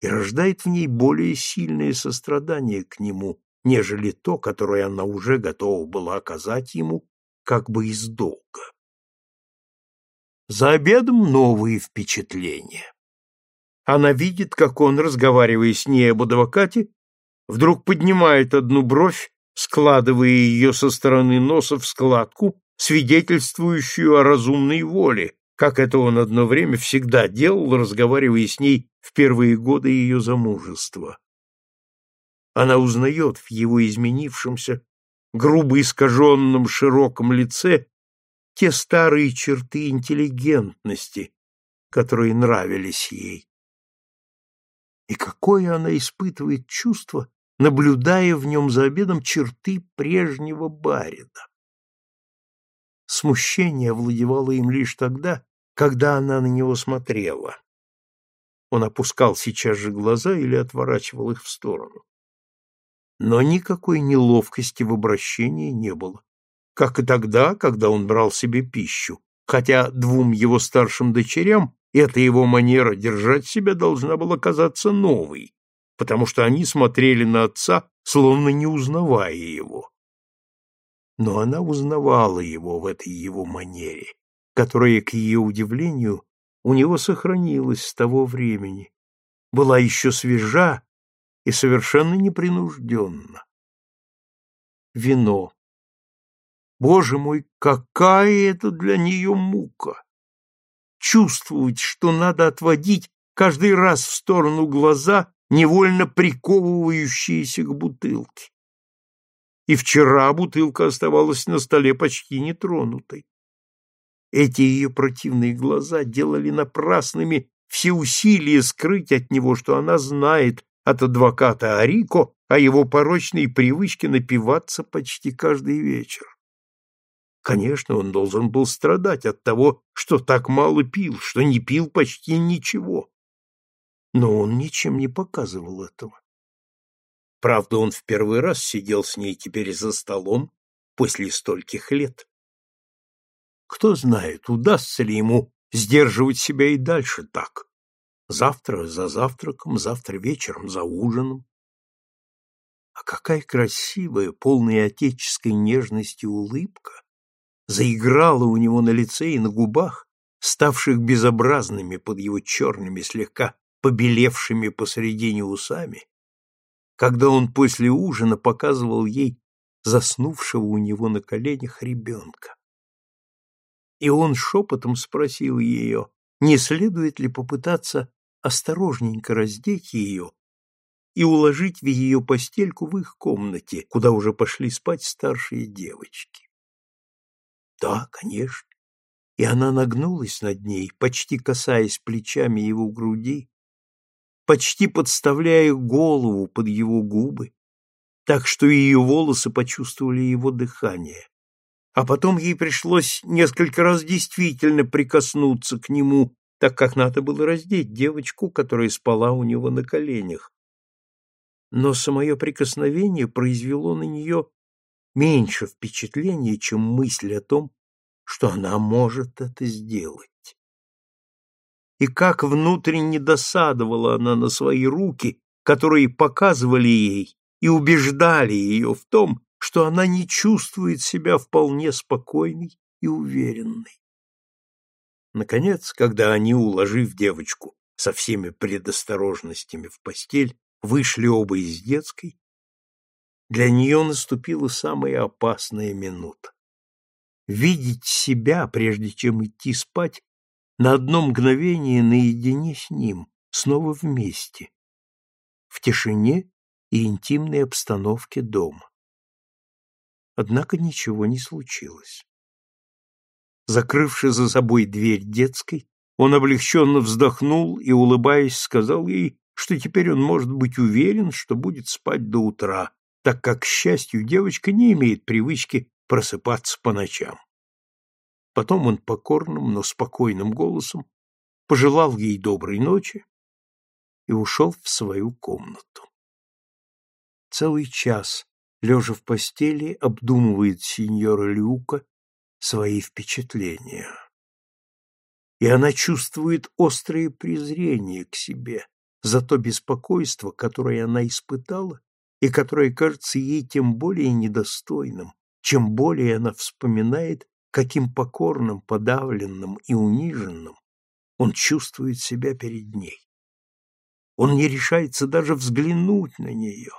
и рождает в ней более сильное сострадание к нему, нежели то, которое она уже готова была оказать ему как бы из долга. За обедом новые впечатления. Она видит, как он, разговаривая с ней об адвокате, вдруг поднимает одну бровь, складывая ее со стороны носа в складку, свидетельствующую о разумной воле, как это он одно время всегда делал, разговаривая с ней в первые годы ее замужества. Она узнает в его изменившемся, грубо искаженном широком лице те старые черты интеллигентности, которые нравились ей. И какое она испытывает чувство, наблюдая в нем за обедом черты прежнего барина. Смущение овладевало им лишь тогда, когда она на него смотрела. Он опускал сейчас же глаза или отворачивал их в сторону. Но никакой неловкости в обращении не было, как и тогда, когда он брал себе пищу, хотя двум его старшим дочерям эта его манера держать себя должна была казаться новой, потому что они смотрели на отца, словно не узнавая его. Но она узнавала его в этой его манере, которая, к ее удивлению, у него сохранилась с того времени, была еще свежа и совершенно непринужденна. Вино. Боже мой, какая это для нее мука! Чувствовать, что надо отводить каждый раз в сторону глаза, невольно приковывающиеся к бутылке. И вчера бутылка оставалась на столе почти нетронутой. Эти ее противные глаза делали напрасными все усилия скрыть от него, что она знает от адвоката Арико о его порочной привычке напиваться почти каждый вечер. Конечно, он должен был страдать от того, что так мало пил, что не пил почти ничего. Но он ничем не показывал этого. Правда, он в первый раз сидел с ней теперь за столом после стольких лет. Кто знает, удастся ли ему сдерживать себя и дальше так. Завтра за завтраком, завтра вечером за ужином. А какая красивая, полная отеческой нежности улыбка заиграла у него на лице и на губах, ставших безобразными под его черными, слегка побелевшими посредине усами, когда он после ужина показывал ей заснувшего у него на коленях ребенка. И он шепотом спросил ее, не следует ли попытаться осторожненько раздеть ее и уложить в ее постельку в их комнате, куда уже пошли спать старшие девочки. Да, конечно. И она нагнулась над ней, почти касаясь плечами его груди, почти подставляя голову под его губы, так что ее волосы почувствовали его дыхание. А потом ей пришлось несколько раз действительно прикоснуться к нему, так как надо было раздеть девочку, которая спала у него на коленях. Но самое прикосновение произвело на нее меньше впечатления, чем мысль о том, что она может это сделать. И как внутренне досадовала она на свои руки, которые показывали ей и убеждали ее в том, что она не чувствует себя вполне спокойной и уверенной. Наконец, когда они, уложив девочку со всеми предосторожностями в постель, вышли оба из детской, для нее наступила самая опасная минута. Видеть себя, прежде чем идти спать, на одно мгновение наедине с ним, снова вместе, в тишине и интимной обстановке дома. Однако ничего не случилось. Закрывши за собой дверь детской, он облегченно вздохнул и, улыбаясь, сказал ей, что теперь он может быть уверен, что будет спать до утра, так как, к счастью, девочка не имеет привычки просыпаться по ночам. Потом он покорным, но спокойным голосом пожелал ей доброй ночи и ушел в свою комнату. Целый час, лежа в постели, обдумывает сеньора Люка свои впечатления. И она чувствует острое презрение к себе за то беспокойство, которое она испытала и которое кажется ей тем более недостойным, чем более она вспоминает, каким покорным, подавленным и униженным он чувствует себя перед ней. Он не решается даже взглянуть на нее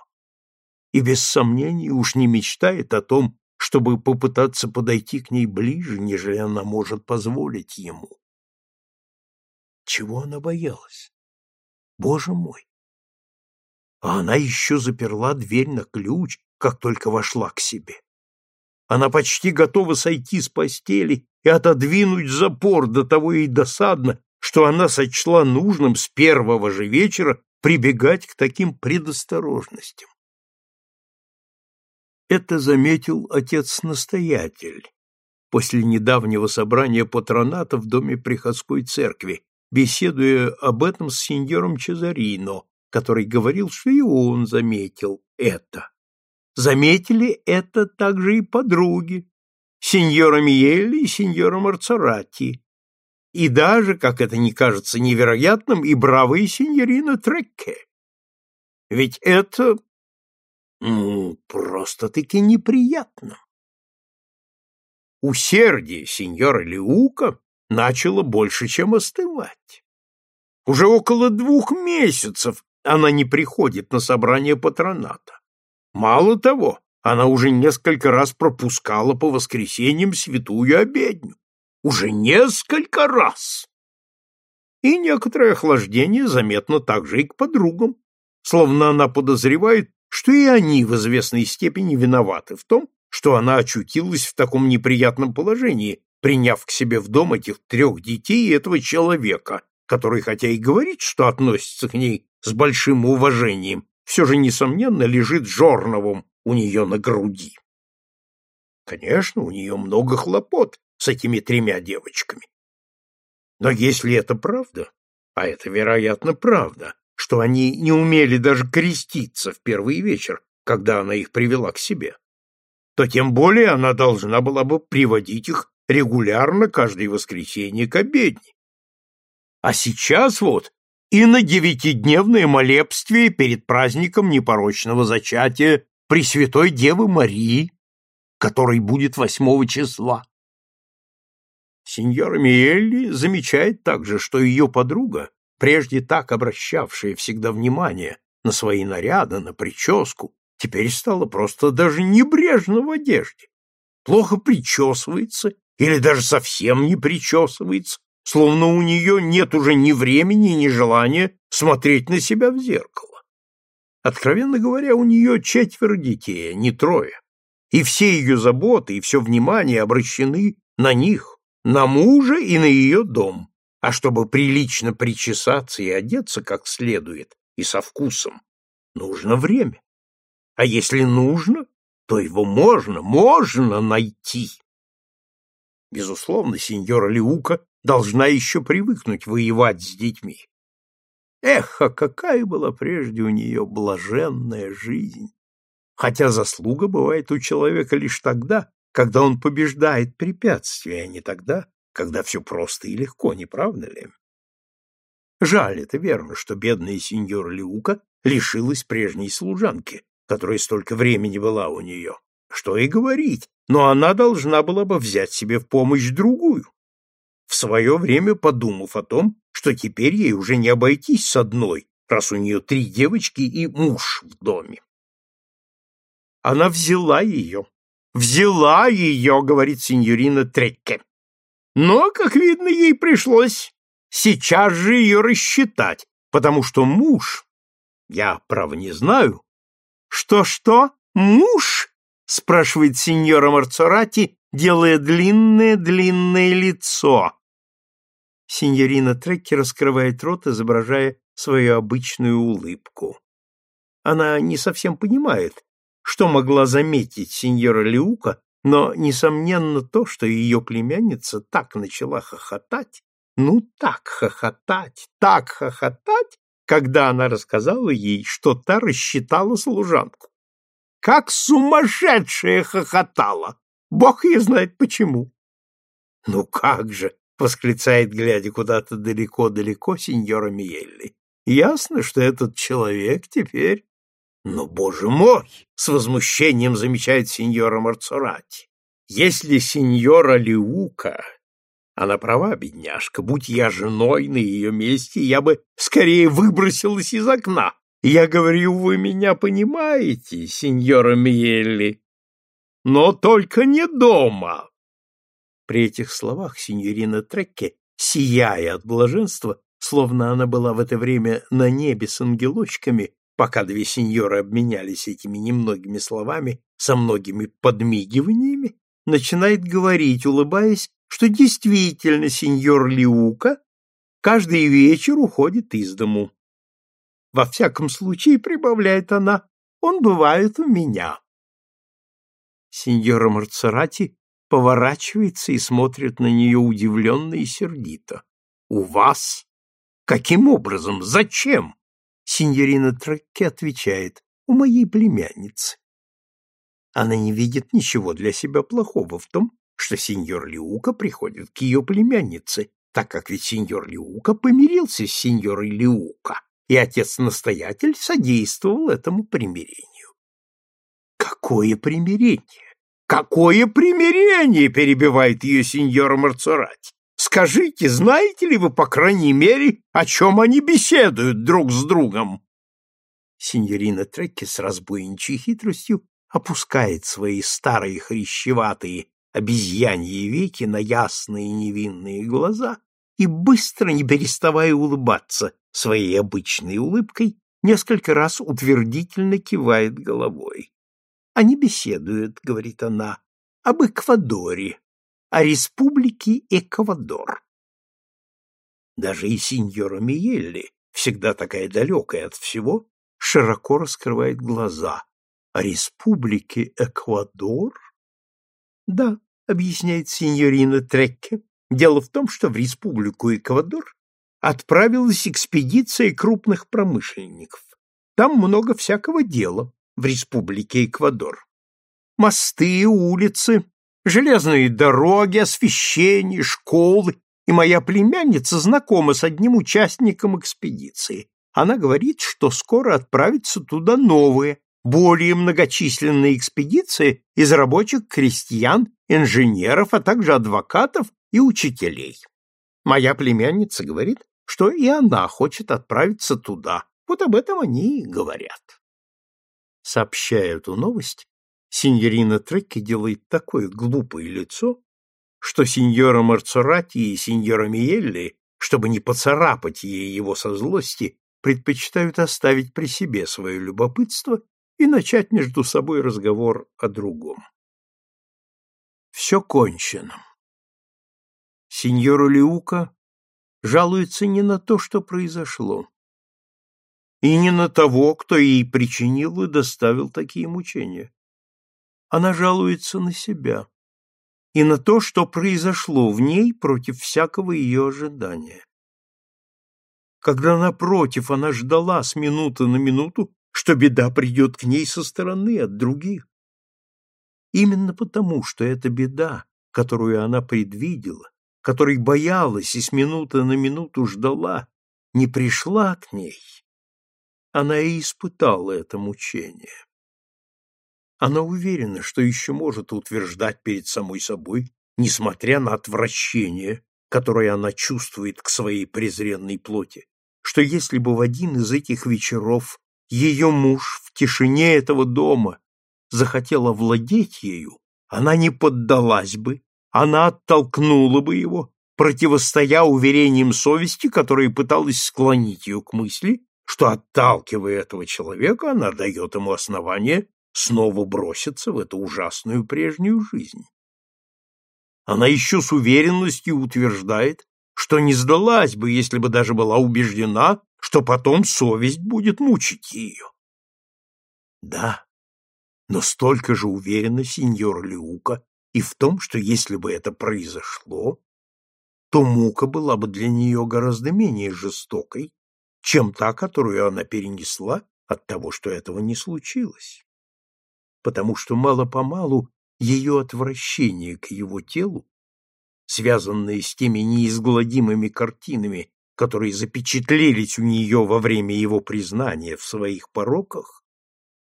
и без сомнения уж не мечтает о том, чтобы попытаться подойти к ней ближе, нежели она может позволить ему. Чего она боялась? Боже мой! А она еще заперла дверь на ключ, как только вошла к себе. Она почти готова сойти с постели и отодвинуть запор, до того ей досадно, что она сочла нужным с первого же вечера прибегать к таким предосторожностям. Это заметил отец-настоятель после недавнего собрания патроната в доме приходской церкви, беседуя об этом с сеньором Чезарино, который говорил, что и он заметил это. Заметили это также и подруги, сеньора Миелли и сеньора Марцарати, и даже, как это не кажется невероятным, и бравая сеньорина Трекке. Ведь это, ну, просто-таки неприятно. Усердие сеньора Леука начало больше, чем остывать. Уже около двух месяцев она не приходит на собрание патроната. Мало того, она уже несколько раз пропускала по воскресеньям святую обедню. Уже несколько раз! и некоторое охлаждение заметно также и к подругам, словно она подозревает, что и они в известной степени виноваты в том, что она очутилась в таком неприятном положении, приняв к себе в дом этих трех детей и этого человека, который, хотя и говорит, что относится к ней с большим уважением, все же, несомненно, лежит жорновым у нее на груди. Конечно, у нее много хлопот с этими тремя девочками. Но если это правда, а это, вероятно, правда, что они не умели даже креститься в первый вечер, когда она их привела к себе, то тем более она должна была бы приводить их регулярно каждое воскресенье к обедне. А сейчас вот и на девятидневное молебствие перед праздником непорочного зачатия Пресвятой Девы Марии, который будет восьмого числа. Сеньора Миелли замечает также, что ее подруга, прежде так обращавшая всегда внимание на свои наряды, на прическу, теперь стала просто даже небрежна в одежде. Плохо причесывается или даже совсем не причесывается, словно у нее нет уже ни времени, ни желания смотреть на себя в зеркало. Откровенно говоря, у нее четверо детей, а не трое, и все ее заботы и все внимание обращены на них, на мужа и на ее дом, а чтобы прилично причесаться и одеться как следует и со вкусом, нужно время. А если нужно, то его можно, можно найти. Безусловно, сеньора Лиука должна еще привыкнуть воевать с детьми. Эх, а какая была прежде у нее блаженная жизнь! Хотя заслуга бывает у человека лишь тогда, когда он побеждает препятствия, а не тогда, когда все просто и легко, не правда ли? Жаль, это верно, что бедная сеньора Лиука лишилась прежней служанки, которая столько времени была у нее. Что и говорить, но она должна была бы взять себе в помощь другую в свое время подумав о том, что теперь ей уже не обойтись с одной, раз у нее три девочки и муж в доме. Она взяла ее. Взяла ее, говорит сеньорина Трекке. Но, как видно, ей пришлось сейчас же ее рассчитать, потому что муж, я, право, не знаю. Что-что? Муж? спрашивает сеньора Марцорати, делая длинное-длинное лицо. Синьорина Трекки раскрывает рот, изображая свою обычную улыбку. Она не совсем понимает, что могла заметить сеньора Лиука, но, несомненно, то, что ее племянница так начала хохотать, ну так хохотать, так хохотать, когда она рассказала ей, что та рассчитала служанку. Как сумасшедшая хохотала! Бог ее знает почему. Ну как же, восклицает, глядя куда-то далеко-далеко, сеньора Миелли. Ясно, что этот человек теперь... Но, боже мой, с возмущением замечает сеньора Марцорати. Если сеньора Лиука... Она права, бедняжка, будь я женой на ее месте, я бы скорее выбросилась из окна. Я говорю, вы меня понимаете, сеньора Миелли? но только не дома. При этих словах синьорина Трекке, сияя от блаженства, словно она была в это время на небе с ангелочками, пока две сеньоры обменялись этими немногими словами со многими подмигиваниями, начинает говорить, улыбаясь, что действительно сеньор Лиука каждый вечер уходит из дому. Во всяком случае, прибавляет она, он бывает у меня. Сеньора Марцерати поворачивается и смотрит на нее удивленно и сердито. «У вас? Каким образом? Зачем?» Синьорина Трекке отвечает. «У моей племянницы». Она не видит ничего для себя плохого в том, что сеньор Лиука приходит к ее племяннице, так как ведь сеньор Лиука помирился с сеньорой Лиука, и отец-настоятель содействовал этому примирению. Какое примирение? Какое примирение, перебивает ее сеньора Марцурати. Скажите, знаете ли вы, по крайней мере, о чем они беседуют друг с другом? Синьорина Трекки с разбойничьей хитростью опускает свои старые хрящеватые обезьяньи веки на ясные невинные глаза и быстро, не переставая улыбаться своей обычной улыбкой, несколько раз утвердительно кивает головой. Они беседуют, говорит она, об Эквадоре, о республике Эквадор. Даже и сеньора Миелли, всегда такая далекая от всего, широко раскрывает глаза. О республике Эквадор? Да, объясняет сеньорина Трекке. Дело в том, что в республику Эквадор отправилась экспедиция крупных промышленников. Там много всякого дела в республике Эквадор. Мосты, улицы, железные дороги, освещение, школы, и моя племянница знакома с одним участником экспедиции. Она говорит, что скоро отправится туда новые, более многочисленные экспедиции из рабочих крестьян, инженеров, а также адвокатов и учителей. Моя племянница говорит, что и она хочет отправиться туда. Вот об этом они и говорят. Сообщая эту новость, синьорина Трекки делает такое глупое лицо, что сеньора Марцурати и сеньора Миелли, чтобы не поцарапать ей его со злости, предпочитают оставить при себе свое любопытство и начать между собой разговор о другом. Все кончено. Сеньора Лиука жалуется не на то, что произошло, и не на того, кто ей причинил и доставил такие мучения. Она жалуется на себя и на то, что произошло в ней против всякого ее ожидания. Когда, напротив, она ждала с минуты на минуту, что беда придет к ней со стороны от других. Именно потому, что эта беда, которую она предвидела, которой боялась и с минуты на минуту ждала, не пришла к ней, она и испытала это мучение. Она уверена, что еще может утверждать перед самой собой, несмотря на отвращение, которое она чувствует к своей презренной плоти, что если бы в один из этих вечеров ее муж в тишине этого дома захотел овладеть ею, она не поддалась бы, она оттолкнула бы его, противостоя уверениям совести, которая пыталась склонить ее к мысли, что, отталкивая этого человека, она дает ему основание снова броситься в эту ужасную прежнюю жизнь. Она еще с уверенностью утверждает, что не сдалась бы, если бы даже была убеждена, что потом совесть будет мучить ее. Да, но столько же уверена сеньор Лиука и в том, что если бы это произошло, то мука была бы для нее гораздо менее жестокой, чем та, которую она перенесла от того, что этого не случилось. Потому что мало-помалу ее отвращение к его телу, связанное с теми неизгладимыми картинами, которые запечатлелись у нее во время его признания в своих пороках,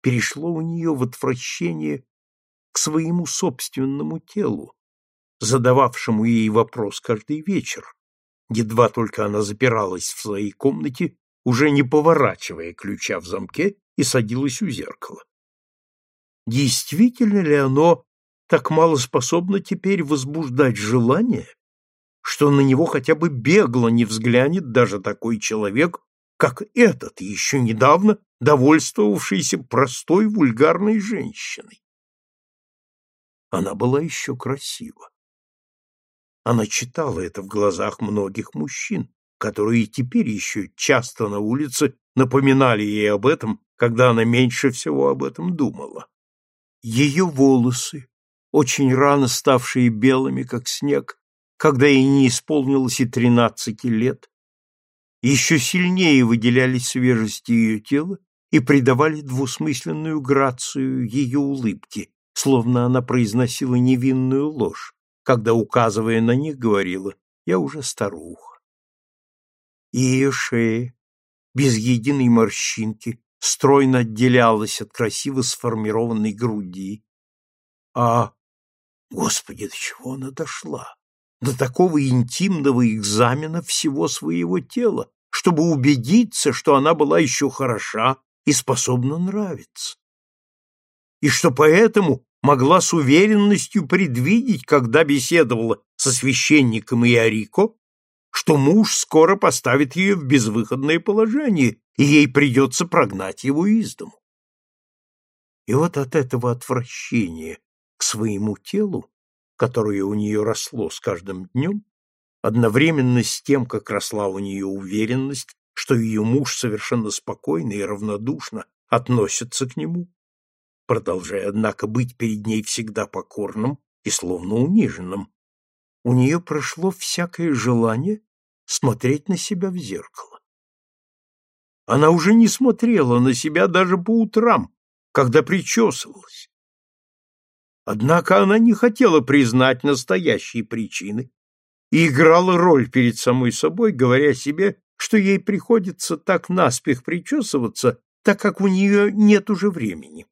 перешло у нее в отвращение к своему собственному телу, задававшему ей вопрос каждый вечер, едва только она запиралась в своей комнате уже не поворачивая ключа в замке, и садилась у зеркала. Действительно ли оно так мало способно теперь возбуждать желание, что на него хотя бы бегло не взглянет даже такой человек, как этот, еще недавно довольствовавшийся простой вульгарной женщиной? Она была еще красива. Она читала это в глазах многих мужчин, которые теперь еще часто на улице напоминали ей об этом, когда она меньше всего об этом думала. Ее волосы, очень рано ставшие белыми, как снег, когда ей не исполнилось и тринадцати лет, еще сильнее выделяли свежесть ее тела и придавали двусмысленную грацию ее улыбки, словно она произносила невинную ложь, когда, указывая на них, говорила «я уже старуха» и ее шея, без единой морщинки, стройно отделялась от красиво сформированной груди. А, Господи, до чего она дошла? До такого интимного экзамена всего своего тела, чтобы убедиться, что она была еще хороша и способна нравиться. И что поэтому могла с уверенностью предвидеть, когда беседовала со священником Иорико, что муж скоро поставит ее в безвыходное положение, и ей придется прогнать его из дому. И вот от этого отвращения к своему телу, которое у нее росло с каждым днем, одновременно с тем, как росла у нее уверенность, что ее муж совершенно спокойно и равнодушно относится к нему, продолжая, однако, быть перед ней всегда покорным и словно униженным, у нее прошло всякое желание смотреть на себя в зеркало. Она уже не смотрела на себя даже по утрам, когда причесывалась. Однако она не хотела признать настоящие причины и играла роль перед самой собой, говоря себе, что ей приходится так наспех причесываться, так как у нее нет уже времени.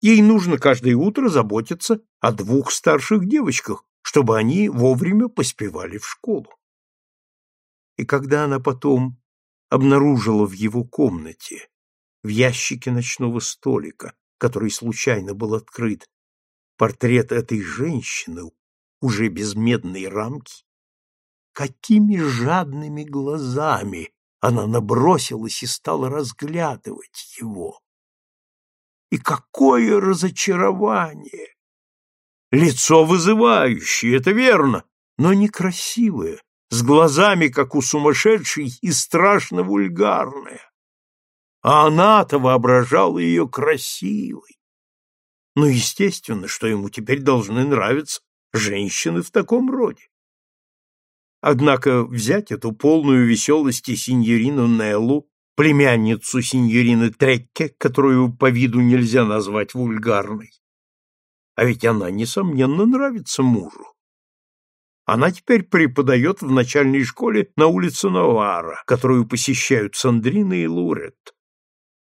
Ей нужно каждое утро заботиться о двух старших девочках, чтобы они вовремя поспевали в школу. И когда она потом обнаружила в его комнате, в ящике ночного столика, который случайно был открыт, портрет этой женщины, уже без медной рамки, какими жадными глазами она набросилась и стала разглядывать его. И какое разочарование! Лицо вызывающее, это верно, но некрасивое, с глазами, как у сумасшедшей, и страшно вульгарное. А она-то воображала ее красивой. Ну, естественно, что ему теперь должны нравиться женщины в таком роде. Однако взять эту полную веселости синьорину Неллу, племянницу синьорины Трекке, которую по виду нельзя назвать вульгарной, а ведь она, несомненно, нравится мужу. Она теперь преподает в начальной школе на улице Новара, которую посещают Сандрина и Лурет.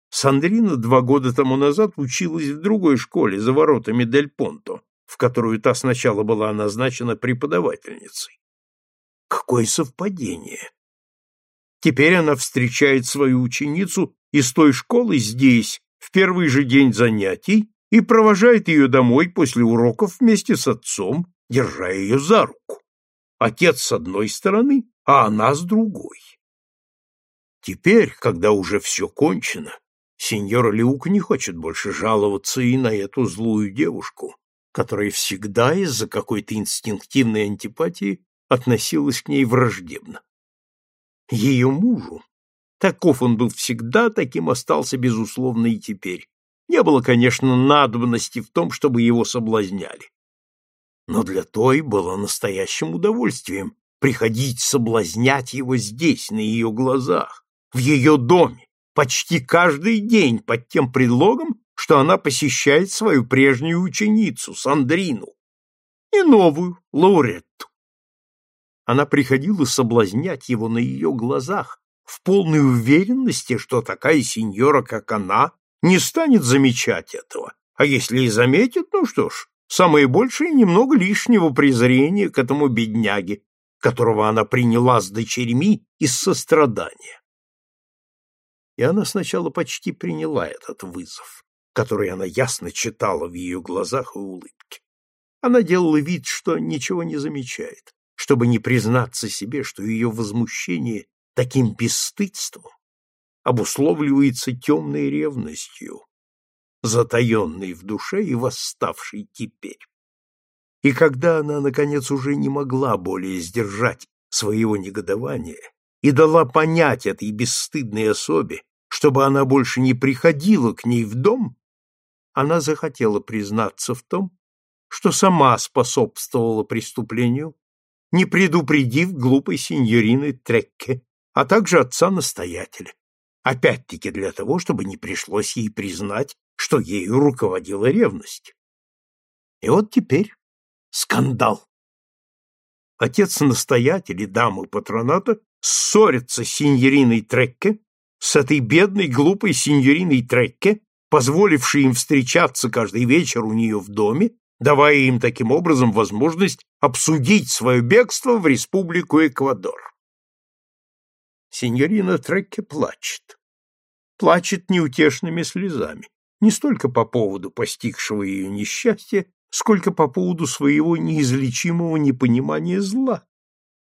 Сандрина два года тому назад училась в другой школе за воротами Дель Понто, в которую та сначала была назначена преподавательницей. Какое совпадение! Теперь она встречает свою ученицу из той школы здесь, в первый же день занятий, и провожает ее домой после уроков вместе с отцом, держа ее за руку. Отец с одной стороны, а она с другой. Теперь, когда уже все кончено, сеньора Лиука не хочет больше жаловаться и на эту злую девушку, которая всегда из-за какой-то инстинктивной антипатии относилась к ней враждебно. Ее мужу, таков он был всегда, таким остался безусловно и теперь, не было, конечно, надобности в том, чтобы его соблазняли. Но для той было настоящим удовольствием приходить соблазнять его здесь, на ее глазах, в ее доме, почти каждый день под тем предлогом, что она посещает свою прежнюю ученицу, Сандрину, и новую, Лауретту. Она приходила соблазнять его на ее глазах, в полной уверенности, что такая сеньора, как она, не станет замечать этого, а если и заметит, ну что ж, самое большее немного лишнего презрения к этому бедняге, которого она приняла с дочерьми из сострадания. И она сначала почти приняла этот вызов, который она ясно читала в ее глазах и улыбке. Она делала вид, что ничего не замечает, чтобы не признаться себе, что ее возмущение таким бесстыдством обусловливается темной ревностью, затаенной в душе и восставшей теперь. И когда она, наконец, уже не могла более сдержать своего негодования и дала понять этой бесстыдной особе, чтобы она больше не приходила к ней в дом, она захотела признаться в том, что сама способствовала преступлению, не предупредив глупой сеньорины Трекке, а также отца-настоятеля, опять-таки для того, чтобы не пришлось ей признать, что ею руководила ревность. И вот теперь скандал. Отец-настоятель и дамы патроната ссорятся с сеньориной Трекке, с этой бедной глупой сеньориной Трекке, позволившей им встречаться каждый вечер у нее в доме, давая им таким образом возможность обсудить свое бегство в республику Эквадор. Синьорина Трекке плачет. Плачет неутешными слезами, не столько по поводу постигшего ее несчастья, сколько по поводу своего неизлечимого непонимания зла.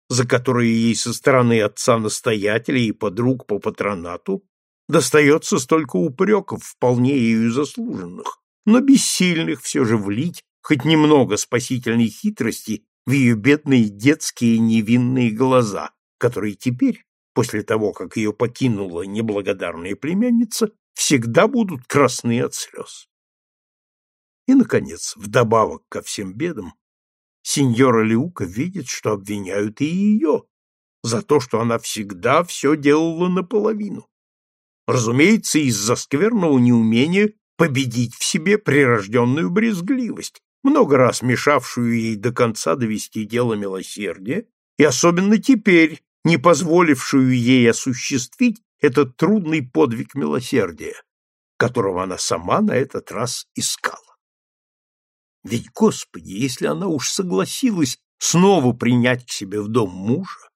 за которые ей со стороны отца-настоятеля и подруг по патронату достается столько упреков, вполне ею заслуженных, но бессильных все же влить хоть немного спасительной хитрости в ее бедные детские невинные глаза, которые теперь, после того, как ее покинула неблагодарная племянница, всегда будут красны от слез. И, наконец, вдобавок ко всем бедам, сеньора Леука видит, что обвиняют и ее за то, что она всегда все делала наполовину. Разумеется, из-за скверного неумения победить в себе прирожденную брезгливость, много раз мешавшую ей до конца довести дело милосердия, и особенно теперь не позволившую ей осуществить этот трудный подвиг милосердия, которого она сама на этот раз искала. Ведь, Господи, если она уж согласилась снова принять к себе в дом мужа,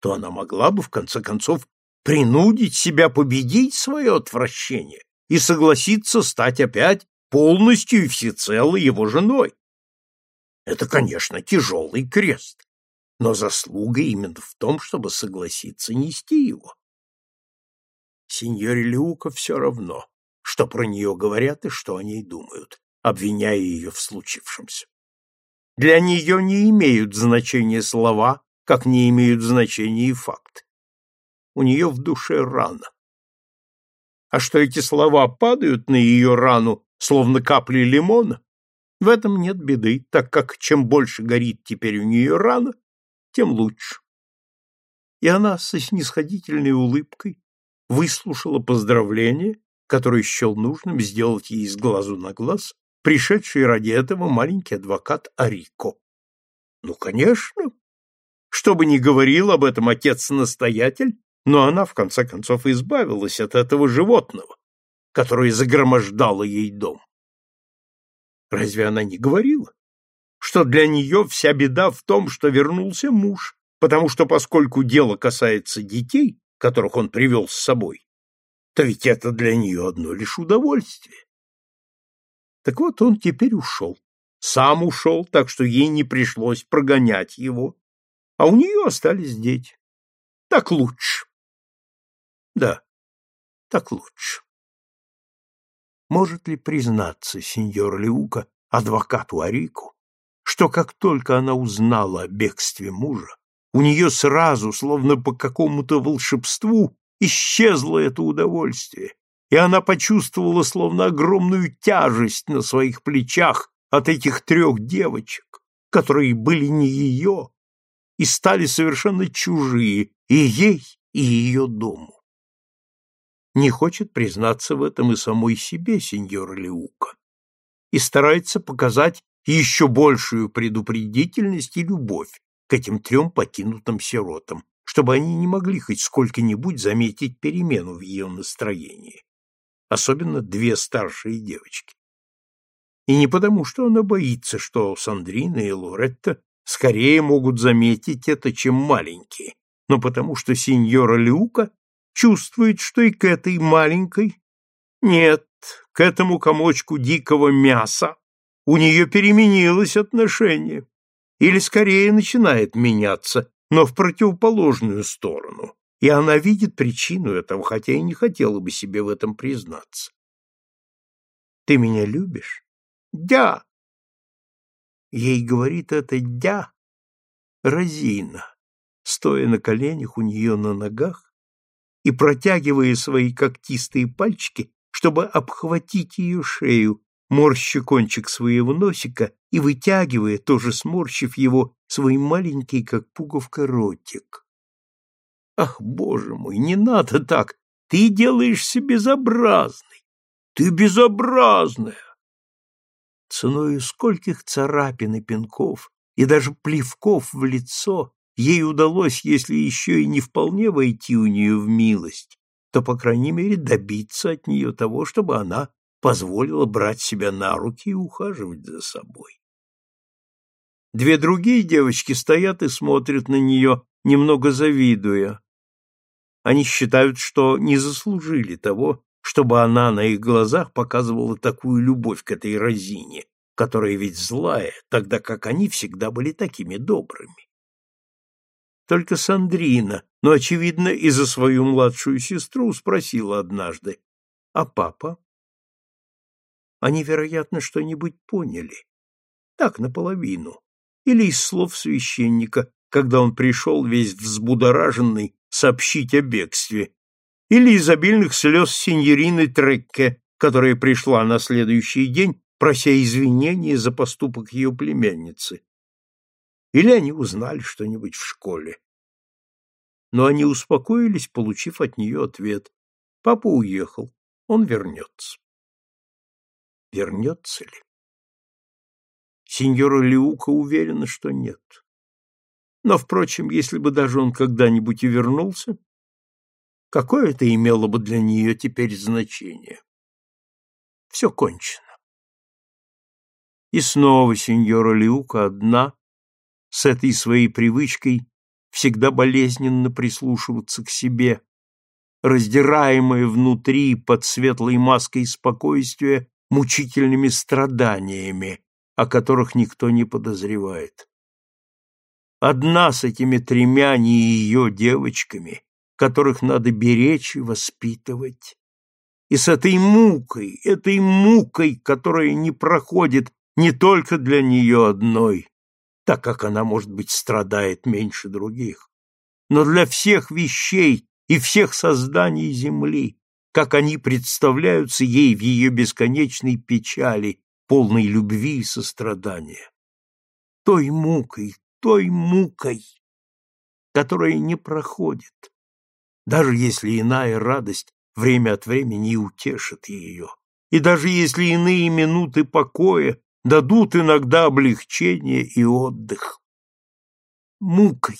то она могла бы, в конце концов, принудить себя победить свое отвращение и согласиться стать опять полностью и всецело его женой. Это, конечно, тяжелый крест, но заслуга именно в том, чтобы согласиться нести его. Сеньоре Люка все равно, что про нее говорят и что о ней думают, обвиняя ее в случившемся. Для нее не имеют значения слова, как не имеют значения и факты. У нее в душе рана. А что эти слова падают на ее рану, словно капли лимона, в этом нет беды, так как чем больше горит теперь у нее рана, тем лучше. И она со снисходительной улыбкой выслушала поздравление, которое счел нужным сделать ей с глазу на глаз пришедший ради этого маленький адвокат Арико. Ну, конечно. Что бы ни говорил об этом отец-настоятель, но она, в конце концов, избавилась от этого животного, которое загромождало ей дом. Разве она не говорила, что для нее вся беда в том, что вернулся муж, потому что, поскольку дело касается детей, которых он привел с собой, то ведь это для нее одно лишь удовольствие. Так вот он теперь ушел. Сам ушел, так что ей не пришлось прогонять его, а у нее остались дети. Так лучше. Да, так лучше. Может ли признаться сеньор Леука, адвокату Арику, что как только она узнала о бегстве мужа, у нее сразу, словно по какому-то волшебству, исчезло это удовольствие, и она почувствовала словно огромную тяжесть на своих плечах от этих трех девочек, которые были не ее и стали совершенно чужие и ей, и ее дому. Не хочет признаться в этом и самой себе сеньора Леука и старается показать еще большую предупредительность и любовь к этим трем покинутым сиротам, чтобы они не могли хоть сколько-нибудь заметить перемену в ее настроении особенно две старшие девочки. И не потому, что она боится, что Сандрина и Лоретта скорее могут заметить это, чем маленькие, но потому, что сеньора Люка чувствует, что и к этой маленькой нет, к этому комочку дикого мяса у нее переменилось отношение, или скорее начинает меняться, но в противоположную сторону, и она видит причину этого, хотя и не хотела бы себе в этом признаться. «Ты меня любишь?» «Дя!» Ей говорит это «дя» Розина, стоя на коленях у нее на ногах и протягивая свои когтистые пальчики, чтобы обхватить ее шею, морща кончик своего носика и вытягивая, тоже сморщив его, свой маленький, как пуговка, ротик. Ах, боже мой, не надо так! Ты делаешься безобразной! Ты безобразная! Ценою скольких царапин и пинков, и даже плевков в лицо, ей удалось, если еще и не вполне войти у нее в милость, то, по крайней мере, добиться от нее того, чтобы она позволила брать себя на руки и ухаживать за собой. Две другие девочки стоят и смотрят на нее, немного завидуя. Они считают, что не заслужили того, чтобы она на их глазах показывала такую любовь к этой разине, которая ведь злая, тогда как они всегда были такими добрыми. Только Сандрина, но, очевидно, и за свою младшую сестру спросила однажды, «А папа?» Они, вероятно, что-нибудь поняли. Так, наполовину. Или из слов священника, когда он пришел весь взбудораженный сообщить о бегстве. Или из обильных слез сеньорины Трекке, которая пришла на следующий день, прося извинения за поступок ее племянницы. Или они узнали что-нибудь в школе. Но они успокоились, получив от нее ответ. Папа уехал, он вернется. Вернется ли? Сеньора Лиука уверена, что нет. Но, впрочем, если бы даже он когда-нибудь и вернулся, какое это имело бы для нее теперь значение? Все кончено. И снова сеньора Лиука одна, с этой своей привычкой всегда болезненно прислушиваться к себе, раздираемая внутри под светлой маской спокойствия мучительными страданиями, о которых никто не подозревает. Одна с этими тремя не ее девочками, которых надо беречь и воспитывать. И с этой мукой, этой мукой, которая не проходит не только для нее одной, так как она, может быть, страдает меньше других, но для всех вещей и всех созданий земли, как они представляются ей в ее бесконечной печали, полной любви и сострадания. Той мукой, той мукой, которая не проходит, даже если иная радость время от времени утешит ее, и даже если иные минуты покоя дадут иногда облегчение и отдых. Мукой,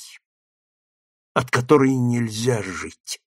от которой нельзя жить.